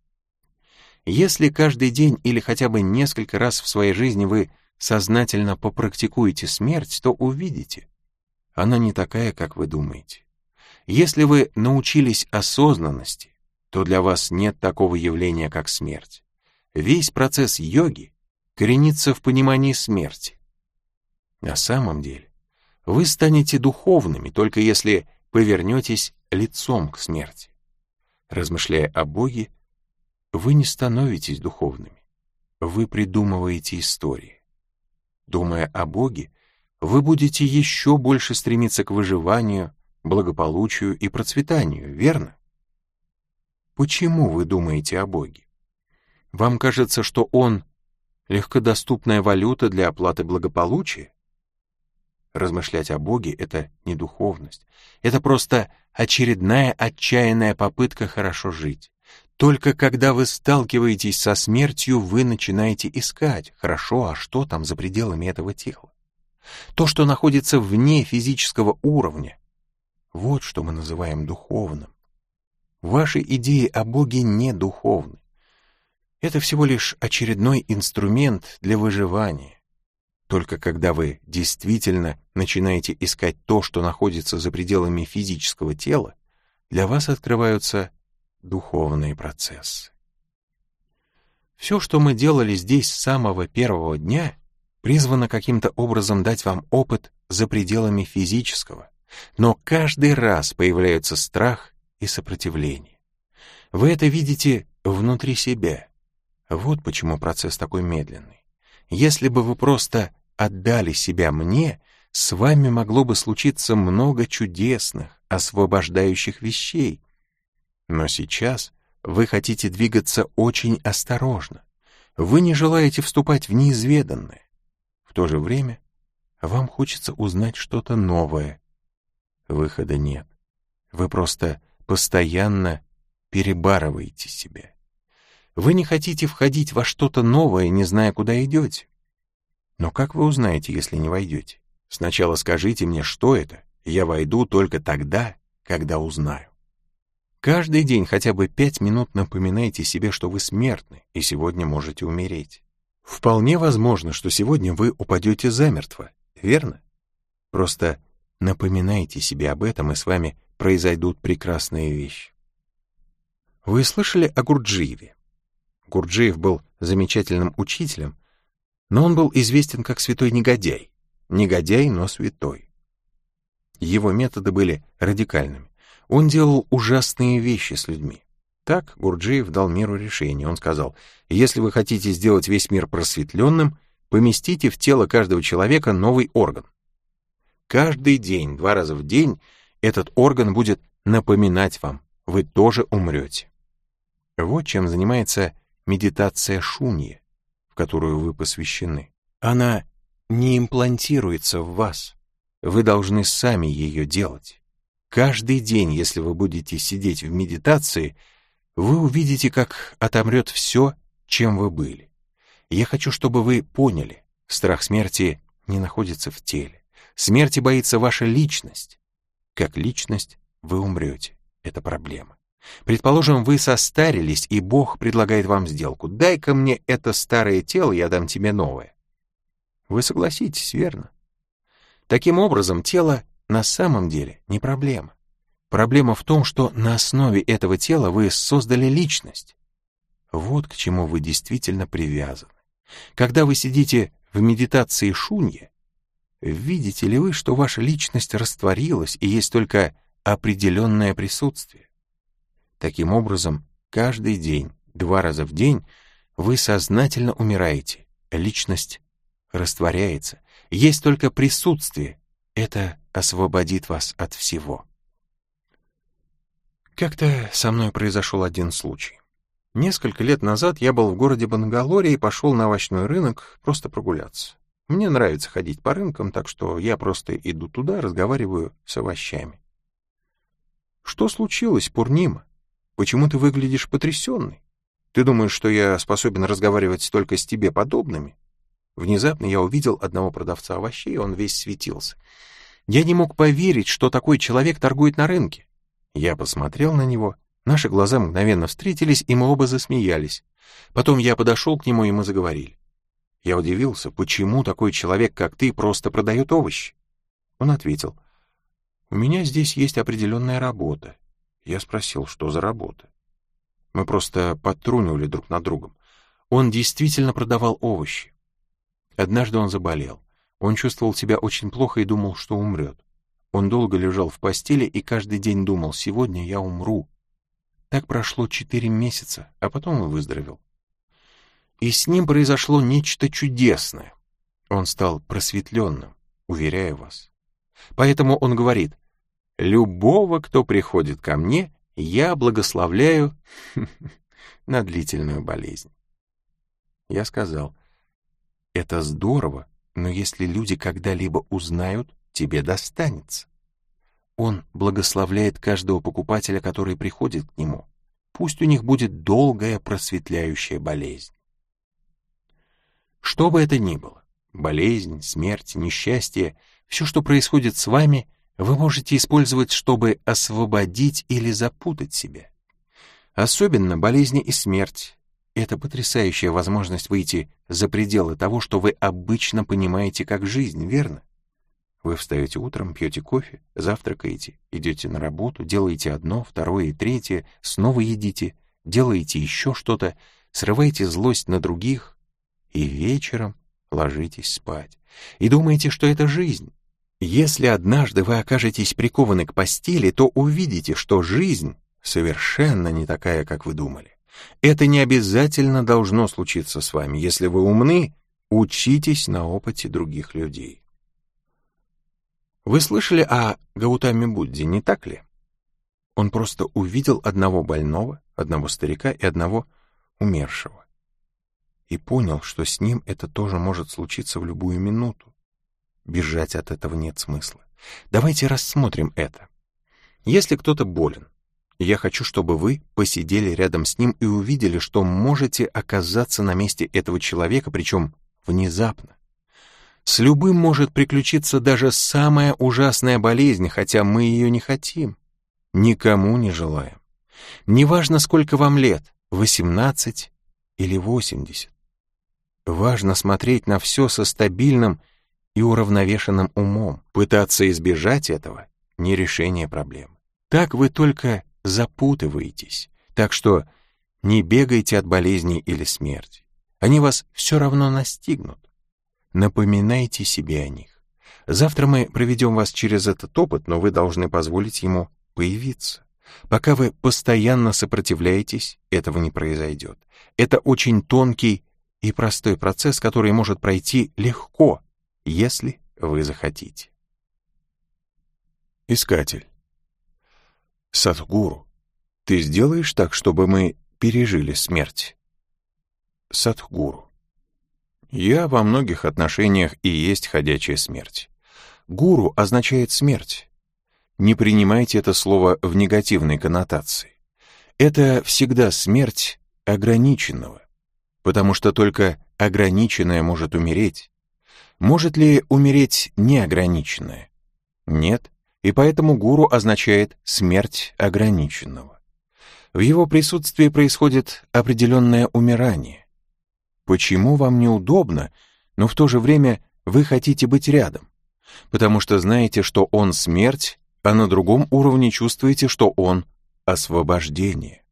Если каждый день или хотя бы несколько раз в своей жизни вы сознательно попрактикуете смерть, то увидите, она не такая, как вы думаете. Если вы научились осознанности, то для вас нет такого явления, как смерть. Весь процесс йоги коренится в понимании смерти. На самом деле, вы станете духовными, только если повернетесь лицом к смерти. Размышляя о Боге, вы не становитесь духовными. Вы придумываете истории. Думая о Боге, вы будете еще больше стремиться к выживанию, благополучию и процветанию, верно? Почему вы думаете о Боге? Вам кажется, что Он — легкодоступная валюта для оплаты благополучия? Размышлять о Боге — это не духовность. Это просто очередная отчаянная попытка хорошо жить. Только когда вы сталкиваетесь со смертью, вы начинаете искать, хорошо, а что там за пределами этого тела? То, что находится вне физического уровня, вот что мы называем духовным. Ваши идеи о Боге не духовны. Это всего лишь очередной инструмент для выживания. Только когда вы действительно начинаете искать то, что находится за пределами физического тела, для вас открываются духовные процессы. Все, что мы делали здесь с самого первого дня, призвано каким-то образом дать вам опыт за пределами физического, но каждый раз появляется страх и сопротивление. Вы это видите внутри себя. Вот почему процесс такой медленный. Если бы вы просто отдали себя мне, с вами могло бы случиться много чудесных, освобождающих вещей. Но сейчас вы хотите двигаться очень осторожно. Вы не желаете вступать в неизведанное. В то же время вам хочется узнать что-то новое, Выхода нет. Вы просто постоянно перебарываете себя. Вы не хотите входить во что-то новое, не зная, куда идете. Но как вы узнаете, если не войдете? Сначала скажите мне, что это, я войду только тогда, когда узнаю. Каждый день хотя бы пять минут напоминайте себе, что вы смертны и сегодня можете умереть. Вполне возможно, что сегодня вы упадете замертво, верно? Просто Напоминайте себе об этом, и с вами произойдут прекрасные вещи. Вы слышали о Гурджиеве? Гурджиев был замечательным учителем, но он был известен как святой негодяй. Негодяй, но святой. Его методы были радикальными. Он делал ужасные вещи с людьми. Так Гурджиев дал миру решение. Он сказал, если вы хотите сделать весь мир просветленным, поместите в тело каждого человека новый орган. Каждый день, два раза в день, этот орган будет напоминать вам, вы тоже умрете. Вот чем занимается медитация шуньи, в которую вы посвящены. Она не имплантируется в вас. Вы должны сами ее делать. Каждый день, если вы будете сидеть в медитации, вы увидите, как отомрет все, чем вы были. Я хочу, чтобы вы поняли, страх смерти не находится в теле. Смерти боится ваша личность. Как личность вы умрете. Это проблема. Предположим, вы состарились, и Бог предлагает вам сделку. Дай-ка мне это старое тело, я дам тебе новое. Вы согласитесь, верно? Таким образом, тело на самом деле не проблема. Проблема в том, что на основе этого тела вы создали личность. Вот к чему вы действительно привязаны. Когда вы сидите в медитации шунья, Видите ли вы, что ваша личность растворилась и есть только определенное присутствие? Таким образом, каждый день, два раза в день, вы сознательно умираете, личность растворяется, есть только присутствие, это освободит вас от всего. Как-то со мной произошел один случай. Несколько лет назад я был в городе Бангалоре и пошел на овощной рынок просто прогуляться. Мне нравится ходить по рынкам, так что я просто иду туда, разговариваю с овощами. «Что случилось, Пурнима? Почему ты выглядишь потрясенный? Ты думаешь, что я способен разговаривать только с тебе подобными?» Внезапно я увидел одного продавца овощей, он весь светился. Я не мог поверить, что такой человек торгует на рынке. Я посмотрел на него, наши глаза мгновенно встретились, и мы оба засмеялись. Потом я подошел к нему, и мы заговорили. Я удивился, почему такой человек, как ты, просто продает овощи. Он ответил, «У меня здесь есть определенная работа». Я спросил, что за работа. Мы просто подтрунивали друг над другом. Он действительно продавал овощи. Однажды он заболел. Он чувствовал себя очень плохо и думал, что умрет. Он долго лежал в постели и каждый день думал, сегодня я умру. Так прошло четыре месяца, а потом он выздоровел. И с ним произошло нечто чудесное. Он стал просветленным, уверяю вас. Поэтому он говорит, «Любого, кто приходит ко мне, я благословляю (laughs) на длительную болезнь». Я сказал, «Это здорово, но если люди когда-либо узнают, тебе достанется. Он благословляет каждого покупателя, который приходит к нему. Пусть у них будет долгая просветляющая болезнь. Что бы это ни было, болезнь, смерть, несчастье, все, что происходит с вами, вы можете использовать, чтобы освободить или запутать себя. Особенно болезни и смерть. Это потрясающая возможность выйти за пределы того, что вы обычно понимаете как жизнь, верно? Вы встаете утром, пьете кофе, завтракаете, идете на работу, делаете одно, второе и третье, снова едите, делаете еще что-то, срываете злость на других и вечером ложитесь спать. И думаете, что это жизнь. Если однажды вы окажетесь прикованы к постели, то увидите, что жизнь совершенно не такая, как вы думали. Это не обязательно должно случиться с вами. Если вы умны, учитесь на опыте других людей. Вы слышали о Гаутаме Будде, не так ли? Он просто увидел одного больного, одного старика и одного умершего. И понял, что с ним это тоже может случиться в любую минуту. Бежать от этого нет смысла. Давайте рассмотрим это. Если кто-то болен, я хочу, чтобы вы посидели рядом с ним и увидели, что можете оказаться на месте этого человека, причем внезапно. С любым может приключиться даже самая ужасная болезнь, хотя мы ее не хотим. Никому не желаем. Неважно, сколько вам лет, 18 или 80. Важно смотреть на все со стабильным и уравновешенным умом. Пытаться избежать этого — не решение проблем. Так вы только запутываетесь. Так что не бегайте от болезней или смерти. Они вас все равно настигнут. Напоминайте себе о них. Завтра мы проведем вас через этот опыт, но вы должны позволить ему появиться. Пока вы постоянно сопротивляетесь, этого не произойдет. Это очень тонкий и простой процесс, который может пройти легко, если вы захотите. Искатель. Садхгуру, ты сделаешь так, чтобы мы пережили смерть? Садхгуру. Я во многих отношениях и есть ходячая смерть. Гуру означает смерть. Не принимайте это слово в негативной коннотации. Это всегда смерть ограниченного, потому что только ограниченное может умереть. Может ли умереть неограниченное? Нет, и поэтому гуру означает смерть ограниченного. В его присутствии происходит определенное умирание. Почему вам неудобно, но в то же время вы хотите быть рядом? Потому что знаете, что он смерть, а на другом уровне чувствуете, что он освобождение.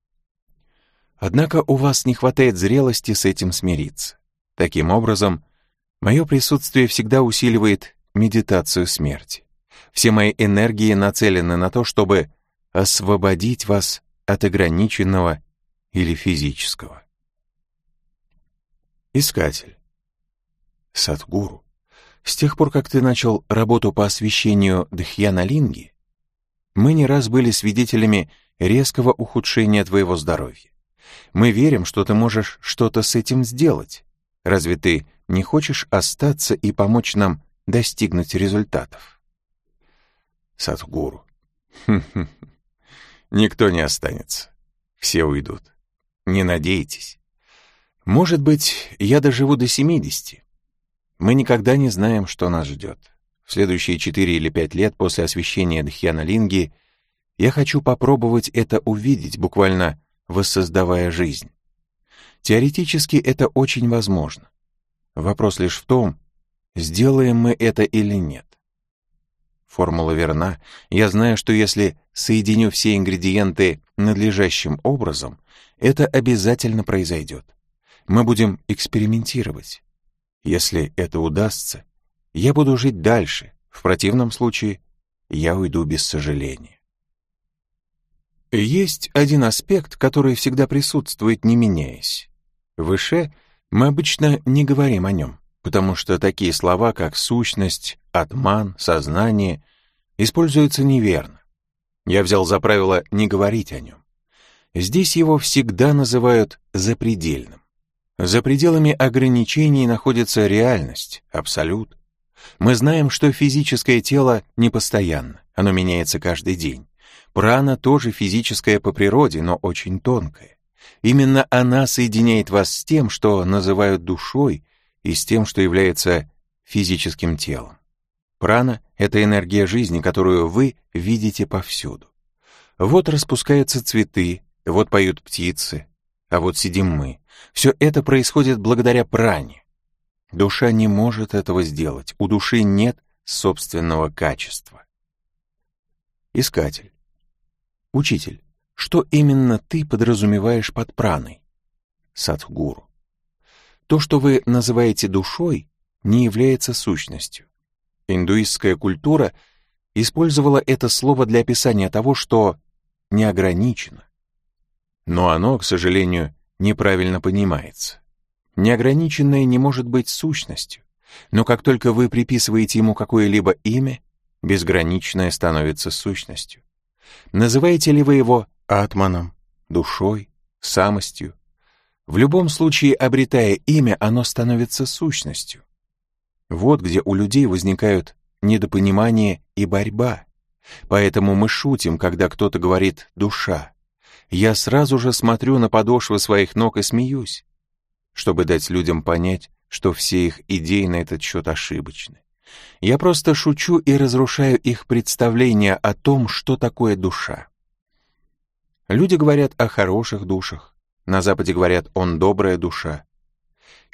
Однако у вас не хватает зрелости с этим смириться. Таким образом, мое присутствие всегда усиливает медитацию смерти. Все мои энергии нацелены на то, чтобы освободить вас от ограниченного или физического. Искатель. Садгуру, С тех пор, как ты начал работу по освещению Дхьяна-линги, мы не раз были свидетелями резкого ухудшения твоего здоровья. Мы верим, что ты можешь что-то с этим сделать. Разве ты не хочешь остаться и помочь нам достигнуть результатов? Садхгуру. Никто не останется. Все уйдут. Не надейтесь. Может быть, я доживу до 70. Мы никогда не знаем, что нас ждет. В следующие 4 или 5 лет после освящения Дхьяна-линги я хочу попробовать это увидеть, буквально воссоздавая жизнь. Теоретически это очень возможно. Вопрос лишь в том, сделаем мы это или нет. Формула верна. Я знаю, что если соединю все ингредиенты надлежащим образом, это обязательно произойдет. Мы будем экспериментировать. Если это удастся, я буду жить дальше. В противном случае я уйду без сожаления. Есть один аспект, который всегда присутствует, не меняясь. Выше мы обычно не говорим о нем, потому что такие слова, как сущность, атман, сознание, используются неверно. Я взял за правило не говорить о нем. Здесь его всегда называют запредельным. За пределами ограничений находится реальность, абсолют. Мы знаем, что физическое тело непостоянно, оно меняется каждый день. Прана тоже физическая по природе, но очень тонкая. Именно она соединяет вас с тем, что называют душой, и с тем, что является физическим телом. Прана — это энергия жизни, которую вы видите повсюду. Вот распускаются цветы, вот поют птицы, а вот сидим мы. Все это происходит благодаря пране. Душа не может этого сделать, у души нет собственного качества. Искатель. Учитель, что именно ты подразумеваешь под праной? Садхгуру. То, что вы называете душой, не является сущностью. Индуистская культура использовала это слово для описания того, что не ограничено. Но оно, к сожалению, неправильно понимается. Неограниченное не может быть сущностью, но как только вы приписываете ему какое-либо имя, безграничное становится сущностью. Называете ли вы его атманом, душой, самостью? В любом случае, обретая имя, оно становится сущностью. Вот где у людей возникают недопонимание и борьба. Поэтому мы шутим, когда кто-то говорит «душа». Я сразу же смотрю на подошвы своих ног и смеюсь, чтобы дать людям понять, что все их идеи на этот счет ошибочны. Я просто шучу и разрушаю их представление о том, что такое душа. Люди говорят о хороших душах. На Западе говорят «он добрая душа».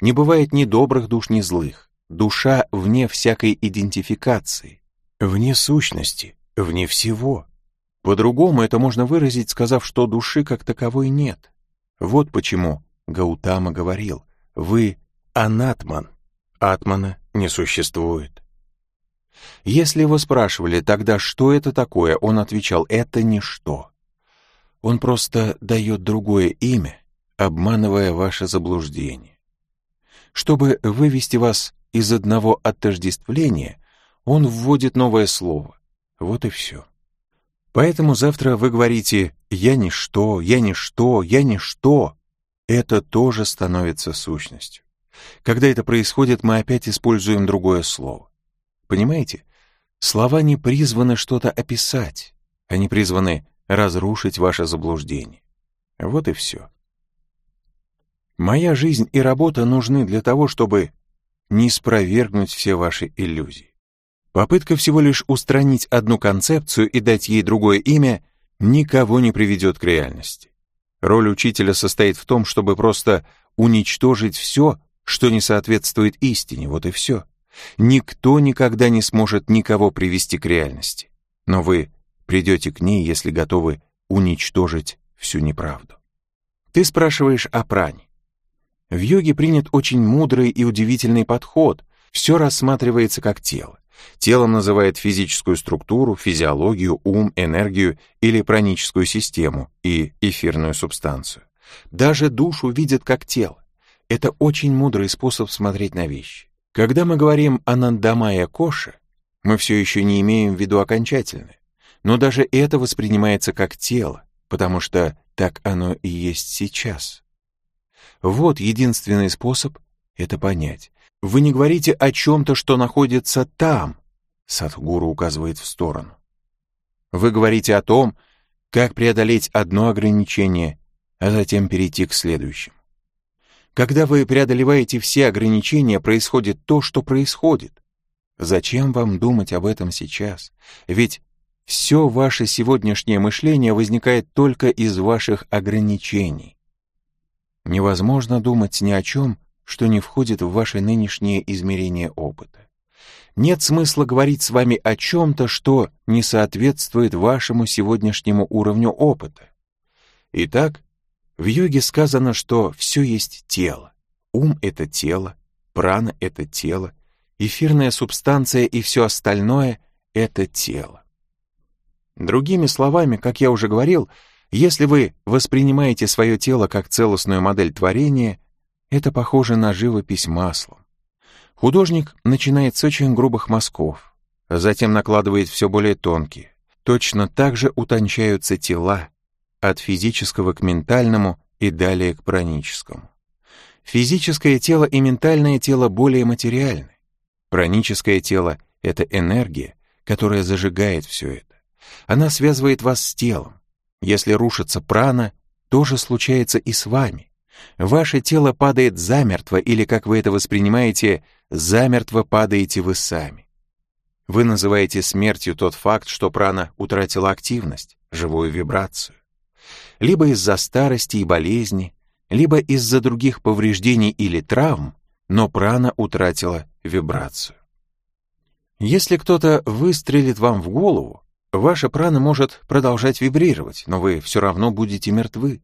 Не бывает ни добрых душ, ни злых. Душа вне всякой идентификации, вне сущности, вне всего. По-другому это можно выразить, сказав, что души как таковой нет. Вот почему Гаутама говорил, вы анатман, атмана не существует. Если его спрашивали тогда, что это такое, он отвечал, это ничто. Он просто дает другое имя, обманывая ваше заблуждение. Чтобы вывести вас из одного отождествления, он вводит новое слово. Вот и все. Поэтому завтра вы говорите «я ничто», «я ничто», «я ничто». Это тоже становится сущностью. Когда это происходит, мы опять используем другое слово. Понимаете? Слова не призваны что-то описать, они призваны разрушить ваше заблуждение. Вот и все. Моя жизнь и работа нужны для того, чтобы не спровергнуть все ваши иллюзии. Попытка всего лишь устранить одну концепцию и дать ей другое имя никого не приведет к реальности. Роль учителя состоит в том, чтобы просто уничтожить все, что не соответствует истине, вот и все. Никто никогда не сможет никого привести к реальности. Но вы придете к ней, если готовы уничтожить всю неправду. Ты спрашиваешь о пране. В йоге принят очень мудрый и удивительный подход. Все рассматривается как тело. Телом называют физическую структуру, физиологию, ум, энергию или праническую систему и эфирную субстанцию. Даже душу видят как тело. Это очень мудрый способ смотреть на вещи. Когда мы говорим о Нандамая Коше, мы все еще не имеем в виду окончательное, но даже это воспринимается как тело, потому что так оно и есть сейчас. Вот единственный способ это понять. Вы не говорите о чем-то, что находится там, Садхгуру указывает в сторону. Вы говорите о том, как преодолеть одно ограничение, а затем перейти к следующему. Когда вы преодолеваете все ограничения, происходит то, что происходит. Зачем вам думать об этом сейчас? Ведь все ваше сегодняшнее мышление возникает только из ваших ограничений. Невозможно думать ни о чем, что не входит в ваше нынешнее измерение опыта. Нет смысла говорить с вами о чем-то, что не соответствует вашему сегодняшнему уровню опыта. Итак, в йоге сказано, что все есть тело. Ум — это тело, прана — это тело, эфирная субстанция и все остальное — это тело. Другими словами, как я уже говорил, если вы воспринимаете свое тело как целостную модель творения, это похоже на живопись маслом. Художник начинает с очень грубых мазков, а затем накладывает все более тонкие. Точно так же утончаются тела, от физического к ментальному и далее к праническому. Физическое тело и ментальное тело более материальны. Праническое тело — это энергия, которая зажигает все это. Она связывает вас с телом. Если рушится прана, то же случается и с вами. Ваше тело падает замертво, или, как вы это воспринимаете, замертво падаете вы сами. Вы называете смертью тот факт, что прана утратила активность, живую вибрацию. Либо из-за старости и болезни, либо из-за других повреждений или травм, но прана утратила вибрацию. Если кто-то выстрелит вам в голову, ваша прана может продолжать вибрировать, но вы все равно будете мертвы.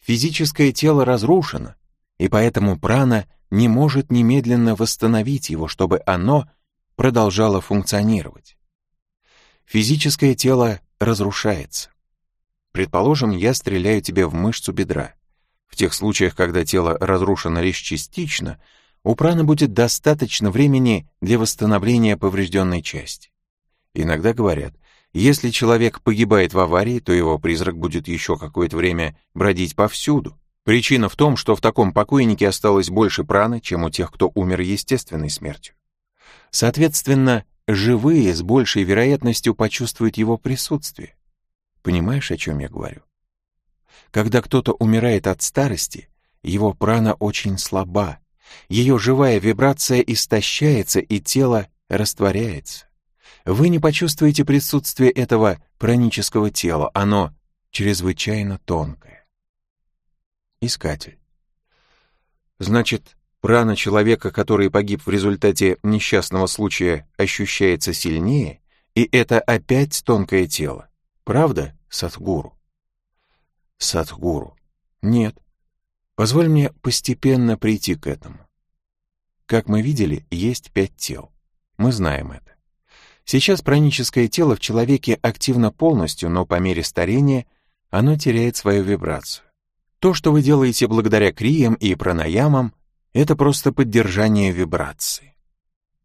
Физическое тело разрушено, и поэтому прана не может немедленно восстановить его, чтобы оно продолжало функционировать. Физическое тело разрушается. Предположим, я стреляю тебе в мышцу бедра. В тех случаях, когда тело разрушено лишь частично, у праны будет достаточно времени для восстановления поврежденной части. Иногда говорят, если человек погибает в аварии, то его призрак будет еще какое-то время бродить повсюду. Причина в том, что в таком покойнике осталось больше праны, чем у тех, кто умер естественной смертью. Соответственно, живые с большей вероятностью почувствуют его присутствие. Понимаешь, о чем я говорю? Когда кто-то умирает от старости, его прана очень слаба, ее живая вибрация истощается и тело растворяется. Вы не почувствуете присутствие этого пранического тела, оно чрезвычайно тонкое. Искатель. Значит, прана человека, который погиб в результате несчастного случая, ощущается сильнее, и это опять тонкое тело. Правда, Садхгуру? Садхгуру. Нет. Позволь мне постепенно прийти к этому. Как мы видели, есть пять тел. Мы знаем это. Сейчас праническое тело в человеке активно полностью, но по мере старения оно теряет свою вибрацию. То, что вы делаете благодаря криям и пранаямам, это просто поддержание вибрации.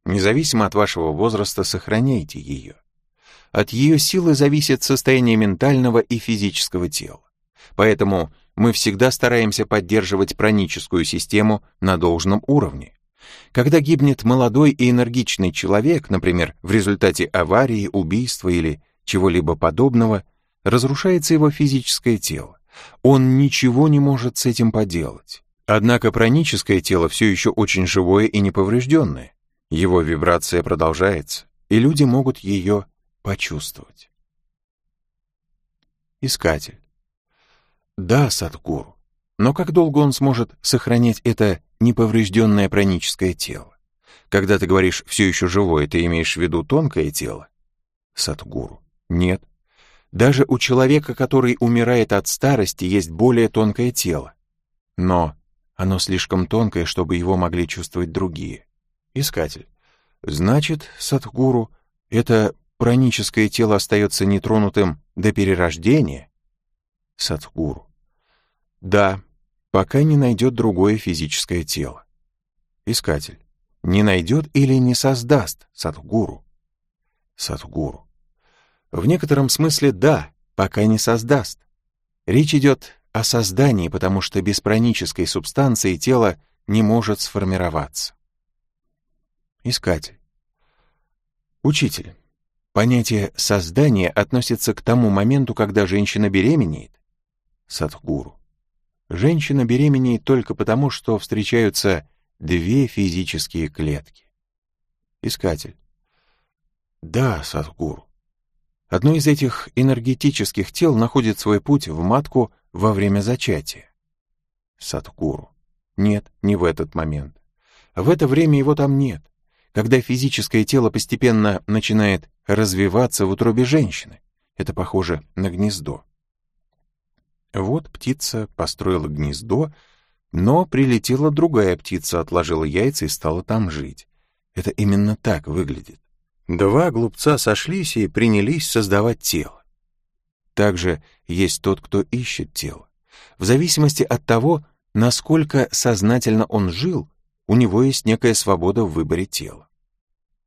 Независимо от вашего возраста, сохраняйте ее. От ее силы зависит состояние ментального и физического тела. Поэтому мы всегда стараемся поддерживать праническую систему на должном уровне. Когда гибнет молодой и энергичный человек, например, в результате аварии, убийства или чего-либо подобного, разрушается его физическое тело. Он ничего не может с этим поделать. Однако праническое тело все еще очень живое и неповрежденное. Его вибрация продолжается, и люди могут ее почувствовать. Искатель. Да, Садхгуру, но как долго он сможет сохранять это неповрежденное праническое тело? Когда ты говоришь «все еще живое», ты имеешь в виду тонкое тело? Садхгуру. Нет. Даже у человека, который умирает от старости, есть более тонкое тело. Но оно слишком тонкое, чтобы его могли чувствовать другие. Искатель. Значит, Садхгуру, это праническое тело остается нетронутым до перерождения? Садхгуру. Да, пока не найдет другое физическое тело. Искатель. не найдет или не создаст Садхгуру? Садхгуру. В некотором смысле да, пока не создаст. Речь идет о создании, потому что без пранической субстанции тело не может сформироваться. Искатель. Учитель. Понятие создания относится к тому моменту, когда женщина беременеет. Садхгуру. Женщина беременеет только потому, что встречаются две физические клетки. Искатель. Да, Садхгуру. Одно из этих энергетических тел находит свой путь в матку во время зачатия. Садхгуру. Нет, не в этот момент. В это время его там нет. Когда физическое тело постепенно начинает развиваться в утробе женщины. Это похоже на гнездо. Вот птица построила гнездо, но прилетела другая птица, отложила яйца и стала там жить. Это именно так выглядит. Два глупца сошлись и принялись создавать тело. Также есть тот, кто ищет тело. В зависимости от того, насколько сознательно он жил, у него есть некая свобода в выборе тела.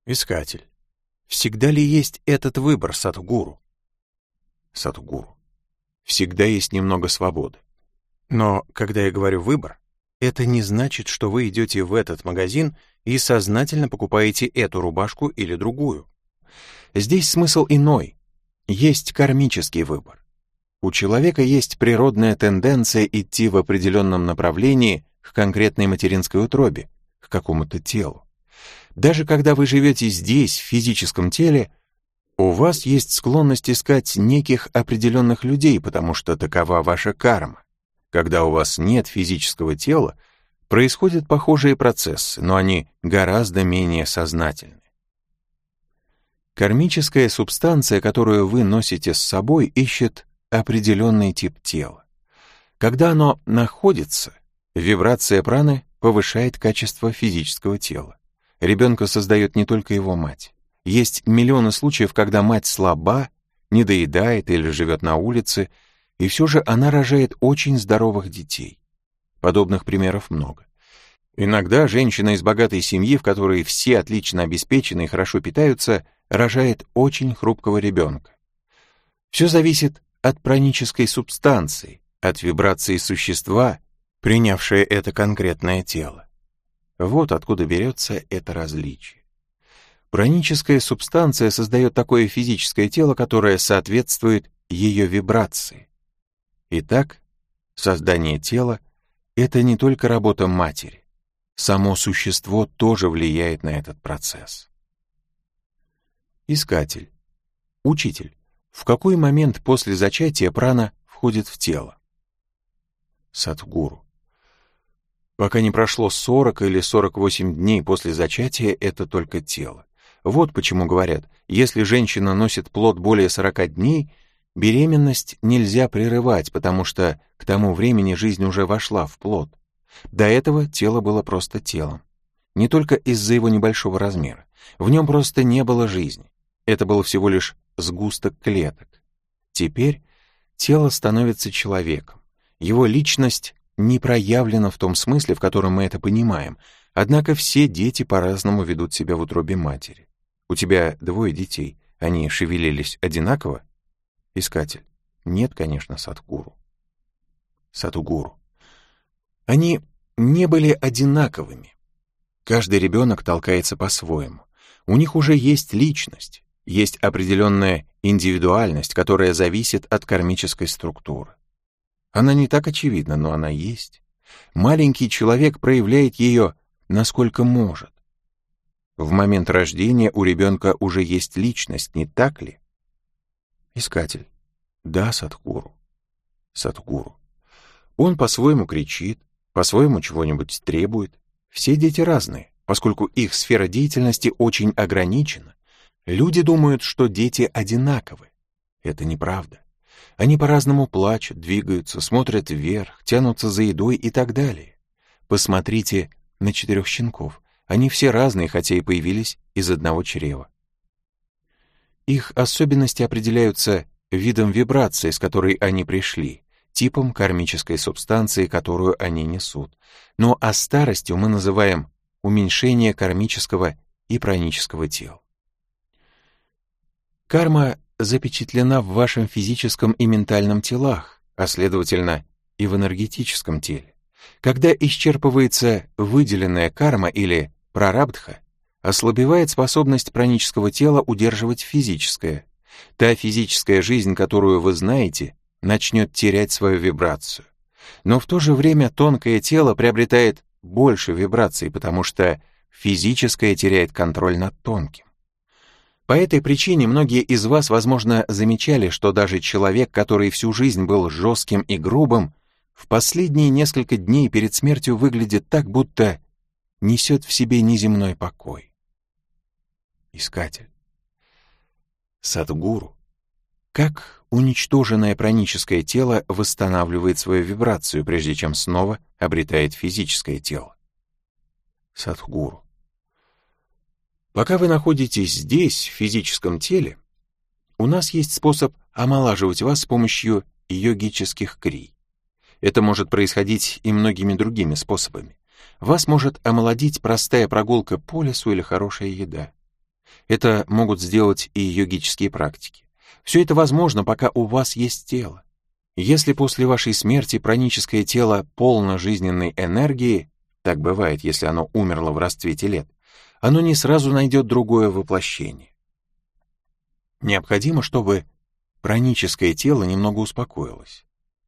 Искатель. Всегда ли есть этот выбор, Сатгуру? Сатгуру. Всегда есть немного свободы. Но когда я говорю «выбор», это не значит, что вы идете в этот магазин и сознательно покупаете эту рубашку или другую. Здесь смысл иной. Есть кармический выбор. У человека есть природная тенденция идти в определенном направлении к конкретной материнской утробе, к какому-то телу. Даже когда вы живете здесь, в физическом теле, у вас есть склонность искать неких определенных людей, потому что такова ваша карма. Когда у вас нет физического тела, происходят похожие процессы, но они гораздо менее сознательны. Кармическая субстанция, которую вы носите с собой, ищет определенный тип тела. Когда оно находится, вибрация праны повышает качество физического тела. Ребенка создает не только его мать. Есть миллионы случаев, когда мать слаба, не доедает или живет на улице, и все же она рожает очень здоровых детей. Подобных примеров много. Иногда женщина из богатой семьи, в которой все отлично обеспечены и хорошо питаются, рожает очень хрупкого ребенка. Все зависит от пранической субстанции, от вибрации существа, принявшее это конкретное тело. Вот откуда берется это различие. Праническая субстанция создает такое физическое тело, которое соответствует ее вибрации. Итак, создание тела — это не только работа матери. Само существо тоже влияет на этот процесс. Искатель. Учитель. В какой момент после зачатия прана входит в тело? Садхгуру. Пока не прошло 40 или 48 дней после зачатия, это только тело. Вот почему говорят, если женщина носит плод более 40 дней, беременность нельзя прерывать, потому что к тому времени жизнь уже вошла в плод. До этого тело было просто телом. Не только из-за его небольшого размера. В нем просто не было жизни. Это был всего лишь сгусток клеток. Теперь тело становится человеком. Его личность не проявлено в том смысле, в котором мы это понимаем, однако все дети по-разному ведут себя в утробе матери. У тебя двое детей, они шевелились одинаково? Искатель. Нет, конечно, Садгуру. Садугуру. Они не были одинаковыми. Каждый ребенок толкается по-своему. У них уже есть личность, есть определенная индивидуальность, которая зависит от кармической структуры. Она не так очевидна, но она есть. Маленький человек проявляет ее, насколько может. В момент рождения у ребенка уже есть личность, не так ли? Искатель. Да, Садхгуру. Садхгуру. Он по-своему кричит, по-своему чего-нибудь требует. Все дети разные, поскольку их сфера деятельности очень ограничена. Люди думают, что дети одинаковы. Это неправда. Они по-разному плачут, двигаются, смотрят вверх, тянутся за едой и так далее. Посмотрите на четырех щенков. Они все разные, хотя и появились из одного чрева. Их особенности определяются видом вибрации, с которой они пришли, типом кармической субстанции, которую они несут. Но о старости мы называем уменьшения кармического и пранического тел. Карма запечатлена в вашем физическом и ментальном телах, а следовательно и в энергетическом теле. Когда исчерпывается выделенная карма или прарабдха, ослабевает способность пранического тела удерживать физическое. Та физическая жизнь, которую вы знаете, начнет терять свою вибрацию. Но в то же время тонкое тело приобретает больше вибраций, потому что физическое теряет контроль над тонким. По этой причине многие из вас, возможно, замечали, что даже человек, который всю жизнь был жестким и грубым, в последние несколько дней перед смертью выглядит так, будто несет в себе неземной покой. Искатель. Садгуру. Как уничтоженное праническое тело восстанавливает свою вибрацию, прежде чем снова обретает физическое тело? Садхгуру. Пока вы находитесь здесь, в физическом теле, у нас есть способ омолаживать вас с помощью йогических крий. Это может происходить и многими другими способами. Вас может омолодить простая прогулка по лесу или хорошая еда. Это могут сделать и йогические практики. Все это возможно, пока у вас есть тело. Если после вашей смерти праническое тело полно жизненной энергии, так бывает, если оно умерло в расцвете лет, оно не сразу найдет другое воплощение. Необходимо, чтобы праническое тело немного успокоилось.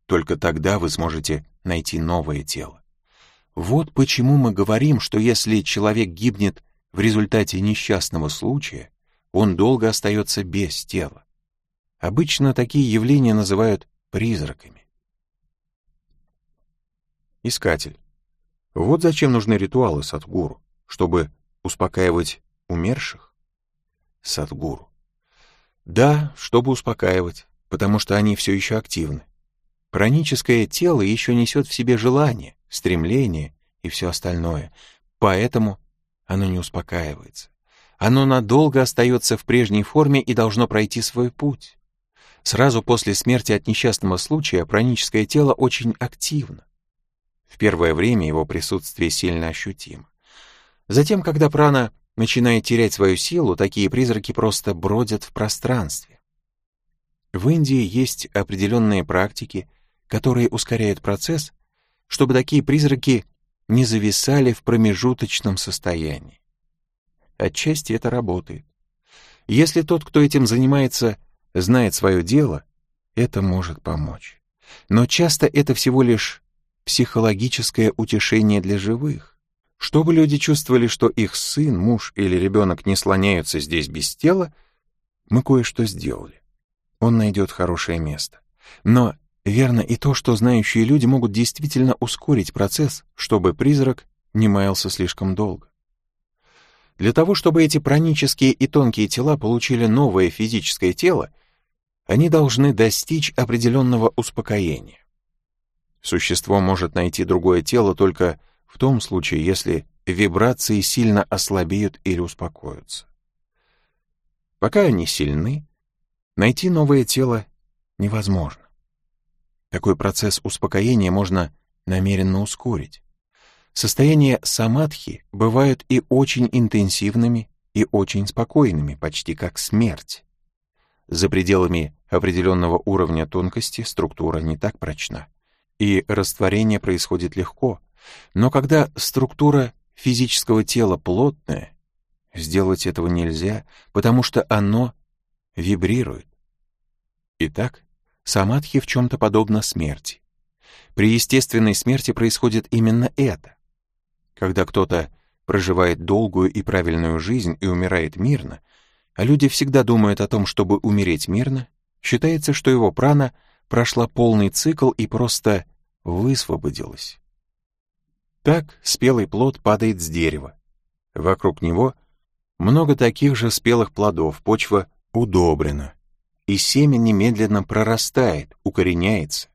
Только тогда вы сможете найти новое тело. Вот почему мы говорим, что если человек гибнет в результате несчастного случая, он долго остается без тела. Обычно такие явления называют призраками. Искатель. Вот зачем нужны ритуалы Садгуру, чтобы успокаивать умерших? Садгуру. Да, чтобы успокаивать, потому что они все еще активны. Праническое тело еще несет в себе желание, стремление и все остальное, поэтому оно не успокаивается. Оно надолго остается в прежней форме и должно пройти свой путь. Сразу после смерти от несчастного случая праническое тело очень активно. В первое время его присутствие сильно ощутимо. Затем, когда прана начинает терять свою силу, такие призраки просто бродят в пространстве. В Индии есть определенные практики, которые ускоряют процесс, чтобы такие призраки не зависали в промежуточном состоянии. Отчасти это работает. Если тот, кто этим занимается, знает свое дело, это может помочь. Но часто это всего лишь психологическое утешение для живых. Чтобы люди чувствовали, что их сын, муж или ребенок не слоняются здесь без тела, мы кое-что сделали. Он найдет хорошее место. Но Верно и то, что знающие люди могут действительно ускорить процесс, чтобы призрак не маялся слишком долго. Для того, чтобы эти пранические и тонкие тела получили новое физическое тело, они должны достичь определенного успокоения. Существо может найти другое тело только в том случае, если вибрации сильно ослабеют или успокоятся. Пока они сильны, найти новое тело невозможно. Такой процесс успокоения можно намеренно ускорить. Состояния самадхи бывают и очень интенсивными, и очень спокойными, почти как смерть. За пределами определенного уровня тонкости структура не так прочна, и растворение происходит легко, но когда структура физического тела плотная, сделать этого нельзя, потому что оно вибрирует. Итак, Самадхи в чем-то подобно смерти. При естественной смерти происходит именно это. Когда кто-то проживает долгую и правильную жизнь и умирает мирно, а люди всегда думают о том, чтобы умереть мирно, считается, что его прана прошла полный цикл и просто высвободилась. Так спелый плод падает с дерева. Вокруг него много таких же спелых плодов, почва удобрена и семя немедленно прорастает, укореняется.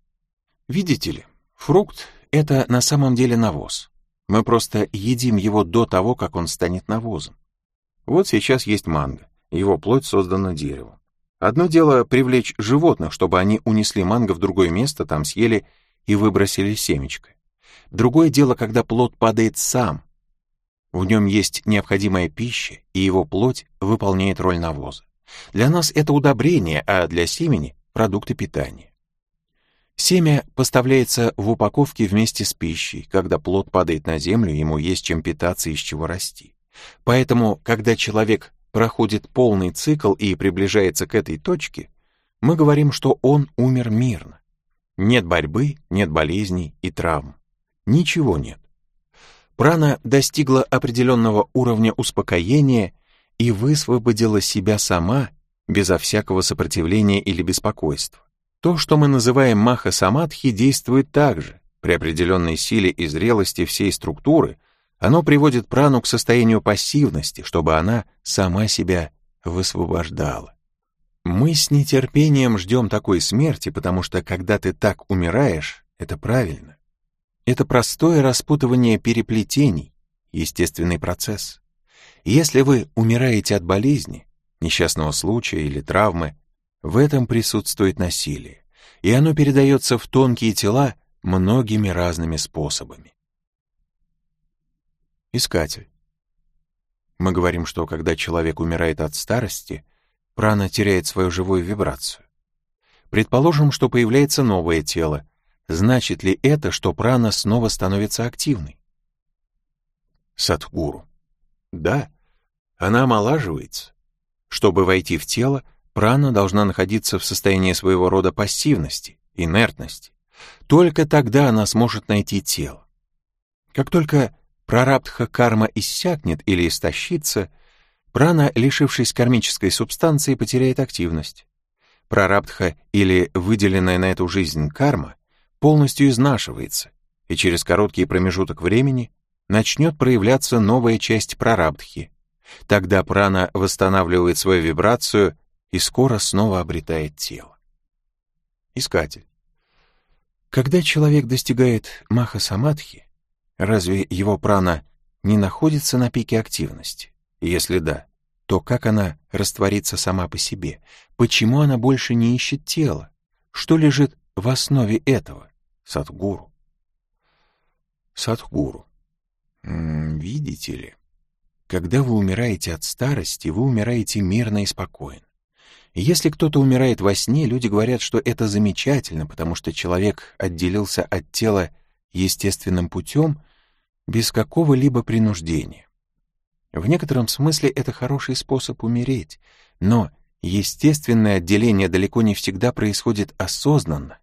Видите ли, фрукт — это на самом деле навоз. Мы просто едим его до того, как он станет навозом. Вот сейчас есть манго, его плоть создана деревом. Одно дело привлечь животных, чтобы они унесли манго в другое место, там съели и выбросили семечко. Другое дело, когда плод падает сам. В нем есть необходимая пища, и его плоть выполняет роль навоза. Для нас это удобрение, а для семени — продукты питания. Семя поставляется в упаковке вместе с пищей. Когда плод падает на землю, ему есть чем питаться и из чего расти. Поэтому, когда человек проходит полный цикл и приближается к этой точке, мы говорим, что он умер мирно. Нет борьбы, нет болезней и травм. Ничего нет. Прана достигла определенного уровня успокоения и высвободила себя сама, безо всякого сопротивления или беспокойства. То, что мы называем маха-самадхи, действует так же. При определенной силе и зрелости всей структуры оно приводит прану к состоянию пассивности, чтобы она сама себя высвобождала. Мы с нетерпением ждем такой смерти, потому что когда ты так умираешь, это правильно. Это простое распутывание переплетений, естественный процесс. Если вы умираете от болезни, несчастного случая или травмы, в этом присутствует насилие, и оно передается в тонкие тела многими разными способами. Искатель. Мы говорим, что когда человек умирает от старости, прана теряет свою живую вибрацию. Предположим, что появляется новое тело. Значит ли это, что прана снова становится активной? Садхгуру. Да, она омолаживается. Чтобы войти в тело, прана должна находиться в состоянии своего рода пассивности, инертности. Только тогда она сможет найти тело. Как только прарабдха карма иссякнет или истощится, прана, лишившись кармической субстанции, потеряет активность. Прарабдха или выделенная на эту жизнь карма полностью изнашивается, и через короткий промежуток времени начнет проявляться новая часть прарабдхи. Тогда прана восстанавливает свою вибрацию и скоро снова обретает тело. Искатель. Когда человек достигает маха-самадхи, разве его прана не находится на пике активности? Если да, то как она растворится сама по себе? Почему она больше не ищет тело? Что лежит в основе этого? Садхгуру. Садхгуру. видите ли, когда вы умираете от старости, вы умираете мирно и спокойно. Если кто-то умирает во сне, люди говорят, что это замечательно, потому что человек отделился от тела естественным путем, без какого-либо принуждения. В некотором смысле это хороший способ умереть, но естественное отделение далеко не всегда происходит осознанно,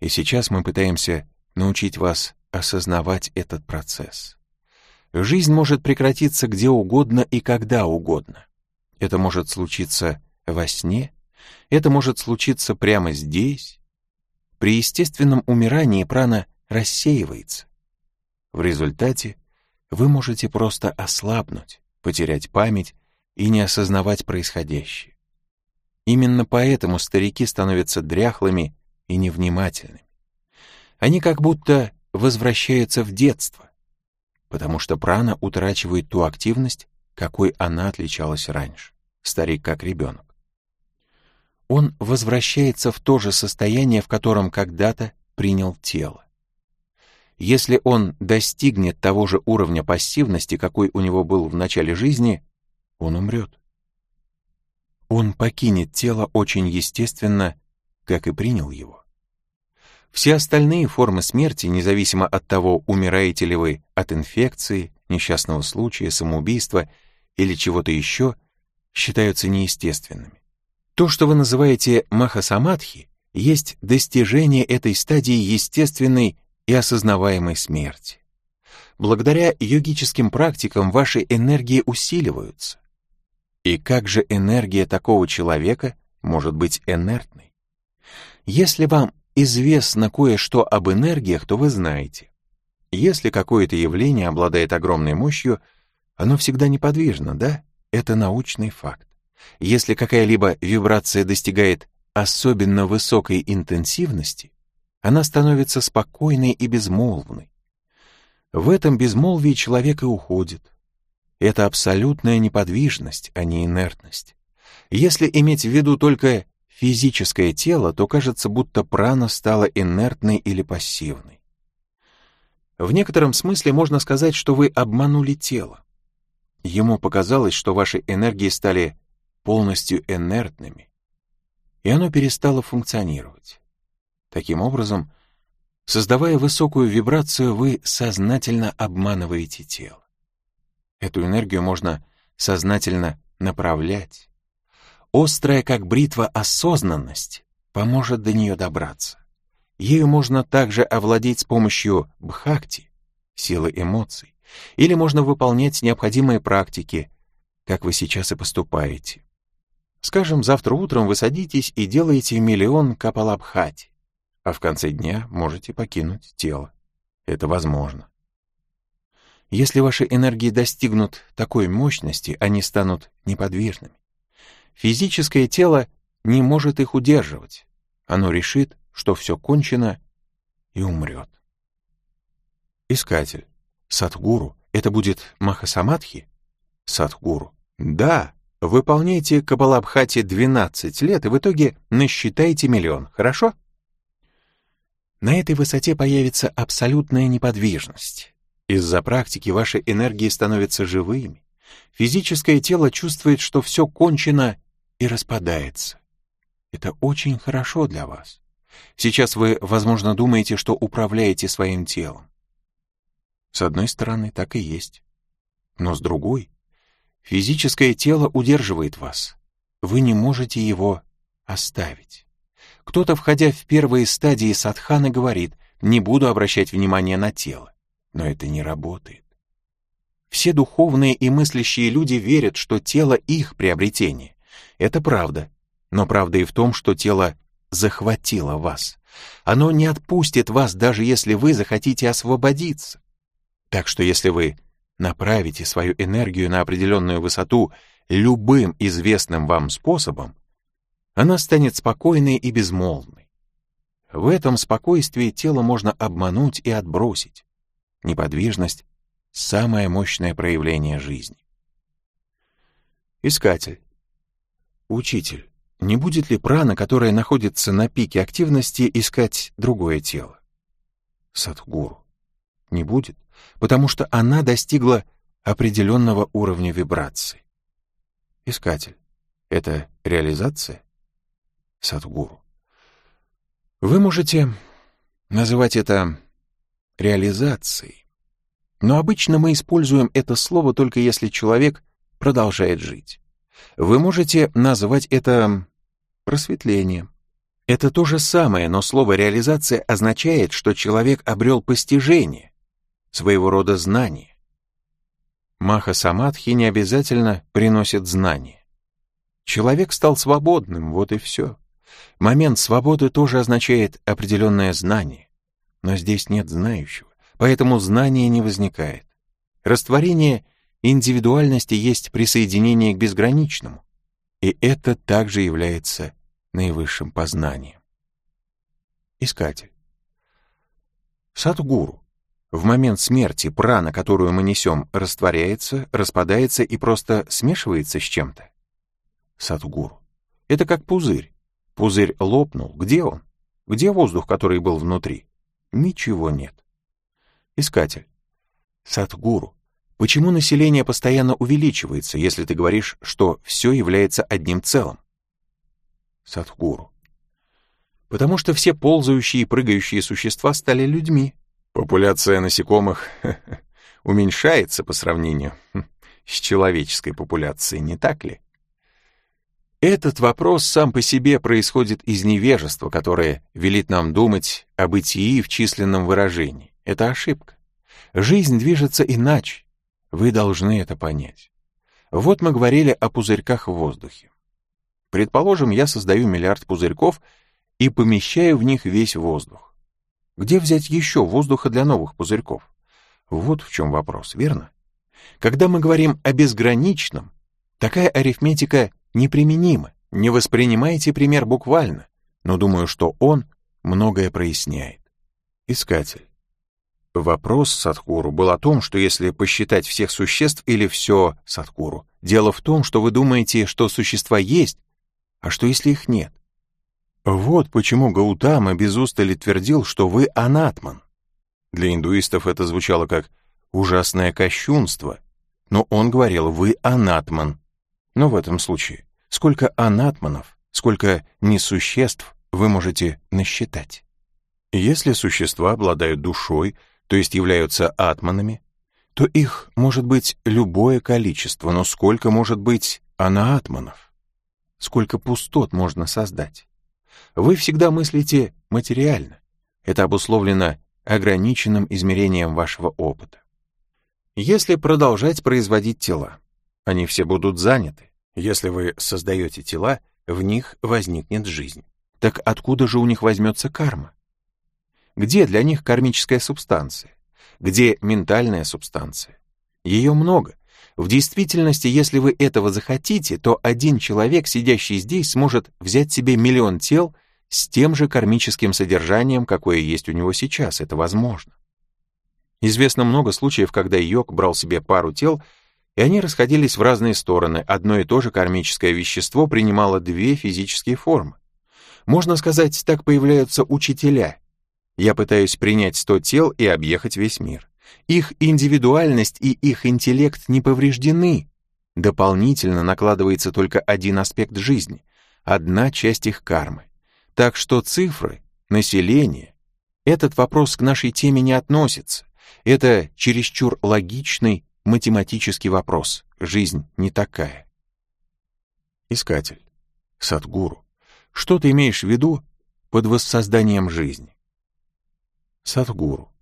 и сейчас мы пытаемся научить вас осознавать этот процесс. Жизнь может прекратиться где угодно и когда угодно. Это может случиться во сне, это может случиться прямо здесь. При естественном умирании прана рассеивается. В результате вы можете просто ослабнуть, потерять память и не осознавать происходящее. Именно поэтому старики становятся дряхлыми и невнимательными. Они как будто возвращаются в детство, потому что прана утрачивает ту активность, какой она отличалась раньше. Старик как ребенок он возвращается в то же состояние, в котором когда-то принял тело. Если он достигнет того же уровня пассивности, какой у него был в начале жизни, он умрет. Он покинет тело очень естественно, как и принял его. Все остальные формы смерти, независимо от того, умираете ли вы от инфекции, несчастного случая, самоубийства или чего-то еще, считаются неестественными. То, что вы называете махасамадхи, есть достижение этой стадии естественной и осознаваемой смерти. Благодаря йогическим практикам ваши энергии усиливаются. И как же энергия такого человека может быть инертной? Если вам известно кое-что об энергиях, то вы знаете. Если какое-то явление обладает огромной мощью, оно всегда неподвижно, да? Это научный факт. Если какая-либо вибрация достигает особенно высокой интенсивности, она становится спокойной и безмолвной. В этом безмолвии человек и уходит. Это абсолютная неподвижность, а не инертность. Если иметь в виду только физическое тело, то кажется, будто прана стала инертной или пассивной. В некотором смысле можно сказать, что вы обманули тело. ему показалось, что ваши энергии стали полностью инертными, и оно перестало функционировать. Таким образом, создавая высокую вибрацию, вы сознательно обманываете тело. Эту энергию можно сознательно направлять. Острая, как бритва, осознанность поможет до нее добраться. Ею можно также овладеть с помощью бхакти, силы эмоций, или можно выполнять необходимые практики, как вы сейчас и поступаете. Скажем, завтра утром вы садитесь и делаете миллион капалабхати, а в конце дня можете покинуть тело. Это возможно. Если ваши энергии достигнут такой мощности, они станут неподвижными. Физическое тело не может их удерживать. Оно решит, что все кончено и умрет. Искатель. Садгуру. Это будет Махасамадхи? Садгуру. Да, выполняйте Кабалабхати 12 лет и в итоге насчитайте миллион, хорошо? На этой высоте появится абсолютная неподвижность. Из-за практики ваши энергии становятся живыми. Физическое тело чувствует, что все кончено и распадается. Это очень хорошо для вас. Сейчас вы, возможно, думаете, что управляете своим телом. С одной стороны, так и есть. Но с другой, физическое тело удерживает вас. Вы не можете его оставить. Кто-то, входя в первые стадии садханы, говорит, не буду обращать внимание на тело. Но это не работает. Все духовные и мыслящие люди верят, что тело их приобретение. Это правда. Но правда и в том, что тело захватило вас. Оно не отпустит вас, даже если вы захотите освободиться. Так что если вы направите свою энергию на определенную высоту любым известным вам способом, она станет спокойной и безмолвной. В этом спокойствии тело можно обмануть и отбросить. Неподвижность — самое мощное проявление жизни. Искатель. Учитель. Не будет ли прана, которая находится на пике активности, искать другое тело? Садхгуру. Не будет потому что она достигла определенного уровня вибрации. Искатель. Это реализация? Садгуру. Вы можете называть это реализацией, но обычно мы используем это слово только если человек продолжает жить. Вы можете назвать это просветлением. Это то же самое, но слово «реализация» означает, что человек обрел постижение, своего рода знание. Маха Самадхи не обязательно приносит знание. Человек стал свободным, вот и все. Момент свободы тоже означает определенное знание. Но здесь нет знающего, поэтому знание не возникает. Растворение индивидуальности есть присоединение к безграничному, и это также является наивысшим познанием. Искатель. Садгуру в момент смерти прана, которую мы несем, растворяется, распадается и просто смешивается с чем-то? Садгуру. Это как пузырь. Пузырь лопнул. Где он? Где воздух, который был внутри? Ничего нет. Искатель. Садгуру. Почему население постоянно увеличивается, если ты говоришь, что все является одним целым? Садхгуру. Потому что все ползающие и прыгающие существа стали людьми, Популяция насекомых (laughs) уменьшается по сравнению хм, с человеческой популяцией, не так ли? Этот вопрос сам по себе происходит из невежества, которое велит нам думать о бытии в численном выражении. Это ошибка. Жизнь движется иначе. Вы должны это понять. Вот мы говорили о пузырьках в воздухе. Предположим, я создаю миллиард пузырьков и помещаю в них весь воздух. Где взять еще воздуха для новых пузырьков? Вот в чем вопрос, верно? Когда мы говорим о безграничном, такая арифметика неприменима. Не воспринимайте пример буквально, но думаю, что он многое проясняет. Искатель. Вопрос Садхгуру был о том, что если посчитать всех существ или все Садхгуру, дело в том, что вы думаете, что существа есть, а что если их нет? Вот почему Гаутама без устали твердил, что вы анатман. Для индуистов это звучало как ужасное кощунство, но он говорил «вы анатман». Но в этом случае сколько анатманов, сколько несуществ вы можете насчитать? Если существа обладают душой, то есть являются атманами, то их может быть любое количество, но сколько может быть анаатманов? Сколько пустот можно создать? Вы всегда мыслите материально. Это обусловлено ограниченным измерением вашего опыта. Если продолжать производить тела, они все будут заняты. Если вы создаете тела, в них возникнет жизнь. Так откуда же у них возьмется карма? Где для них кармическая субстанция? Где ментальная субстанция? Ее много. В действительности, если вы этого захотите, то один человек, сидящий здесь, сможет взять себе миллион тел с тем же кармическим содержанием, какое есть у него сейчас. Это возможно. Известно много случаев, когда йог брал себе пару тел, и они расходились в разные стороны. Одно и то же кармическое вещество принимало две физические формы. Можно сказать, так появляются учителя. Я пытаюсь принять сто тел и объехать весь мир. Их индивидуальность и их интеллект не повреждены. Дополнительно накладывается только один аспект жизни, одна часть их кармы. Так что цифры, население, этот вопрос к нашей теме не относится. Это чересчур логичный математический вопрос. Жизнь не такая. Искатель. Садгуру. Что ты имеешь в виду под воссозданием жизни? Садгуру.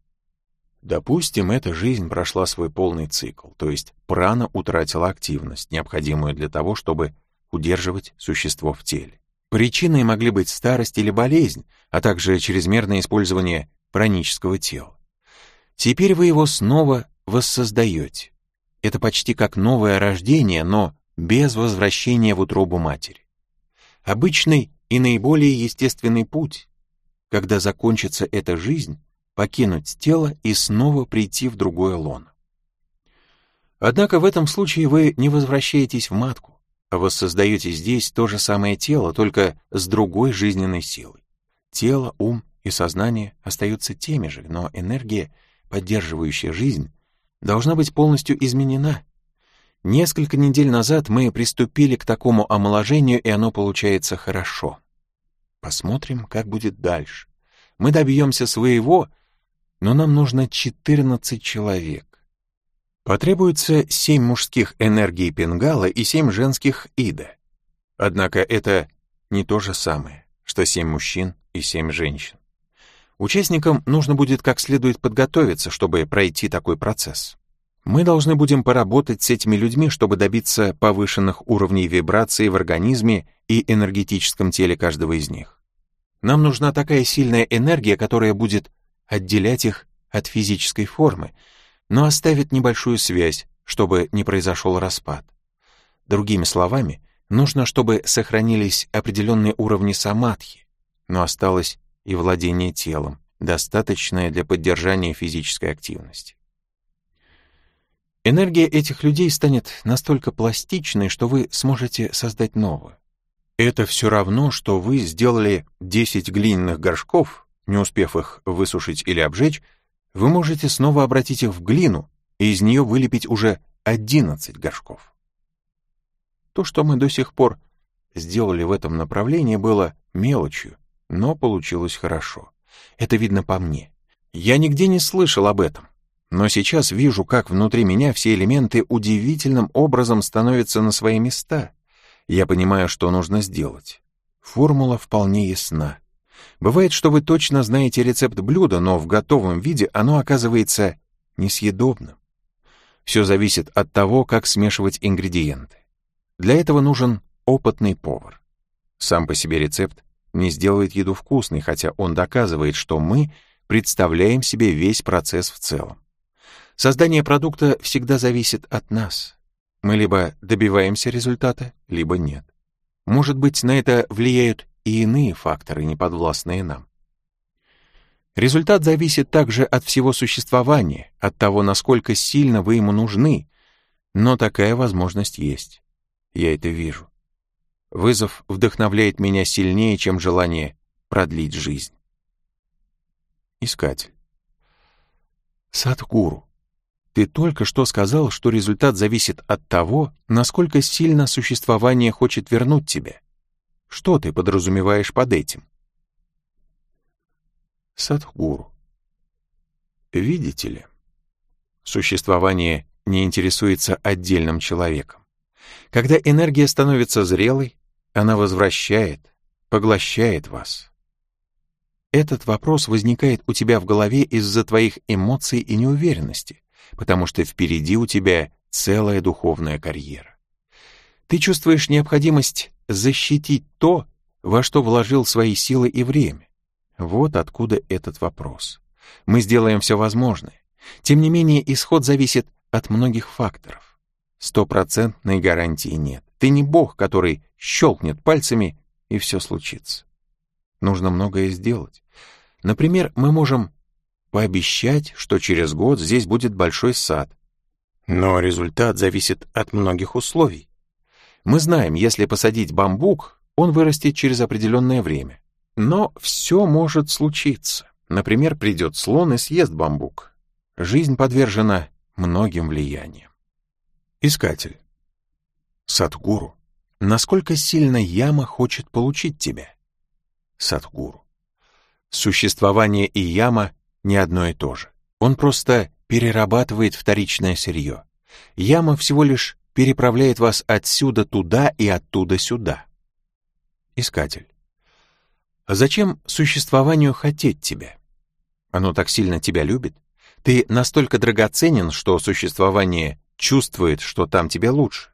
Допустим, эта жизнь прошла свой полный цикл, то есть прана утратила активность, необходимую для того, чтобы удерживать существо в теле. Причиной могли быть старость или болезнь, а также чрезмерное использование пранического тела. Теперь вы его снова воссоздаете. Это почти как новое рождение, но без возвращения в утробу матери. Обычный и наиболее естественный путь, когда закончится эта жизнь, покинуть тело и снова прийти в другое лоно. Однако в этом случае вы не возвращаетесь в матку, воссоздаете здесь то же самое тело, только с другой жизненной силой. Тело, ум и сознание остаются теми же, но энергия, поддерживающая жизнь, должна быть полностью изменена. Несколько недель назад мы приступили к такому омоложению, и оно получается хорошо. Посмотрим, как будет дальше. Мы добьемся своего, но нам нужно 14 человек. Потребуется семь мужских энергий Пенгала и семь женских Ида. Однако это не то же самое, что семь мужчин и семь женщин. Участникам нужно будет как следует подготовиться, чтобы пройти такой процесс. Мы должны будем поработать с этими людьми, чтобы добиться повышенных уровней вибрации в организме и энергетическом теле каждого из них. Нам нужна такая сильная энергия, которая будет отделять их от физической формы, но оставит небольшую связь, чтобы не произошел распад. Другими словами, нужно, чтобы сохранились определенные уровни самадхи, но осталось и владение телом, достаточное для поддержания физической активности. Энергия этих людей станет настолько пластичной, что вы сможете создать новую. Это все равно, что вы сделали 10 глиняных горшков, не успев их высушить или обжечь, вы можете снова обратить их в глину и из нее вылепить уже 11 горшков. То, что мы до сих пор сделали в этом направлении, было мелочью, но получилось хорошо. Это видно по мне. Я нигде не слышал об этом, но сейчас вижу, как внутри меня все элементы удивительным образом становятся на свои места. Я понимаю, что нужно сделать. Формула вполне ясна. Бывает, что вы точно знаете рецепт блюда, но в готовом виде оно оказывается несъедобным. Все зависит от того, как смешивать ингредиенты. Для этого нужен опытный повар. Сам по себе рецепт не сделает еду вкусной, хотя он доказывает, что мы представляем себе весь процесс в целом. Создание продукта всегда зависит от нас. Мы либо добиваемся результата, либо нет. Может быть, на это влияют и иные факторы, неподвластные нам. Результат зависит также от всего существования, от того, насколько сильно вы ему нужны, но такая возможность есть. Я это вижу. Вызов вдохновляет меня сильнее, чем желание продлить жизнь. Искатель. Садхгуру, Ты только что сказал, что результат зависит от того, насколько сильно существование хочет вернуть тебя. Что ты подразумеваешь под этим? Садхгуру. Видите ли, существование не интересуется отдельным человеком. Когда энергия становится зрелой, она возвращает, поглощает вас. Этот вопрос возникает у тебя в голове из-за твоих эмоций и неуверенности, потому что впереди у тебя целая духовная карьера. Ты чувствуешь необходимость защитить то, во что вложил свои силы и время. Вот откуда этот вопрос. Мы сделаем все возможное. Тем не менее, исход зависит от многих факторов. Стопроцентной гарантии нет. Ты не бог, который щелкнет пальцами, и все случится. Нужно многое сделать. Например, мы можем пообещать, что через год здесь будет большой сад. Но результат зависит от многих условий. Мы знаем, если посадить бамбук, он вырастет через определенное время. Но все может случиться. Например, придет слон и съест бамбук. Жизнь подвержена многим влияниям. Искатель. Садгуру. Насколько сильно яма хочет получить тебя? Садгуру. Существование и яма не одно и то же. Он просто перерабатывает вторичное сырье. Яма всего лишь переправляет вас отсюда туда и оттуда сюда. Искатель. Зачем существованию хотеть тебя? Оно так сильно тебя любит? Ты настолько драгоценен, что существование чувствует, что там тебе лучше.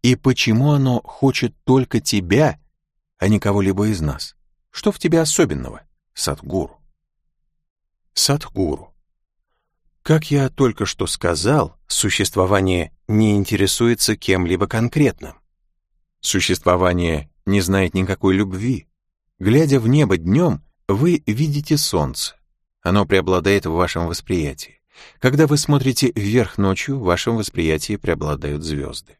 И почему оно хочет только тебя, а не кого-либо из нас? Что в тебе особенного, Садгуру? Садгуру. Как я только что сказал, существование не интересуется кем-либо конкретным. Существование не знает никакой любви, Глядя в небо днем, вы видите солнце. Оно преобладает в вашем восприятии. Когда вы смотрите вверх ночью, в вашем восприятии преобладают звезды.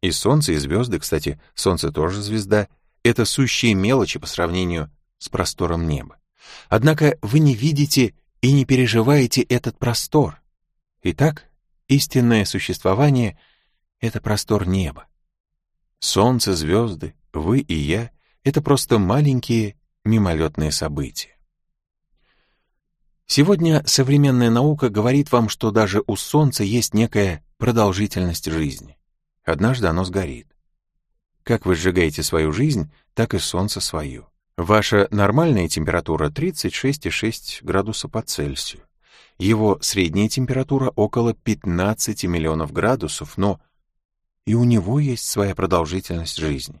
И солнце, и звезды, кстати, солнце тоже звезда, это сущие мелочи по сравнению с простором неба. Однако вы не видите и не переживаете этот простор. Итак, истинное существование — это простор неба. Солнце, звезды, вы и я это просто маленькие мимолетные события. Сегодня современная наука говорит вам, что даже у Солнца есть некая продолжительность жизни. Однажды оно сгорит. Как вы сжигаете свою жизнь, так и Солнце свою. Ваша нормальная температура 36,6 градуса по Цельсию. Его средняя температура около 15 миллионов градусов, но и у него есть своя продолжительность жизни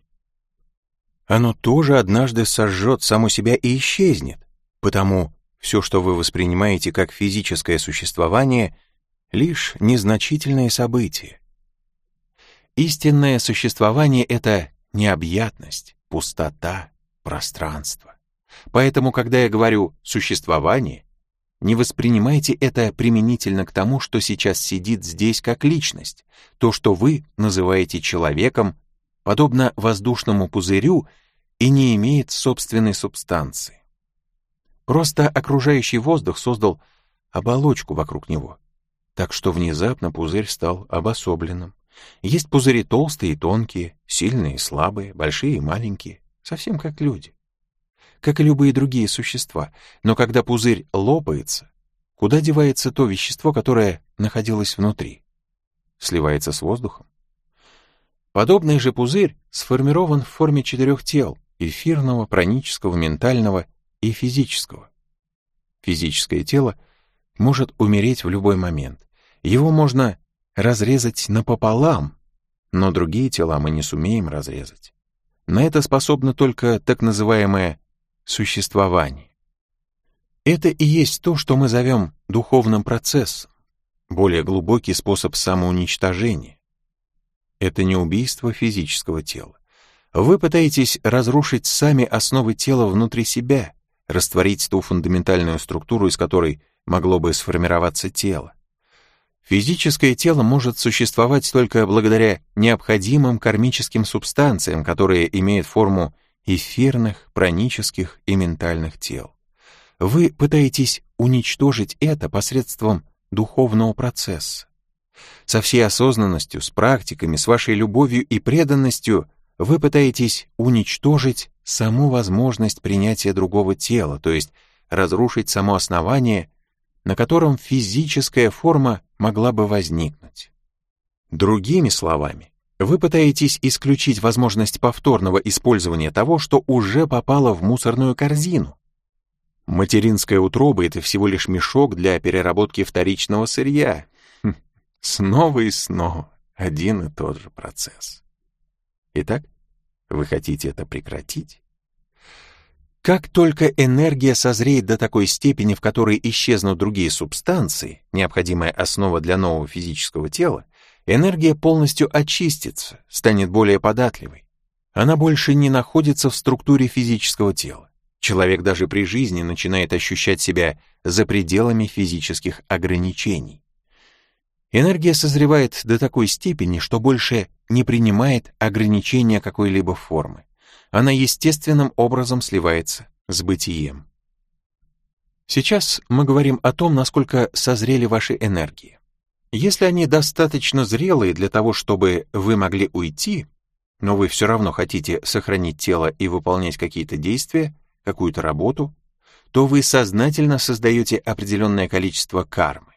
оно тоже однажды сожжет само себя и исчезнет. Потому все, что вы воспринимаете как физическое существование, лишь незначительное событие. Истинное существование — это необъятность, пустота, пространство. Поэтому, когда я говорю «существование», не воспринимайте это применительно к тому, что сейчас сидит здесь как личность, то, что вы называете человеком, подобно воздушному пузырю, и не имеет собственной субстанции. Просто окружающий воздух создал оболочку вокруг него, так что внезапно пузырь стал обособленным. Есть пузыри толстые и тонкие, сильные и слабые, большие и маленькие, совсем как люди. Как и любые другие существа, но когда пузырь лопается, куда девается то вещество, которое находилось внутри? Сливается с воздухом? Подобный же пузырь сформирован в форме четырех тел, эфирного, пранического, ментального и физического. Физическое тело может умереть в любой момент. Его можно разрезать напополам, но другие тела мы не сумеем разрезать. На это способно только так называемое существование. Это и есть то, что мы зовем духовным процессом, более глубокий способ самоуничтожения. Это не убийство физического тела. Вы пытаетесь разрушить сами основы тела внутри себя, растворить ту фундаментальную структуру, из которой могло бы сформироваться тело. Физическое тело может существовать только благодаря необходимым кармическим субстанциям, которые имеют форму эфирных, пранических и ментальных тел. Вы пытаетесь уничтожить это посредством духовного процесса. Со всей осознанностью, с практиками, с вашей любовью и преданностью вы пытаетесь уничтожить саму возможность принятия другого тела, то есть разрушить само основание, на котором физическая форма могла бы возникнуть. Другими словами, вы пытаетесь исключить возможность повторного использования того, что уже попало в мусорную корзину. Материнская утроба — это всего лишь мешок для переработки вторичного сырья. Хм, снова и снова один и тот же процесс. Итак, вы хотите это прекратить? Как только энергия созреет до такой степени, в которой исчезнут другие субстанции, необходимая основа для нового физического тела, энергия полностью очистится, станет более податливой. Она больше не находится в структуре физического тела. Человек даже при жизни начинает ощущать себя за пределами физических ограничений. Энергия созревает до такой степени, что больше не принимает ограничения какой-либо формы она естественным образом сливается с бытием. Сейчас мы говорим о том, насколько созрели ваши энергии. Если они достаточно зрелые для того, чтобы вы могли уйти, но вы все равно хотите сохранить тело и выполнять какие-то действия, какую-то работу, то вы сознательно создаете определенное количество кармы.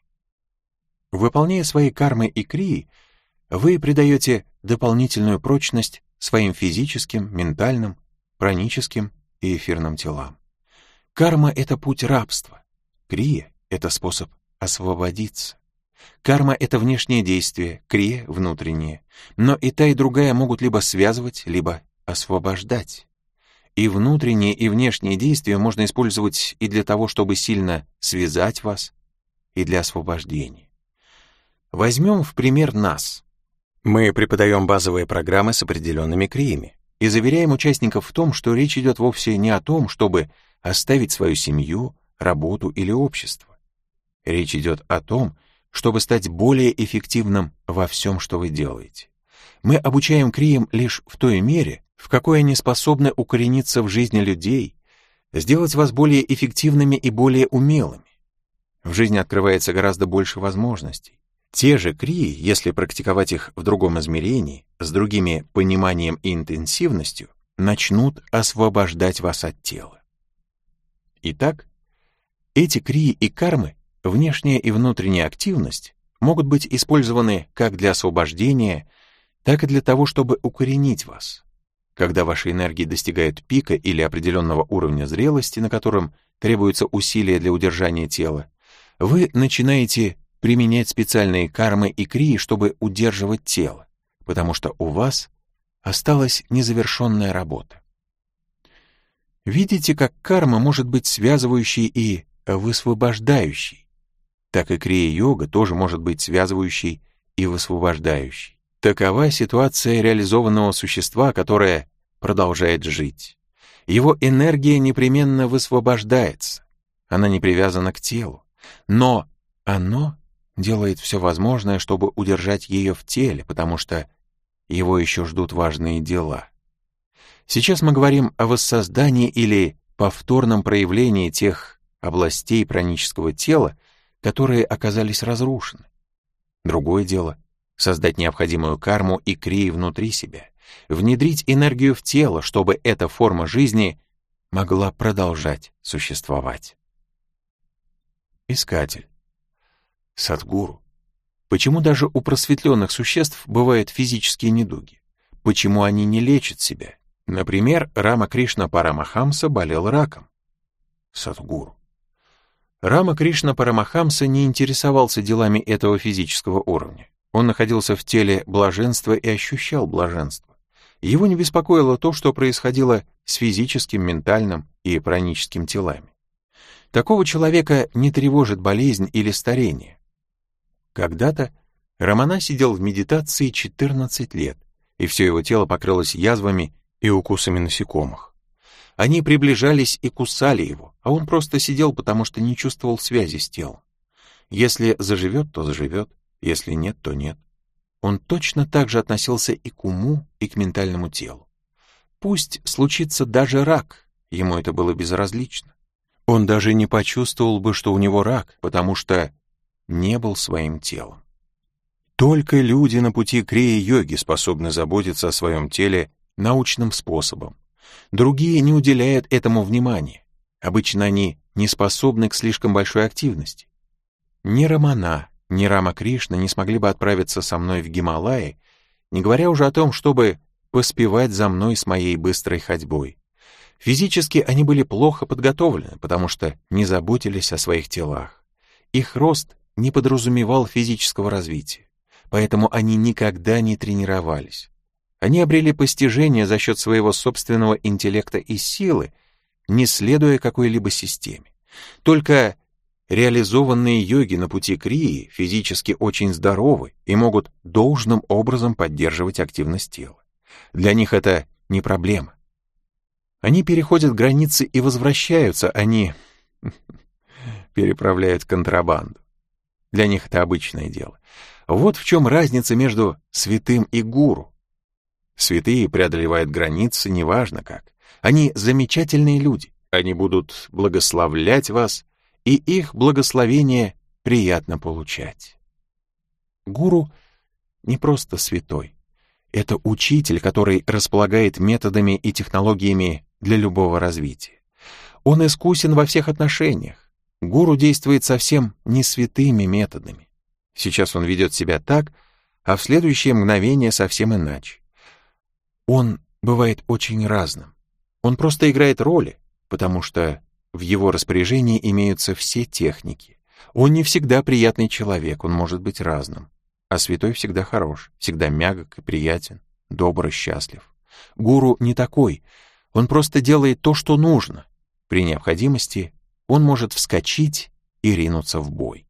Выполняя свои кармы и крии, вы придаете дополнительную прочность своим физическим, ментальным, праническим и эфирным телам. Карма — это путь рабства. Крия — это способ освободиться. Карма — это внешнее действие, крия — внутреннее. Но и та, и другая могут либо связывать, либо освобождать. И внутренние, и внешние действия можно использовать и для того, чтобы сильно связать вас, и для освобождения. Возьмем в пример нас. Мы преподаем базовые программы с определенными криями и заверяем участников в том, что речь идет вовсе не о том, чтобы оставить свою семью, работу или общество. Речь идет о том, чтобы стать более эффективным во всем, что вы делаете. Мы обучаем криям лишь в той мере, в какой они способны укорениться в жизни людей, сделать вас более эффективными и более умелыми. В жизни открывается гораздо больше возможностей. Те же крии, если практиковать их в другом измерении, с другими пониманием и интенсивностью, начнут освобождать вас от тела. Итак, эти крии и кармы, внешняя и внутренняя активность, могут быть использованы как для освобождения, так и для того, чтобы укоренить вас. Когда ваши энергии достигают пика или определенного уровня зрелости, на котором требуются усилия для удержания тела, вы начинаете применять специальные кармы и крии, чтобы удерживать тело, потому что у вас осталась незавершенная работа. Видите, как карма может быть связывающей и высвобождающей, так и крия-йога тоже может быть связывающей и высвобождающей. Такова ситуация реализованного существа, которое продолжает жить. Его энергия непременно высвобождается, она не привязана к телу, но оно делает все возможное, чтобы удержать ее в теле, потому что его еще ждут важные дела. Сейчас мы говорим о воссоздании или повторном проявлении тех областей пранического тела, которые оказались разрушены. Другое дело — создать необходимую карму и крии внутри себя, внедрить энергию в тело, чтобы эта форма жизни могла продолжать существовать. Искатель. Садгуру. Почему даже у просветленных существ бывают физические недуги? Почему они не лечат себя? Например, Рама Кришна Парамахамса болел раком. Садгуру. Рама Кришна Парамахамса не интересовался делами этого физического уровня. Он находился в теле блаженства и ощущал блаженство. Его не беспокоило то, что происходило с физическим, ментальным и праническим телами. Такого человека не тревожит болезнь или старение. Когда-то Романа сидел в медитации 14 лет, и все его тело покрылось язвами и укусами насекомых. Они приближались и кусали его, а он просто сидел, потому что не чувствовал связи с телом. Если заживет, то заживет, если нет, то нет. Он точно так же относился и к уму, и к ментальному телу. Пусть случится даже рак, ему это было безразлично. Он даже не почувствовал бы, что у него рак, потому что не был своим телом. Только люди на пути крия-йоги способны заботиться о своем теле научным способом. Другие не уделяют этому внимания. Обычно они не способны к слишком большой активности. Ни Рамана, ни Рама Кришна не смогли бы отправиться со мной в Гималаи, не говоря уже о том, чтобы поспевать за мной с моей быстрой ходьбой. Физически они были плохо подготовлены, потому что не заботились о своих телах. Их рост не подразумевал физического развития, поэтому они никогда не тренировались. Они обрели постижение за счет своего собственного интеллекта и силы, не следуя какой-либо системе. Только реализованные йоги на пути крии физически очень здоровы и могут должным образом поддерживать активность тела. Для них это не проблема. Они переходят границы и возвращаются, они (laughs) переправляют контрабанду. Для них это обычное дело. Вот в чем разница между святым и гуру. Святые преодолевают границы, неважно как. Они замечательные люди. Они будут благословлять вас, и их благословение приятно получать. Гуру не просто святой. Это учитель, который располагает методами и технологиями для любого развития. Он искусен во всех отношениях. Гуру действует совсем не святыми методами. Сейчас он ведет себя так, а в следующее мгновение совсем иначе. Он бывает очень разным. Он просто играет роли, потому что в его распоряжении имеются все техники. Он не всегда приятный человек, он может быть разным. А святой всегда хорош, всегда мягок и приятен, добр и счастлив. Гуру не такой, он просто делает то, что нужно. При необходимости он может вскочить и ринуться в бой.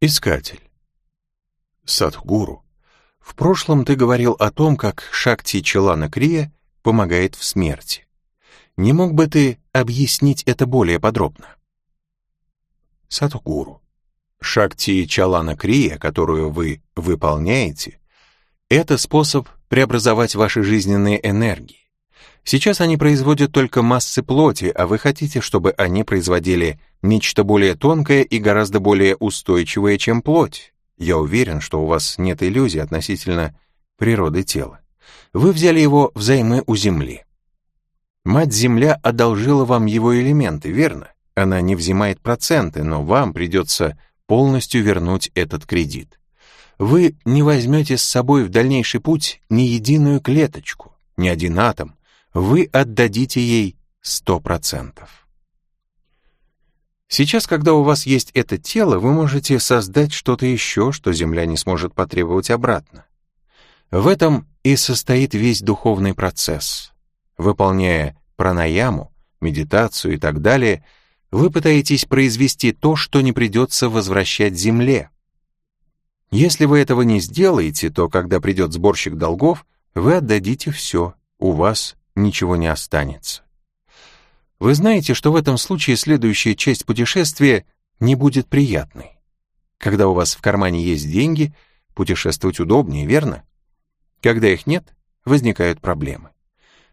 Искатель. Садхгуру в прошлом ты говорил о том, как Шакти Челана Крия помогает в смерти. Не мог бы ты объяснить это более подробно? Сатугуру. Шакти Чалана Крия, которую вы выполняете, это способ преобразовать ваши жизненные энергии. Сейчас они производят только массы плоти, а вы хотите, чтобы они производили нечто более тонкое и гораздо более устойчивое, чем плоть. Я уверен, что у вас нет иллюзий относительно природы тела. Вы взяли его взаймы у Земли. Мать-Земля одолжила вам его элементы, верно? Она не взимает проценты, но вам придется полностью вернуть этот кредит. Вы не возьмете с собой в дальнейший путь ни единую клеточку, ни один атом. Вы отдадите ей сто процентов. Сейчас, когда у вас есть это тело, вы можете создать что-то еще, что Земля не сможет потребовать обратно. В этом и состоит весь духовный процесс. Выполняя пранаяму, медитацию и так далее, вы пытаетесь произвести то, что не придется возвращать Земле. Если вы этого не сделаете, то когда придет сборщик долгов, вы отдадите все, у вас ничего не останется. Вы знаете, что в этом случае следующая часть путешествия не будет приятной. Когда у вас в кармане есть деньги, путешествовать удобнее, верно? Когда их нет, возникают проблемы.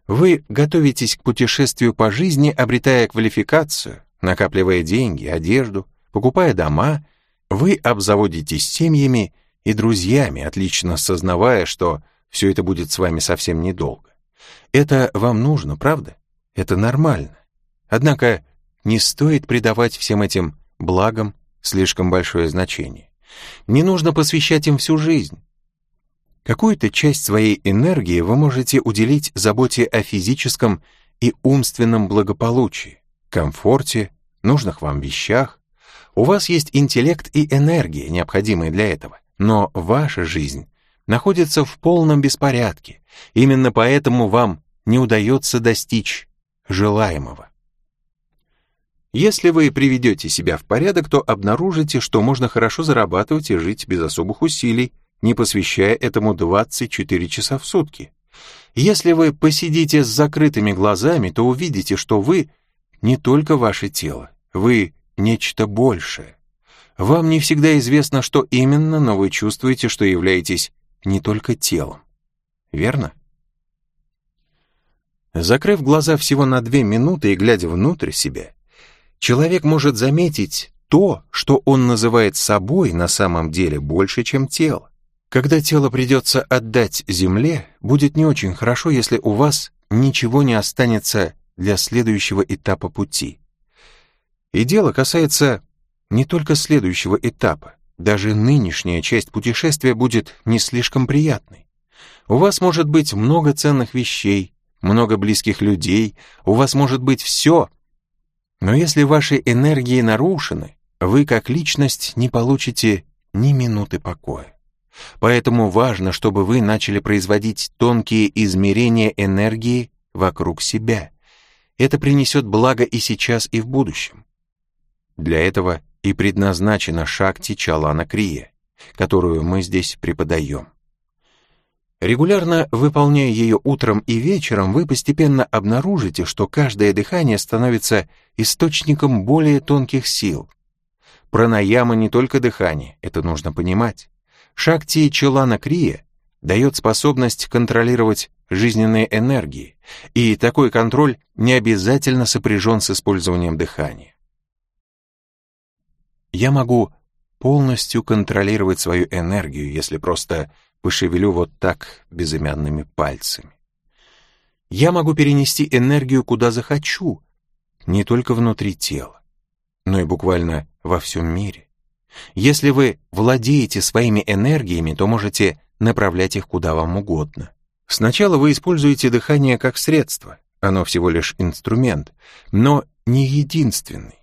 Вы готовитесь к путешествию по жизни, обретая квалификацию, накапливая деньги, одежду, покупая дома, вы обзаводитесь семьями и друзьями, отлично сознавая, что все это будет с вами совсем недолго. Это вам нужно, правда? Это нормально. Однако не стоит придавать всем этим благам слишком большое значение. Не нужно посвящать им всю жизнь. Какую-то часть своей энергии вы можете уделить заботе о физическом и умственном благополучии, комфорте, нужных вам вещах. У вас есть интеллект и энергия, необходимые для этого, но ваша жизнь находится в полном беспорядке. Именно поэтому вам не удается достичь желаемого. Если вы приведете себя в порядок, то обнаружите, что можно хорошо зарабатывать и жить без особых усилий, не посвящая этому 24 часа в сутки. Если вы посидите с закрытыми глазами, то увидите, что вы не только ваше тело, вы нечто большее. Вам не всегда известно, что именно, но вы чувствуете, что являетесь не только телом. Верно? Закрыв глаза всего на две минуты и глядя внутрь себя, человек может заметить то, что он называет собой, на самом деле больше, чем тело. Когда тело придется отдать земле, будет не очень хорошо, если у вас ничего не останется для следующего этапа пути. И дело касается не только следующего этапа. Даже нынешняя часть путешествия будет не слишком приятной. У вас может быть много ценных вещей, много близких людей, у вас может быть все. Но если ваши энергии нарушены, вы как личность не получите ни минуты покоя. Поэтому важно, чтобы вы начали производить тонкие измерения энергии вокруг себя. Это принесет благо и сейчас, и в будущем. Для этого и предназначена Шакти Чалана Крия, которую мы здесь преподаем. Регулярно выполняя ее утром и вечером, вы постепенно обнаружите, что каждое дыхание становится источником более тонких сил. Пранаяма не только дыхание, это нужно понимать. Шакти Челана Крия дает способность контролировать жизненные энергии, и такой контроль не обязательно сопряжен с использованием дыхания. Я могу полностью контролировать свою энергию, если просто пошевелю вот так безымянными пальцами. Я могу перенести энергию куда захочу, не только внутри тела, но и буквально во всем мире. Если вы владеете своими энергиями, то можете направлять их куда вам угодно. Сначала вы используете дыхание как средство, оно всего лишь инструмент, но не единственный.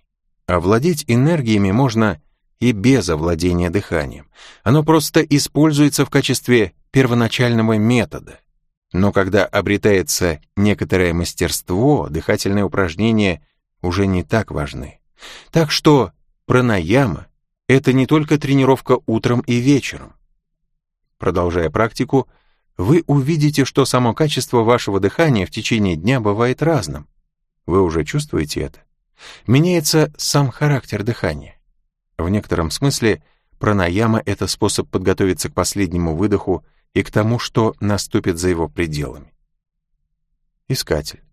Овладеть энергиями можно и без овладения дыханием. Оно просто используется в качестве первоначального метода. Но когда обретается некоторое мастерство, дыхательные упражнения уже не так важны. Так что пранаяма — это не только тренировка утром и вечером. Продолжая практику, вы увидите, что само качество вашего дыхания в течение дня бывает разным. Вы уже чувствуете это? Меняется сам характер дыхания. В некотором смысле пранаяма — это способ подготовиться к последнему выдоху и к тому, что наступит за его пределами. Искатель.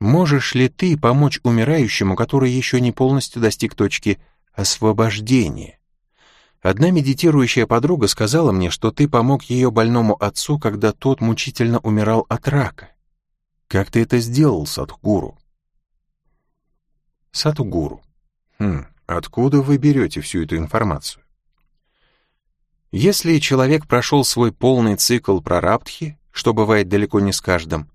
Можешь ли ты помочь умирающему, который еще не полностью достиг точки освобождения? Одна медитирующая подруга сказала мне, что ты помог ее больному отцу, когда тот мучительно умирал от рака. Как ты это сделал, Садхгуру? Садхгуру. Хм, Откуда вы берете всю эту информацию? Если человек прошел свой полный цикл прарабдхи, что бывает далеко не с каждым,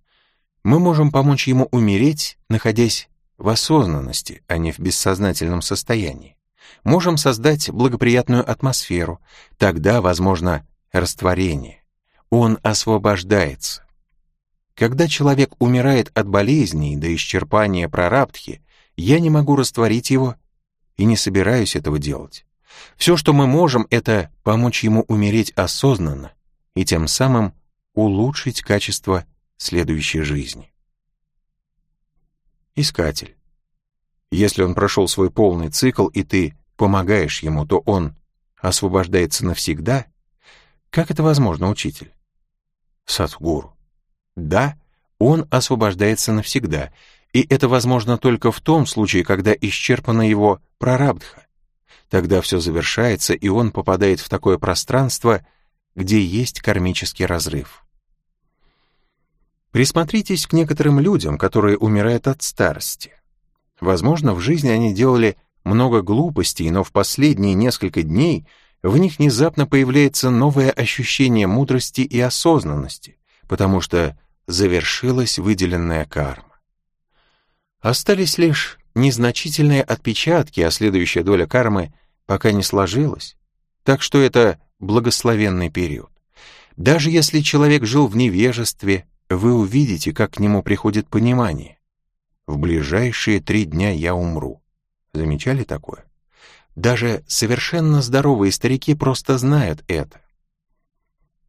мы можем помочь ему умереть, находясь в осознанности, а не в бессознательном состоянии. Можем создать благоприятную атмосферу, тогда возможно растворение. Он освобождается. Когда человек умирает от болезней до исчерпания прарабдхи, я не могу растворить его и не собираюсь этого делать. Все, что мы можем, это помочь ему умереть осознанно и тем самым улучшить качество следующей жизни. Искатель. Если он прошел свой полный цикл, и ты помогаешь ему, то он освобождается навсегда? Как это возможно, учитель? Садхгуру. Да, он освобождается навсегда, и это возможно только в том случае, когда исчерпана его прарабдха. Тогда все завершается, и он попадает в такое пространство, где есть кармический разрыв. Присмотритесь к некоторым людям, которые умирают от старости. Возможно, в жизни они делали много глупостей, но в последние несколько дней в них внезапно появляется новое ощущение мудрости и осознанности, потому что завершилась выделенная карма. Остались лишь незначительные отпечатки, а следующая доля кармы пока не сложилась. Так что это благословенный период. Даже если человек жил в невежестве, вы увидите, как к нему приходит понимание. В ближайшие три дня я умру. Замечали такое? Даже совершенно здоровые старики просто знают это.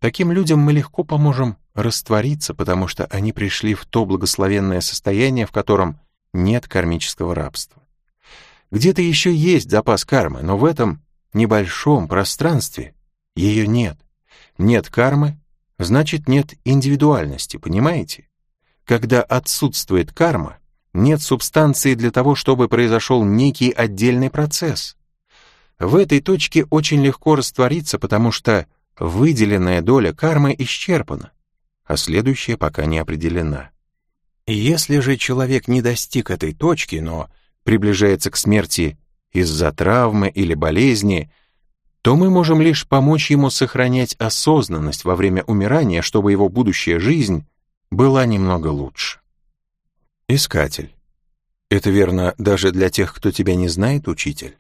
Таким людям мы легко поможем раствориться, потому что они пришли в то благословенное состояние, в котором нет кармического рабства. Где-то еще есть запас кармы, но в этом небольшом пространстве ее нет. Нет кармы, значит нет индивидуальности, понимаете? Когда отсутствует карма, нет субстанции для того, чтобы произошел некий отдельный процесс. В этой точке очень легко раствориться, потому что выделенная доля кармы исчерпана, а следующая пока не определена. Если же человек не достиг этой точки, но приближается к смерти из-за травмы или болезни, то мы можем лишь помочь ему сохранять осознанность во время умирания, чтобы его будущая жизнь была немного лучше. Искатель. Это верно даже для тех, кто тебя не знает, учитель?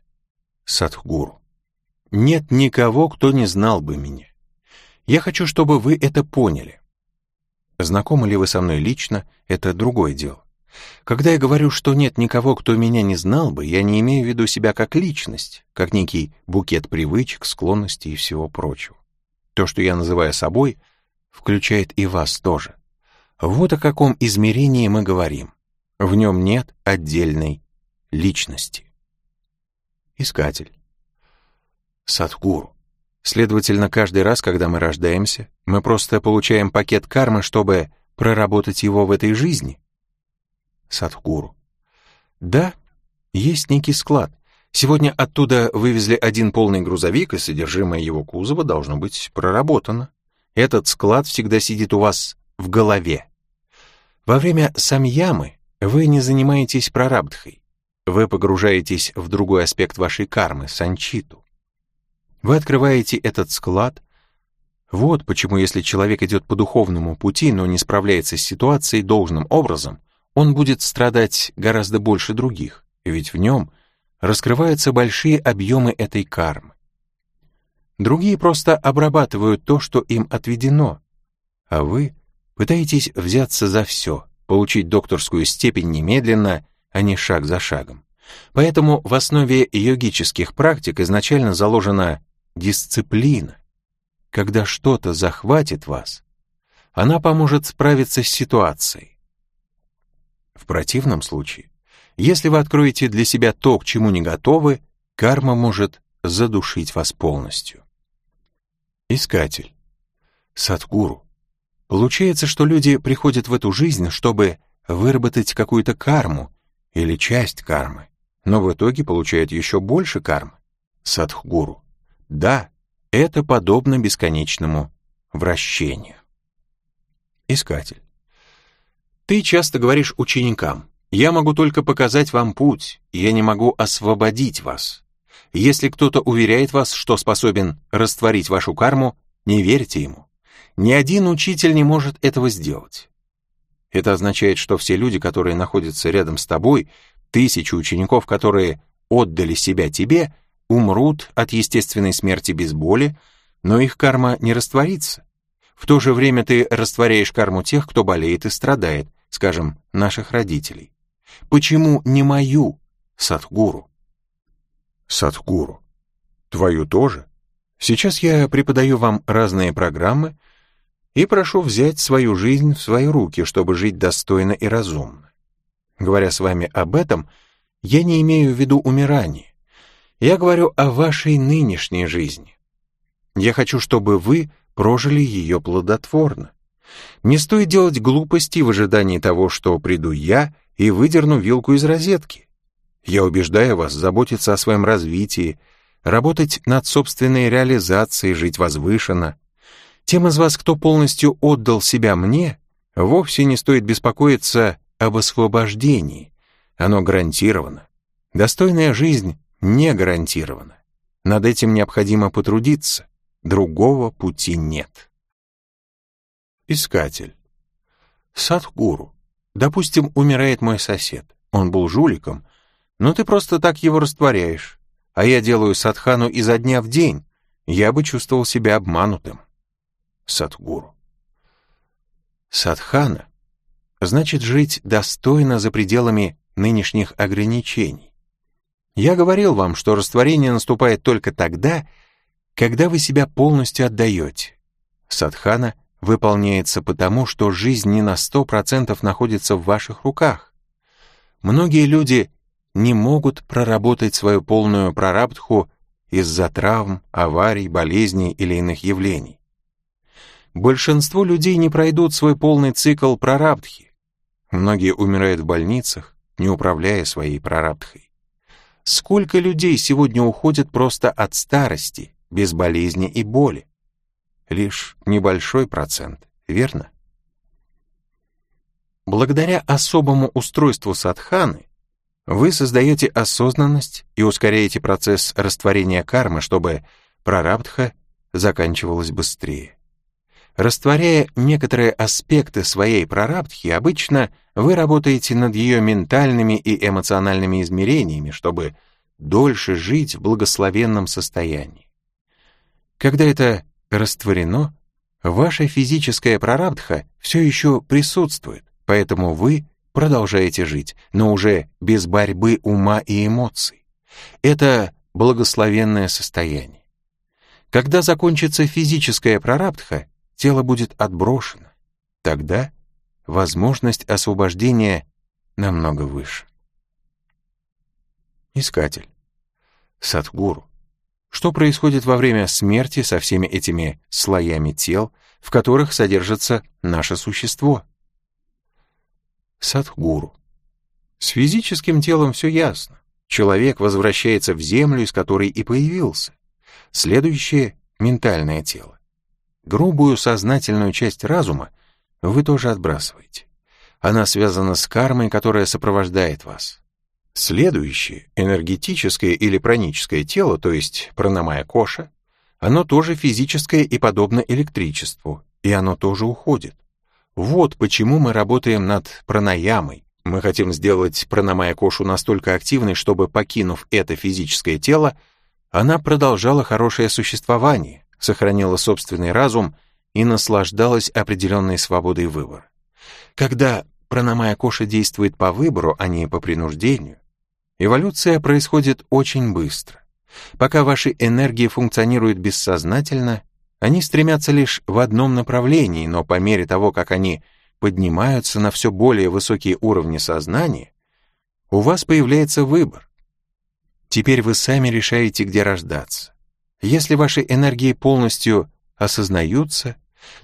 Садхгуру. Нет никого, кто не знал бы меня. Я хочу, чтобы вы это поняли. Знакомы ли вы со мной лично, это другое дело. Когда я говорю, что нет никого, кто меня не знал бы, я не имею в виду себя как личность, как некий букет привычек, склонностей и всего прочего. То, что я называю собой, включает и вас тоже. Вот о каком измерении мы говорим. В нем нет отдельной личности. Искатель. Садхгуру. Следовательно, каждый раз, когда мы рождаемся, мы просто получаем пакет кармы, чтобы проработать его в этой жизни. Садхгуру. Да, есть некий склад. Сегодня оттуда вывезли один полный грузовик, и содержимое его кузова должно быть проработано. Этот склад всегда сидит у вас в голове. Во время самьямы вы не занимаетесь прарабдхой. Вы погружаетесь в другой аспект вашей кармы, санчиту. Вы открываете этот склад. Вот почему, если человек идет по духовному пути, но не справляется с ситуацией должным образом, он будет страдать гораздо больше других, ведь в нем раскрываются большие объемы этой кармы. Другие просто обрабатывают то, что им отведено, а вы пытаетесь взяться за все, получить докторскую степень немедленно, а не шаг за шагом. Поэтому в основе йогических практик изначально заложена дисциплина. Когда что-то захватит вас, она поможет справиться с ситуацией. В противном случае, если вы откроете для себя то, к чему не готовы, карма может задушить вас полностью. Искатель. Садгуру. Получается, что люди приходят в эту жизнь, чтобы выработать какую-то карму или часть кармы, но в итоге получают еще больше кармы. Садхгуру. Да, это подобно бесконечному вращению. Искатель. Ты часто говоришь ученикам, я могу только показать вам путь, я не могу освободить вас. Если кто-то уверяет вас, что способен растворить вашу карму, не верьте ему. Ни один учитель не может этого сделать. Это означает, что все люди, которые находятся рядом с тобой, тысячи учеников, которые отдали себя тебе, умрут от естественной смерти без боли, но их карма не растворится. В то же время ты растворяешь карму тех, кто болеет и страдает, скажем, наших родителей. Почему не мою, Садхгуру? Садхгуру. Твою тоже? Сейчас я преподаю вам разные программы и прошу взять свою жизнь в свои руки, чтобы жить достойно и разумно. Говоря с вами об этом, я не имею в виду умирание. Я говорю о вашей нынешней жизни. Я хочу, чтобы вы прожили ее плодотворно. Не стоит делать глупости в ожидании того, что приду я и выдерну вилку из розетки. Я убеждаю вас заботиться о своем развитии, работать над собственной реализацией, жить возвышенно. Тем из вас, кто полностью отдал себя мне, вовсе не стоит беспокоиться об освобождении. Оно гарантировано. Достойная жизнь не гарантирована. Над этим необходимо потрудиться. Другого пути нет. Искатель. Садхгуру. Допустим, умирает мой сосед. Он был жуликом, но ты просто так его растворяешь. А я делаю садхану изо дня в день. Я бы чувствовал себя обманутым. Садхгуру. Садхана значит жить достойно за пределами нынешних ограничений. Я говорил вам, что растворение наступает только тогда, когда вы себя полностью отдаете. Садхана выполняется потому, что жизнь не на сто процентов находится в ваших руках. Многие люди не могут проработать свою полную прарабдху из-за травм, аварий, болезней или иных явлений. Большинство людей не пройдут свой полный цикл прарабдхи. Многие умирают в больницах, не управляя своей прарабдхой. Сколько людей сегодня уходят просто от старости, без болезни и боли? Лишь небольшой процент, верно? Благодаря особому устройству садханы вы создаете осознанность и ускоряете процесс растворения кармы, чтобы прарабдха заканчивалась быстрее. Растворяя некоторые аспекты своей прарабдхи, обычно вы работаете над ее ментальными и эмоциональными измерениями, чтобы дольше жить в благословенном состоянии. Когда это растворено, ваша физическая прарабдха все еще присутствует, поэтому вы продолжаете жить, но уже без борьбы ума и эмоций. Это благословенное состояние. Когда закончится физическая прарабдха, тело будет отброшено. Тогда возможность освобождения намного выше. Искатель. Садхгуру. Что происходит во время смерти со всеми этими слоями тел, в которых содержится наше существо? Садхгуру. С физическим телом все ясно. Человек возвращается в землю, из которой и появился. Следующее — ментальное тело. Грубую сознательную часть разума вы тоже отбрасываете. Она связана с кармой, которая сопровождает вас. Следующее, энергетическое или праническое тело, то есть пранамая коша, оно тоже физическое и подобно электричеству, и оно тоже уходит. Вот почему мы работаем над пранаямой. Мы хотим сделать пранамая кошу настолько активной, чтобы, покинув это физическое тело, она продолжала хорошее существование, сохранила собственный разум и наслаждалась определенной свободой выбора. Когда пранамая коша действует по выбору, а не по принуждению, эволюция происходит очень быстро. Пока ваши энергии функционируют бессознательно, они стремятся лишь в одном направлении, но по мере того, как они поднимаются на все более высокие уровни сознания, у вас появляется выбор. Теперь вы сами решаете, где рождаться. Если ваши энергии полностью осознаются,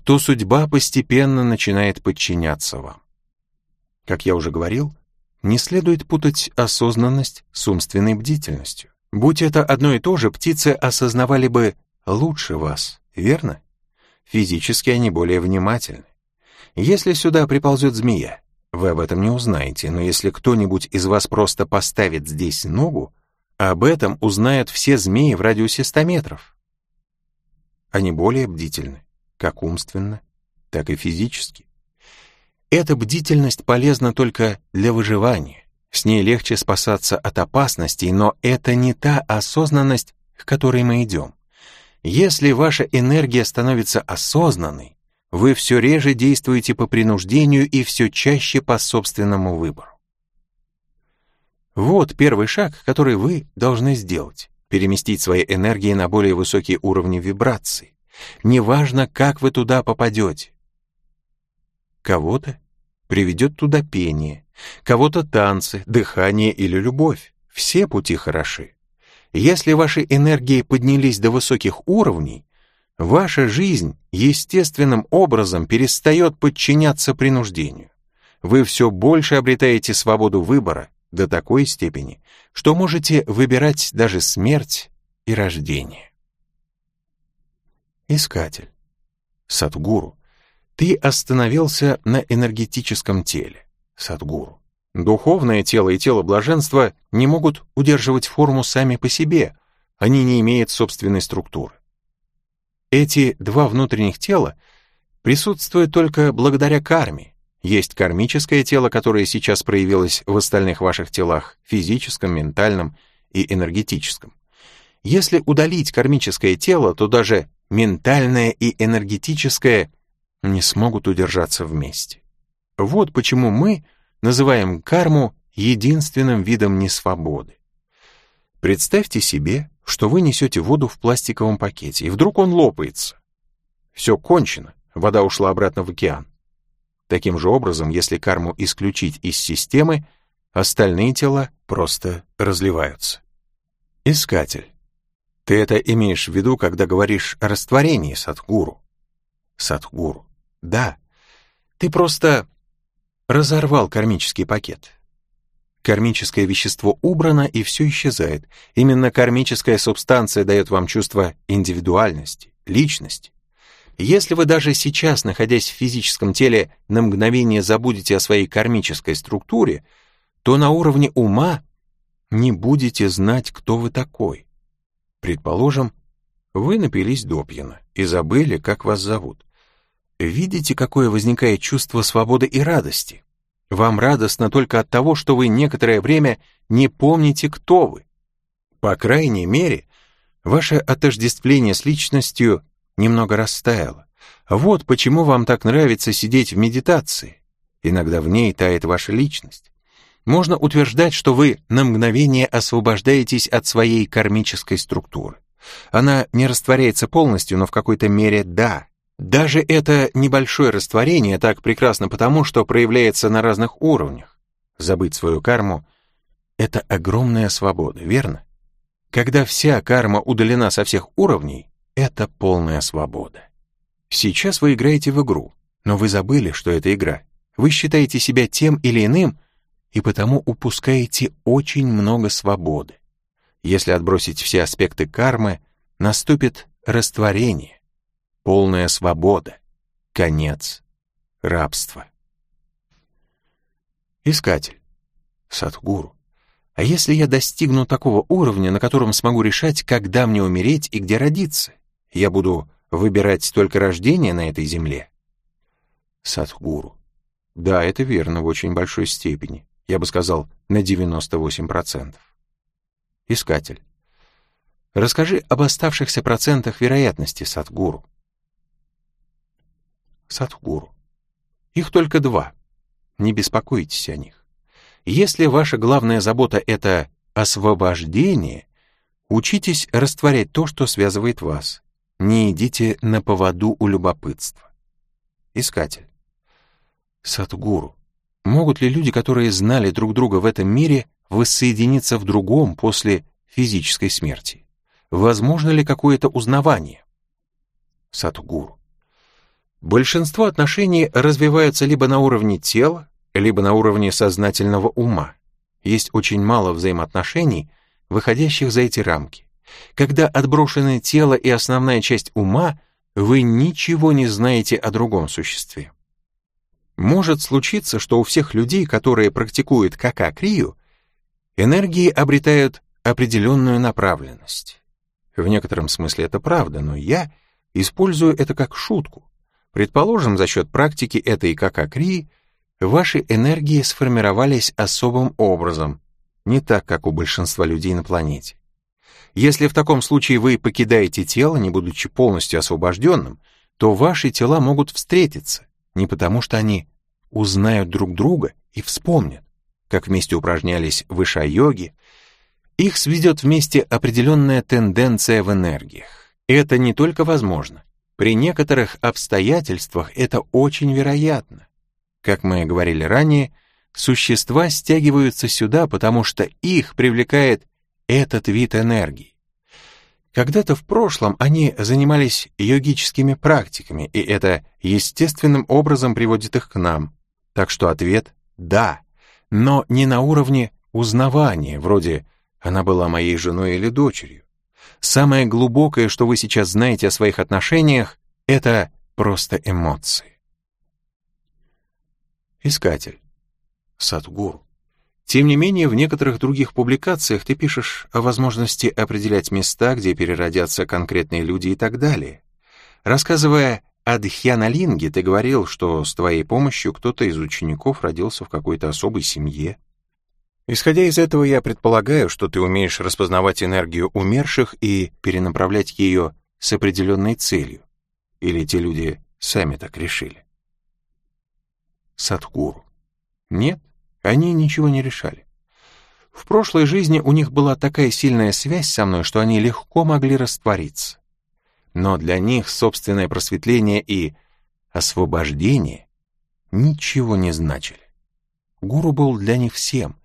то судьба постепенно начинает подчиняться вам. Как я уже говорил, не следует путать осознанность с умственной бдительностью. Будь это одно и то же, птицы осознавали бы лучше вас верно? Физически они более внимательны. Если сюда приползет змея, вы об этом не узнаете, но если кто-нибудь из вас просто поставит здесь ногу, об этом узнают все змеи в радиусе 100 метров. Они более бдительны, как умственно, так и физически. Эта бдительность полезна только для выживания. С ней легче спасаться от опасностей, но это не та осознанность, к которой мы идем. Если ваша энергия становится осознанной, вы все реже действуете по принуждению и все чаще по собственному выбору. Вот первый шаг, который вы должны сделать. Переместить свои энергии на более высокие уровни вибраций. Неважно, как вы туда попадете. Кого-то приведет туда пение, кого-то танцы, дыхание или любовь. Все пути хороши. Если ваши энергии поднялись до высоких уровней, ваша жизнь естественным образом перестает подчиняться принуждению. Вы все больше обретаете свободу выбора до такой степени, что можете выбирать даже смерть и рождение. Искатель. Садгуру. Ты остановился на энергетическом теле. Садгуру. Духовное тело и тело блаженства не могут удерживать форму сами по себе, они не имеют собственной структуры. Эти два внутренних тела присутствуют только благодаря карме. Есть кармическое тело, которое сейчас проявилось в остальных ваших телах, физическом, ментальном и энергетическом. Если удалить кармическое тело, то даже ментальное и энергетическое не смогут удержаться вместе. Вот почему мы называем карму единственным видом несвободы. Представьте себе, что вы несете воду в пластиковом пакете, и вдруг он лопается. Все кончено, вода ушла обратно в океан. Таким же образом, если карму исключить из системы, остальные тела просто разливаются. Искатель. Ты это имеешь в виду, когда говоришь о растворении Садхгуру? Садхгуру. Да. Ты просто разорвал кармический пакет. Кармическое вещество убрано, и все исчезает. Именно кармическая субстанция дает вам чувство индивидуальности, личности. Если вы даже сейчас, находясь в физическом теле, на мгновение забудете о своей кармической структуре, то на уровне ума не будете знать, кто вы такой. Предположим, вы напились допьяно и забыли, как вас зовут. Видите, какое возникает чувство свободы и радости? Вам радостно только от того, что вы некоторое время не помните, кто вы. По крайней мере, ваше отождествление с личностью немного растаяло. Вот почему вам так нравится сидеть в медитации. Иногда в ней тает ваша личность. Можно утверждать, что вы на мгновение освобождаетесь от своей кармической структуры. Она не растворяется полностью, но в какой-то мере да. Даже это небольшое растворение так прекрасно потому, что проявляется на разных уровнях. Забыть свою карму — это огромная свобода, верно? Когда вся карма удалена со всех уровней, это полная свобода. Сейчас вы играете в игру, но вы забыли, что это игра. Вы считаете себя тем или иным, и потому упускаете очень много свободы. Если отбросить все аспекты кармы, наступит растворение, полная свобода, конец рабства. Искатель. Садхгуру. А если я достигну такого уровня, на котором смогу решать, когда мне умереть и где родиться? Я буду выбирать только рождение на этой земле? Садхгуру. Да, это верно в очень большой степени. Я бы сказал, на 98%. Искатель. Расскажи об оставшихся процентах вероятности, Садхгуру. Садхгуру. Их только два. Не беспокойтесь о них. Если ваша главная забота — это освобождение, учитесь растворять то, что связывает вас. Не идите на поводу у любопытства. Искатель. Садгуру. Могут ли люди, которые знали друг друга в этом мире, воссоединиться в другом после физической смерти? Возможно ли какое-то узнавание? Садгуру. Большинство отношений развиваются либо на уровне тела, либо на уровне сознательного ума. Есть очень мало взаимоотношений, выходящих за эти рамки. Когда отброшены тело и основная часть ума, вы ничего не знаете о другом существе. Может случиться, что у всех людей, которые практикуют кака-крию, энергии обретают определенную направленность. В некотором смысле это правда, но я использую это как шутку. Предположим, за счет практики этой кака-крии ваши энергии сформировались особым образом, не так, как у большинства людей на планете. Если в таком случае вы покидаете тело, не будучи полностью освобожденным, то ваши тела могут встретиться, не потому что они узнают друг друга и вспомнят, как вместе упражнялись в иша-йоге, их сведет вместе определенная тенденция в энергиях. Это не только возможно, при некоторых обстоятельствах это очень вероятно. Как мы говорили ранее, существа стягиваются сюда, потому что их привлекает этот вид энергии. Когда-то в прошлом они занимались йогическими практиками, и это естественным образом приводит их к нам. Так что ответ — да, но не на уровне узнавания, вроде «она была моей женой или дочерью». Самое глубокое, что вы сейчас знаете о своих отношениях, это просто эмоции. Искатель. Садгуру. Тем не менее, в некоторых других публикациях ты пишешь о возможности определять места, где переродятся конкретные люди и так далее. Рассказывая о Дхьяналинге, ты говорил, что с твоей помощью кто-то из учеников родился в какой-то особой семье. Исходя из этого, я предполагаю, что ты умеешь распознавать энергию умерших и перенаправлять ее с определенной целью. Или те люди сами так решили? Садхгуру. Нет, они ничего не решали. В прошлой жизни у них была такая сильная связь со мной, что они легко могли раствориться. Но для них собственное просветление и освобождение ничего не значили. Гуру был для них всем.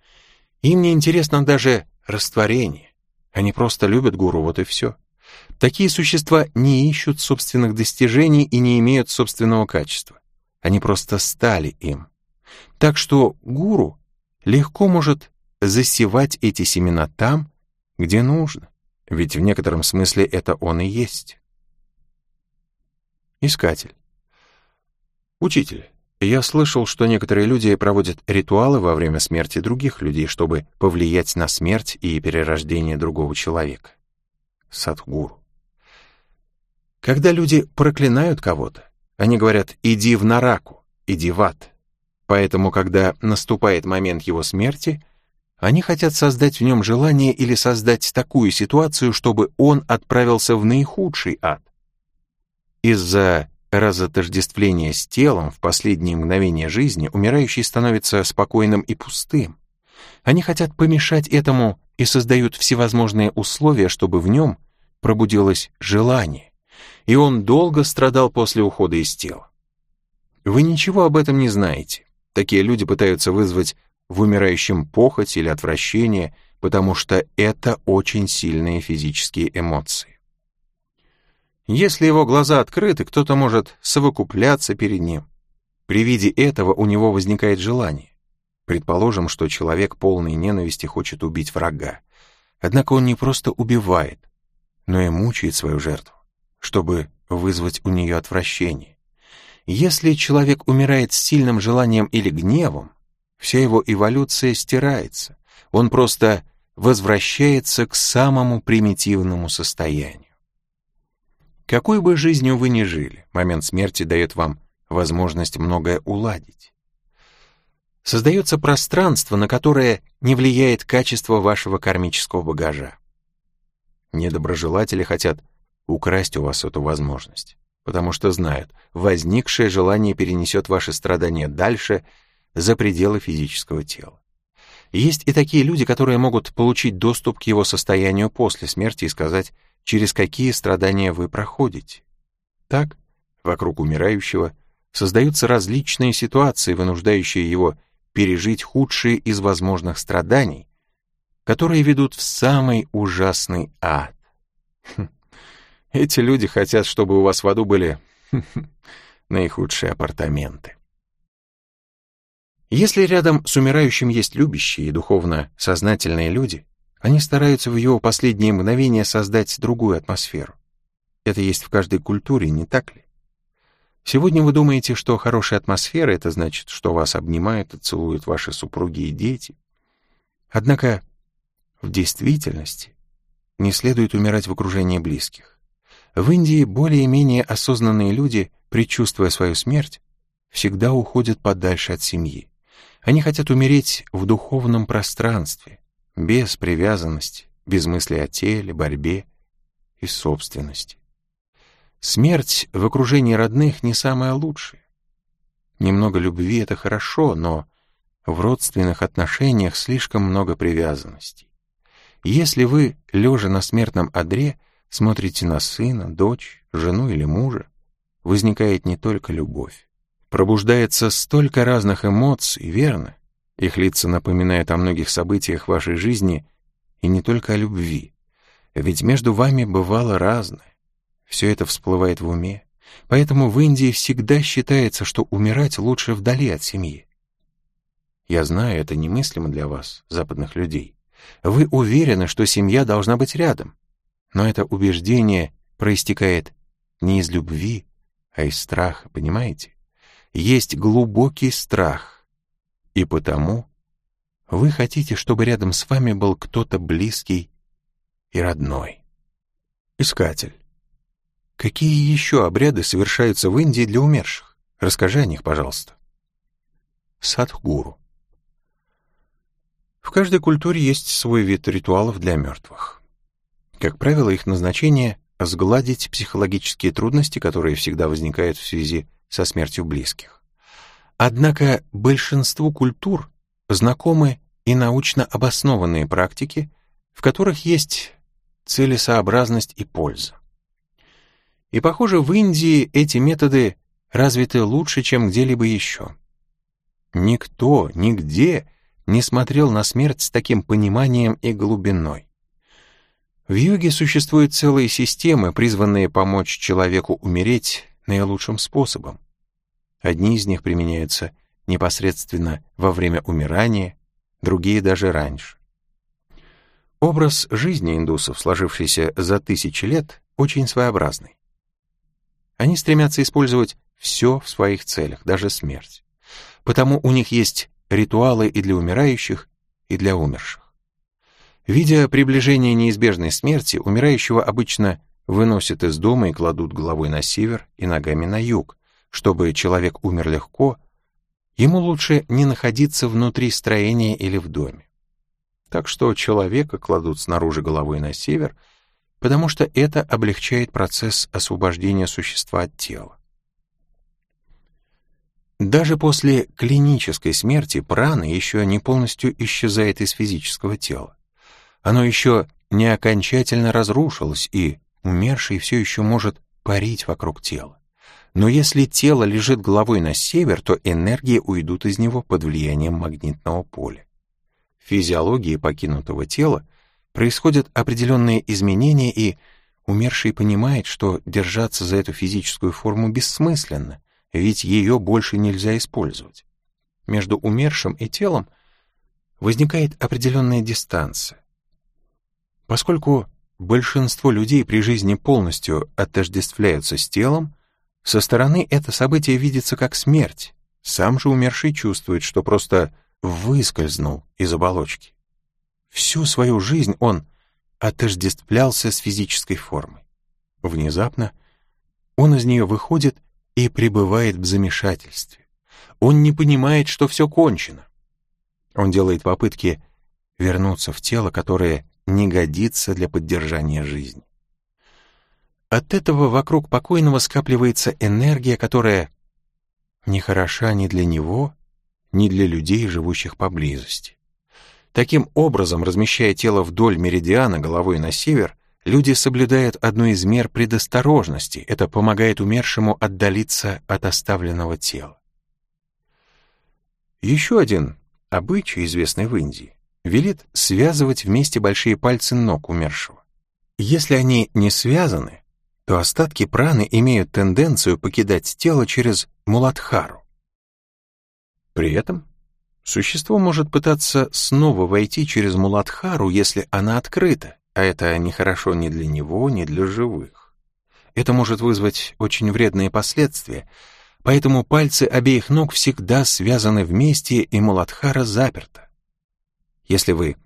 Им не интересно даже растворение. Они просто любят гуру, вот и все. Такие существа не ищут собственных достижений и не имеют собственного качества. Они просто стали им. Так что гуру легко может засевать эти семена там, где нужно, ведь в некотором смысле это он и есть. Искатель. Учитель, я слышал, что некоторые люди проводят ритуалы во время смерти других людей, чтобы повлиять на смерть и перерождение другого человека. Садхгуру. Когда люди проклинают кого-то, они говорят «иди в нараку», «иди в ад». Поэтому, когда наступает момент его смерти, они хотят создать в нем желание или создать такую ситуацию, чтобы он отправился в наихудший ад. Из-за разотождествления с телом в последние мгновения жизни умирающий становится спокойным и пустым. Они хотят помешать этому и создают всевозможные условия, чтобы в нем пробудилось желание, и он долго страдал после ухода из тела. Вы ничего об этом не знаете. Такие люди пытаются вызвать в умирающем похоть или отвращение, потому что это очень сильные физические эмоции. Если его глаза открыты, кто-то может совокупляться перед ним. При виде этого у него возникает желание. Предположим, что человек полный ненависти хочет убить врага. Однако он не просто убивает, но и мучает свою жертву, чтобы вызвать у нее отвращение. Если человек умирает с сильным желанием или гневом, вся его эволюция стирается, он просто возвращается к самому примитивному состоянию. Какой бы жизнью вы ни жили, момент смерти дает вам возможность многое уладить. Создается пространство, на которое не влияет качество вашего кармического багажа. Недоброжелатели хотят украсть у вас эту возможность, потому что знают, возникшее желание перенесет ваши страдания дальше, за пределы физического тела. Есть и такие люди, которые могут получить доступ к его состоянию после смерти и сказать через какие страдания вы проходите. Так, вокруг умирающего создаются различные ситуации, вынуждающие его пережить худшие из возможных страданий, которые ведут в самый ужасный ад. Хм. Эти люди хотят, чтобы у вас в аду были (laughs) наихудшие апартаменты. Если рядом с умирающим есть любящие и духовно сознательные люди, они стараются в его последние мгновения создать другую атмосферу. Это есть в каждой культуре, не так ли? Сегодня вы думаете, что хорошая атмосфера — это значит, что вас обнимают и целуют ваши супруги и дети. Однако в действительности не следует умирать в окружении близких. В Индии более-менее осознанные люди, предчувствуя свою смерть, всегда уходят подальше от семьи. Они хотят умереть в духовном пространстве, без привязанности, без мысли о теле, борьбе и собственности. Смерть в окружении родных не самая лучшая. Немного любви — это хорошо, но в родственных отношениях слишком много привязанностей. Если вы, лежа на смертном одре, смотрите на сына, дочь, жену или мужа, возникает не только любовь. Пробуждается столько разных эмоций, верно? Их лица напоминают о многих событиях вашей жизни и не только о любви. Ведь между вами бывало разное. Все это всплывает в уме. Поэтому в Индии всегда считается, что умирать лучше вдали от семьи. Я знаю, это немыслимо для вас, западных людей. Вы уверены, что семья должна быть рядом. Но это убеждение проистекает не из любви, а из страха, понимаете? Есть глубокий страх, и потому вы хотите, чтобы рядом с вами был кто-то близкий и родной. Искатель. Какие еще обряды совершаются в Индии для умерших? Расскажи о них, пожалуйста. Садхгуру. В каждой культуре есть свой вид ритуалов для мертвых. Как правило, их назначение — сгладить психологические трудности, которые всегда возникают в связи со смертью близких. Однако большинству культур знакомы и научно обоснованные практики, в которых есть целесообразность и польза. И, похоже, в Индии эти методы развиты лучше, чем где-либо еще. Никто, нигде не смотрел на смерть с таким пониманием и глубиной. В йоге существуют целые системы, призванные помочь человеку умереть наилучшим способом. Одни из них применяются непосредственно во время умирания, другие даже раньше. Образ жизни индусов, сложившийся за тысячи лет, очень своеобразный. Они стремятся использовать все в своих целях, даже смерть. Потому у них есть ритуалы и для умирающих, и для умерших. Видя приближение неизбежной смерти, умирающего обычно выносят из дома и кладут головой на север и ногами на юг. Чтобы человек умер легко, ему лучше не находиться внутри строения или в доме. Так что человека кладут снаружи головой на север, потому что это облегчает процесс освобождения существа от тела. Даже после клинической смерти прана еще не полностью исчезает из физического тела. Оно еще не окончательно разрушилось, и умерший все еще может парить вокруг тела. Но если тело лежит головой на север, то энергии уйдут из него под влиянием магнитного поля физиологии покинутого тела происходят определенные изменения, и умерший понимает, что держаться за эту физическую форму бессмысленно, ведь ее больше нельзя использовать. Между умершим и телом возникает определенная дистанция. Поскольку большинство людей при жизни полностью отождествляются с телом, со стороны это событие видится как смерть. Сам же умерший чувствует, что просто выскользнул из оболочки. Всю свою жизнь он отождествлялся с физической формой. Внезапно он из нее выходит и пребывает в замешательстве. Он не понимает, что все кончено. Он делает попытки вернуться в тело, которое не годится для поддержания жизни. От этого вокруг покойного скапливается энергия, которая не хороша ни для него, ни для людей, живущих поблизости. Таким образом, размещая тело вдоль меридиана головой на север, люди соблюдают одну из мер предосторожности. Это помогает умершему отдалиться от оставленного тела. Еще один обычай, известный в Индии, велит связывать вместе большие пальцы ног умершего. Если они не связаны, то остатки праны имеют тенденцию покидать тело через муладхару. При этом существо может пытаться снова войти через Муладхару, если она открыта, а это нехорошо ни для него, ни для живых. Это может вызвать очень вредные последствия, поэтому пальцы обеих ног всегда связаны вместе, и Муладхара заперта. Если вы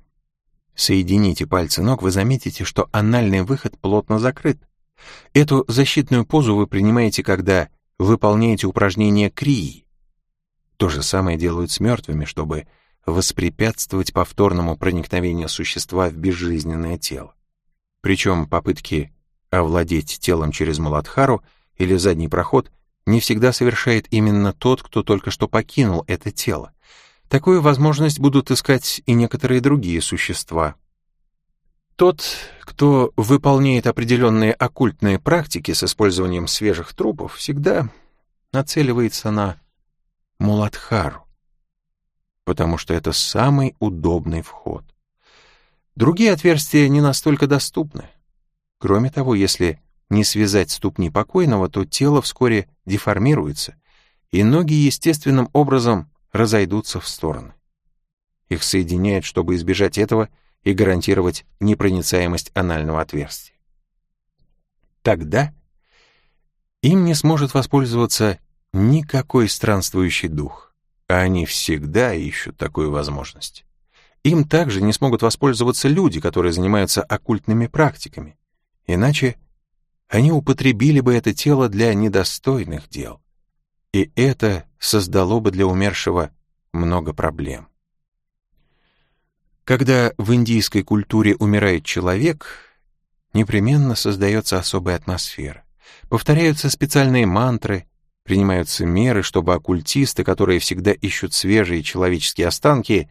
соедините пальцы ног, вы заметите, что анальный выход плотно закрыт. Эту защитную позу вы принимаете, когда выполняете упражнение крии, то же самое делают с мертвыми, чтобы воспрепятствовать повторному проникновению существа в безжизненное тело. Причем попытки овладеть телом через Муладхару или задний проход не всегда совершает именно тот, кто только что покинул это тело. Такую возможность будут искать и некоторые другие существа. Тот, кто выполняет определенные оккультные практики с использованием свежих трупов, всегда нацеливается на Муладхару, потому что это самый удобный вход. Другие отверстия не настолько доступны. Кроме того, если не связать ступни покойного, то тело вскоре деформируется, и ноги естественным образом разойдутся в стороны. Их соединяют, чтобы избежать этого и гарантировать непроницаемость анального отверстия. Тогда им не сможет воспользоваться никакой странствующий дух, а они всегда ищут такую возможность. Им также не смогут воспользоваться люди, которые занимаются оккультными практиками, иначе они употребили бы это тело для недостойных дел. И это создало бы для умершего много проблем. Когда в индийской культуре умирает человек, непременно создается особая атмосфера. Повторяются специальные мантры, Принимаются меры, чтобы оккультисты, которые всегда ищут свежие человеческие останки,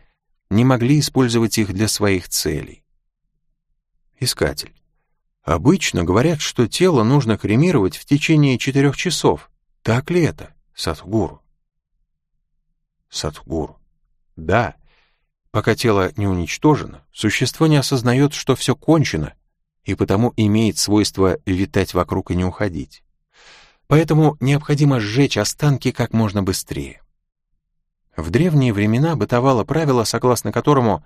не могли использовать их для своих целей. Искатель. Обычно говорят, что тело нужно кремировать в течение четырех часов. Так ли это, Садхгуру? Садхгуру. Да. Пока тело не уничтожено, существо не осознает, что все кончено, и потому имеет свойство витать вокруг и не уходить. Поэтому необходимо сжечь останки как можно быстрее. В древние времена бытовало правило, согласно которому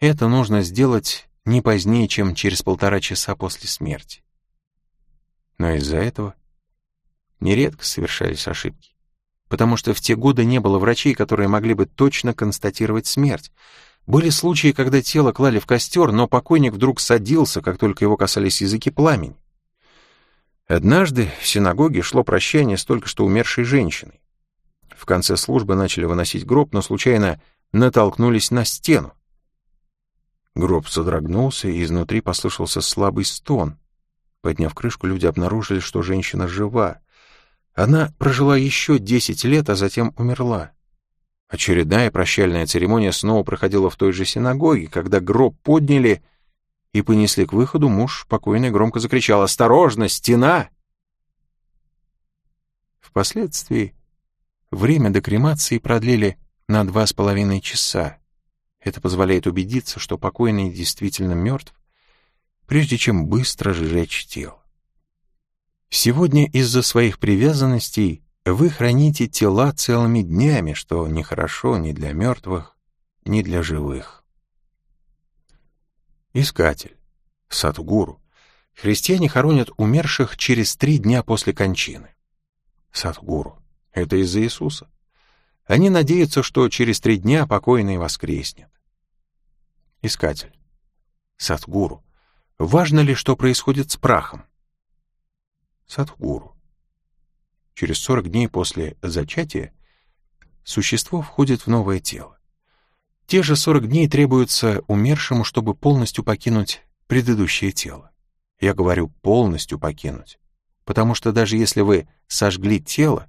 это нужно сделать не позднее, чем через полтора часа после смерти. Но из-за этого нередко совершались ошибки, потому что в те годы не было врачей, которые могли бы точно констатировать смерть. Были случаи, когда тело клали в костер, но покойник вдруг садился, как только его касались языки пламени. Однажды в синагоге шло прощание с только что умершей женщиной. В конце службы начали выносить гроб, но случайно натолкнулись на стену. Гроб содрогнулся, и изнутри послышался слабый стон. Подняв крышку, люди обнаружили, что женщина жива. Она прожила еще десять лет, а затем умерла. Очередная прощальная церемония снова проходила в той же синагоге. Когда гроб подняли и понесли к выходу, муж покойный громко закричал «Осторожно, стена!». Впоследствии время до кремации продлили на два с половиной часа. Это позволяет убедиться, что покойный действительно мертв, прежде чем быстро сжечь тело. Сегодня из-за своих привязанностей вы храните тела целыми днями, что нехорошо ни для мертвых, ни для живых. Искатель. Садгуру. Христиане хоронят умерших через три дня после кончины. Садгуру. Это из-за Иисуса. Они надеются, что через три дня покойный воскреснет. Искатель. Садгуру. Важно ли, что происходит с прахом? Садхгуру. Через 40 дней после зачатия существо входит в новое тело. Те же 40 дней требуются умершему, чтобы полностью покинуть предыдущее тело. Я говорю полностью покинуть, потому что даже если вы сожгли тело,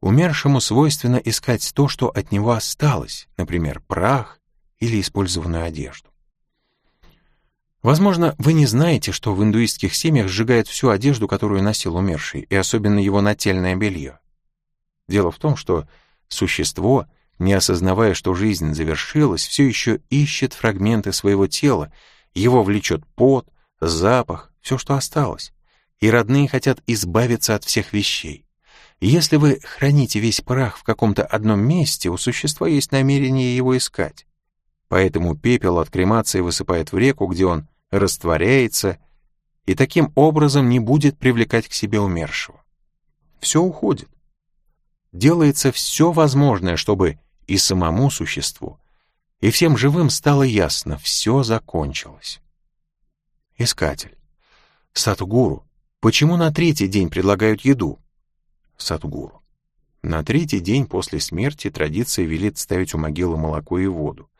умершему свойственно искать то, что от него осталось, например, прах или использованную одежду. Возможно, вы не знаете, что в индуистских семьях сжигают всю одежду, которую носил умерший, и особенно его нательное белье. Дело в том, что существо, не осознавая, что жизнь завершилась, все еще ищет фрагменты своего тела, его влечет пот, запах, все, что осталось, и родные хотят избавиться от всех вещей. Если вы храните весь прах в каком-то одном месте, у существа есть намерение его искать. Поэтому пепел от кремации высыпает в реку, где он растворяется и таким образом не будет привлекать к себе умершего. Все уходит. Делается все возможное, чтобы и самому существу, и всем живым стало ясно, все закончилось. Искатель. Сатгуру. Почему на третий день предлагают еду? Сатгуру. На третий день после смерти традиция велит ставить у могилы молоко и воду.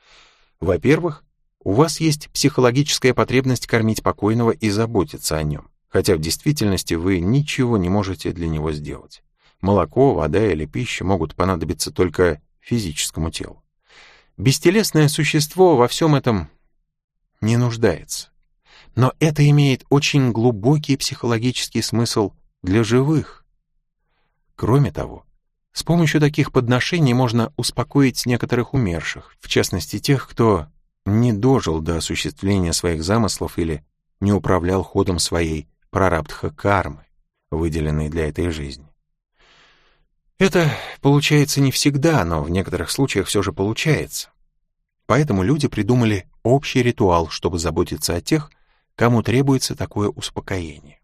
Во-первых, у вас есть психологическая потребность кормить покойного и заботиться о нем, хотя в действительности вы ничего не можете для него сделать. Молоко, вода или пища могут понадобиться только физическому телу. Бестелесное существо во всем этом не нуждается. Но это имеет очень глубокий психологический смысл для живых. Кроме того, с помощью таких подношений можно успокоить некоторых умерших, в частности тех, кто не дожил до осуществления своих замыслов или не управлял ходом своей прарабдха кармы, выделенной для этой жизни. Это получается не всегда, но в некоторых случаях все же получается. Поэтому люди придумали общий ритуал, чтобы заботиться о тех, кому требуется такое успокоение.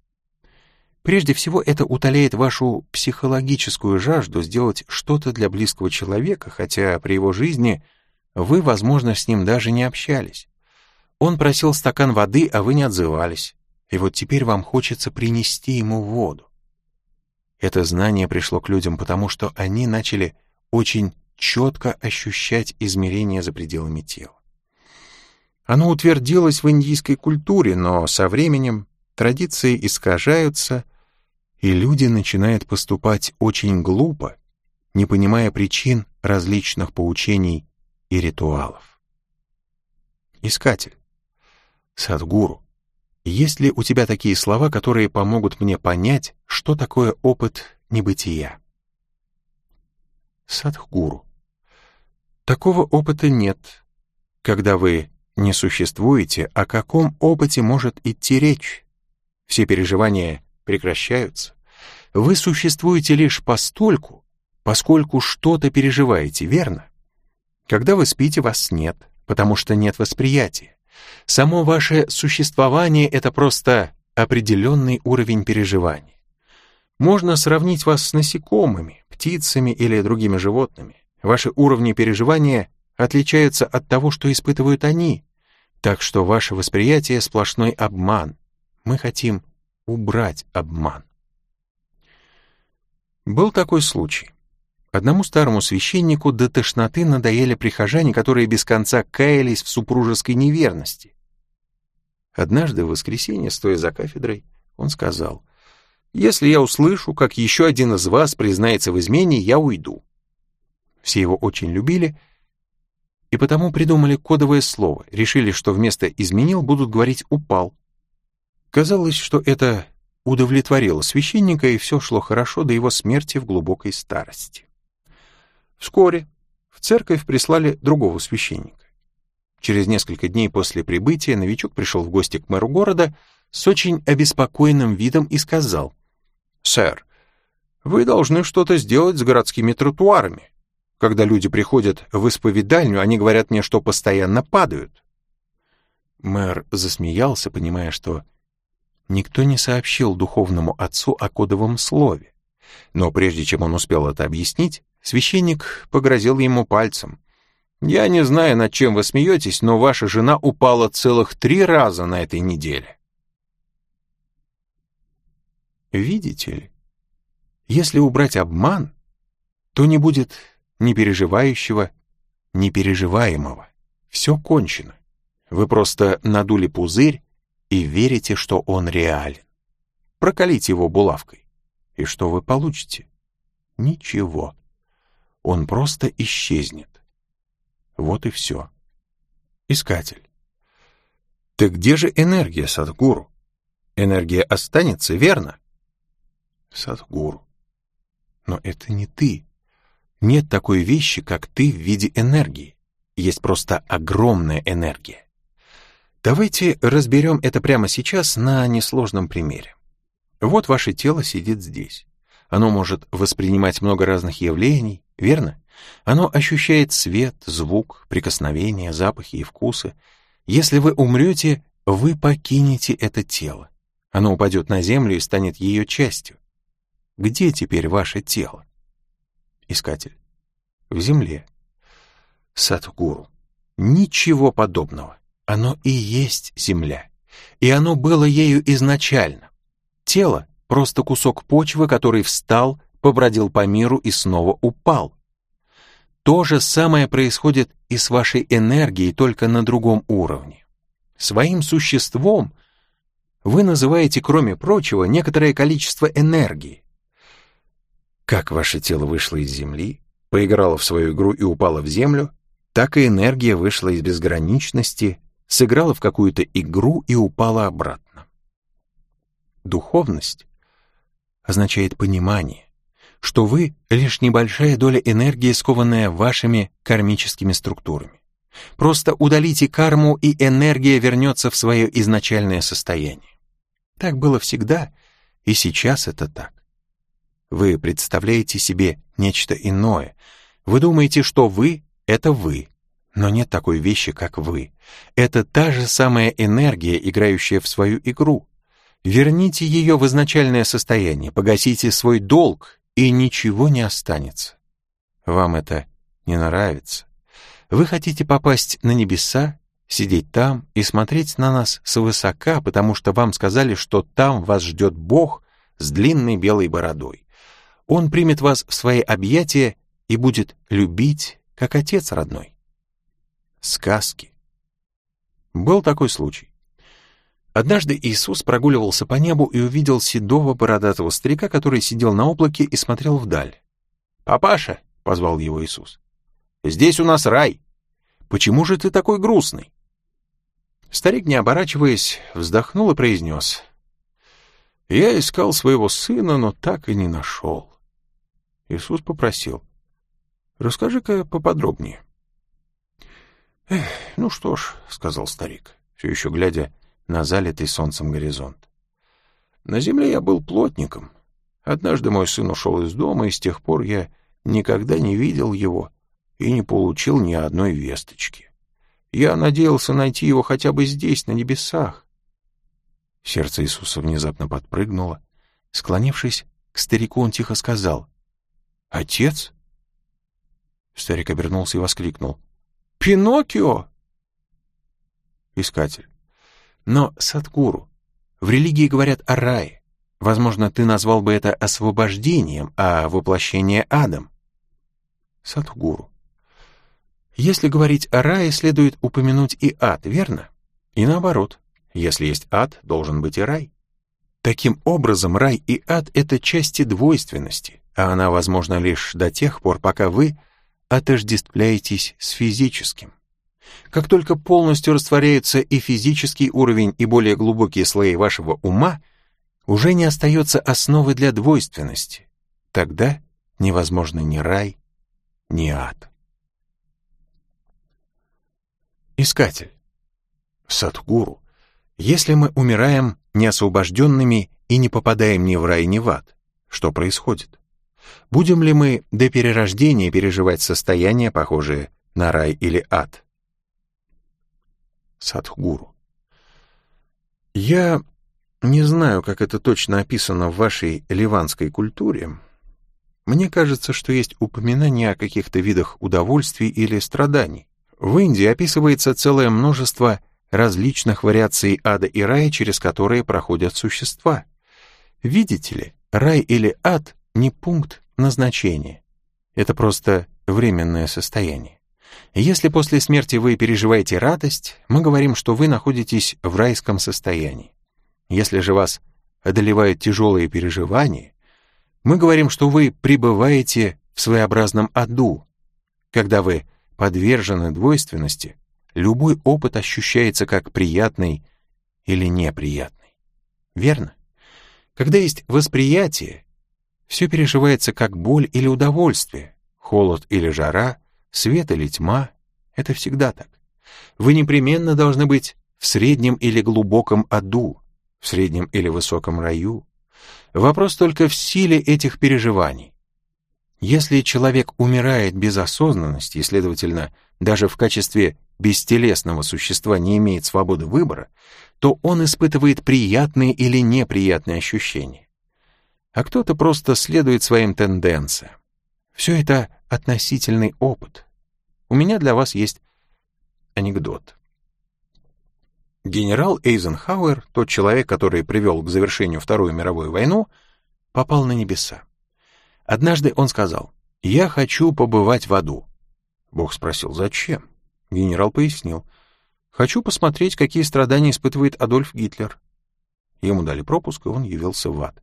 Прежде всего, это утоляет вашу психологическую жажду сделать что-то для близкого человека, хотя при его жизни – вы, возможно, с ним даже не общались. Он просил стакан воды, а вы не отзывались. И вот теперь вам хочется принести ему воду. Это знание пришло к людям потому, что они начали очень четко ощущать измерения за пределами тела. Оно утвердилось в индийской культуре, но со временем традиции искажаются, и люди начинают поступать очень глупо, не понимая причин различных поучений и ритуалов. Искатель. Садгуру. Есть ли у тебя такие слова, которые помогут мне понять, что такое опыт небытия? Садхгуру. Такого опыта нет. Когда вы не существуете, о каком опыте может идти речь? Все переживания прекращаются. Вы существуете лишь постольку, поскольку что-то переживаете, верно? Когда вы спите, вас нет, потому что нет восприятия. Само ваше существование — это просто определенный уровень переживаний. Можно сравнить вас с насекомыми, птицами или другими животными. Ваши уровни переживания отличаются от того, что испытывают они, так что ваше восприятие — сплошной обман. Мы хотим убрать обман. Был такой случай. Одному старому священнику до тошноты надоели прихожане, которые без конца каялись в супружеской неверности. Однажды в воскресенье, стоя за кафедрой, он сказал, «Если я услышу, как еще один из вас признается в измене, я уйду». Все его очень любили, и потому придумали кодовое слово, решили, что вместо «изменил» будут говорить «упал». Казалось, что это удовлетворило священника, и все шло хорошо до его смерти в глубокой старости. Вскоре в церковь прислали другого священника. Через несколько дней после прибытия новичок пришел в гости к мэру города с очень обеспокоенным видом и сказал, «Сэр, вы должны что-то сделать с городскими тротуарами. Когда люди приходят в исповедальню, они говорят мне, что постоянно падают». Мэр засмеялся, понимая, что никто не сообщил духовному отцу о кодовом слове. Но прежде чем он успел это объяснить, священник погрозил ему пальцем. «Я не знаю, над чем вы смеетесь, но ваша жена упала целых три раза на этой неделе». Видите ли, если убрать обман, то не будет ни переживающего, ни переживаемого. Все кончено. Вы просто надули пузырь и верите, что он реален. Прокалите его булавкой. И что вы получите? Ничего. Он просто исчезнет. Вот и все. Искатель. Так где же энергия, Садгуру? Энергия останется, верно? Садгуру. Но это не ты. Нет такой вещи, как ты в виде энергии. Есть просто огромная энергия. Давайте разберем это прямо сейчас на несложном примере. Вот ваше тело сидит здесь. Оно может воспринимать много разных явлений, верно? Оно ощущает свет, звук, прикосновения, запахи и вкусы. Если вы умрете, вы покинете это тело. Оно упадет на землю и станет ее частью. Где теперь ваше тело? Искатель. В земле. Сатгуру. Ничего подобного. Оно и есть земля. И оно было ею изначально. Тело — просто кусок почвы, который встал, побродил по миру и снова упал. То же самое происходит и с вашей энергией, только на другом уровне. Своим существом вы называете, кроме прочего, некоторое количество энергии. Как ваше тело вышло из Земли, поиграло в свою игру и упало в Землю, так и энергия вышла из безграничности сыграла в какую-то игру и упала обратно. Духовность означает понимание, что вы — лишь небольшая доля энергии, скованная вашими кармическими структурами. Просто удалите карму, и энергия вернется в свое изначальное состояние. Так было всегда, и сейчас это так. Вы представляете себе нечто иное. Вы думаете, что вы — это вы, но нет такой вещи, как вы. Это та же самая энергия, играющая в свою игру. Верните ее в изначальное состояние, погасите свой долг, и ничего не останется. Вам это не нравится. Вы хотите попасть на небеса, сидеть там и смотреть на нас свысока, потому что вам сказали, что там вас ждет Бог с длинной белой бородой. Он примет вас в свои объятия и будет любить, как отец родной сказки. Был такой случай. Однажды Иисус прогуливался по небу и увидел седого бородатого старика, который сидел на облаке и смотрел вдаль. «Папаша!» — позвал его Иисус. «Здесь у нас рай. Почему же ты такой грустный?» Старик, не оборачиваясь, вздохнул и произнес. «Я искал своего сына, но так и не нашел». Иисус попросил. «Расскажи-ка поподробнее». «Эх, ну что ж», — сказал старик, все еще глядя на залитый солнцем горизонт. «На земле я был плотником. Однажды мой сын ушел из дома, и с тех пор я никогда не видел его и не получил ни одной весточки. Я надеялся найти его хотя бы здесь, на небесах. Сердце Иисуса внезапно подпрыгнуло. Склонившись к старику, он тихо сказал, «Отец?» Старик обернулся и воскликнул, «Пиноккио!» Искатель. Но, Садгуру, в религии говорят о рае. Возможно, ты назвал бы это освобождением, а воплощение адом. Садхгуру. Если говорить о рае, следует упомянуть и ад, верно? И наоборот, если есть ад, должен быть и рай. Таким образом, рай и ад — это части двойственности, а она возможна лишь до тех пор, пока вы отождествляетесь с физическим. Как только полностью растворяются и физический уровень, и более глубокие слои вашего ума, уже не остается основы для двойственности. Тогда невозможно ни рай, ни ад. Искатель. Садхгуру. Если мы умираем неосвобожденными и не попадаем ни в рай, ни в ад, что происходит? Будем ли мы до перерождения переживать состояние, похожее на рай или ад? Садхгуру. Я не знаю, как это точно описано в вашей ливанской культуре. Мне кажется, что есть упоминание о каких-то видах удовольствий или страданий. В Индии описывается целое множество различных вариаций ада и рая, через которые проходят существа. Видите ли, рай или ад не пункт назначения. Это просто временное состояние. Если после смерти вы переживаете радость, мы говорим, что вы находитесь в райском состоянии. Если же вас одолевают тяжелые переживания, мы говорим, что вы пребываете в своеобразном аду. Когда вы подвержены двойственности, любой опыт ощущается как приятный или неприятный. Верно? Когда есть восприятие, все переживается как боль или удовольствие, холод или жара, свет или тьма. Это всегда так. Вы непременно должны быть в среднем или глубоком аду, в среднем или высоком раю. Вопрос только в силе этих переживаний. Если человек умирает без осознанности следовательно, даже в качестве бестелесного существа не имеет свободы выбора, то он испытывает приятные или неприятные ощущения. А кто-то просто следует своим тенденциям. Все это относительный опыт. У меня для вас есть анекдот. Генерал Эйзенхауэр, тот человек, который привел к завершению Вторую мировую войну, попал на небеса. Однажды он сказал, «Я хочу побывать в аду». Бог спросил, «Зачем?» Генерал пояснил, «Хочу посмотреть, какие страдания испытывает Адольф Гитлер». Ему дали пропуск, и он явился в ад.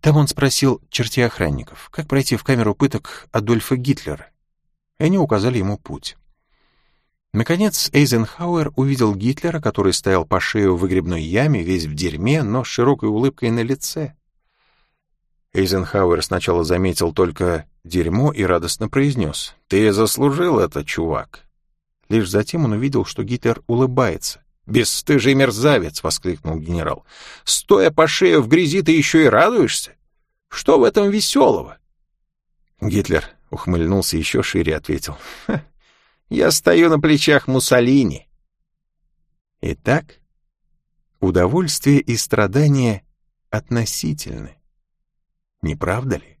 Там он спросил черти охранников, как пройти в камеру пыток Адольфа Гитлера. И они указали ему путь. Наконец Эйзенхауэр увидел Гитлера, который стоял по шею в выгребной яме, весь в дерьме, но с широкой улыбкой на лице. Эйзенхауэр сначала заметил только дерьмо и радостно произнес «Ты заслужил это, чувак!» Лишь затем он увидел, что Гитлер улыбается. «Бесстыжий мерзавец!» — воскликнул генерал. «Стоя по шею в грязи, ты еще и радуешься? Что в этом веселого?» Гитлер ухмыльнулся еще шире и ответил. Я стою на плечах Муссолини. Итак, удовольствие и страдания относительны. Не правда ли?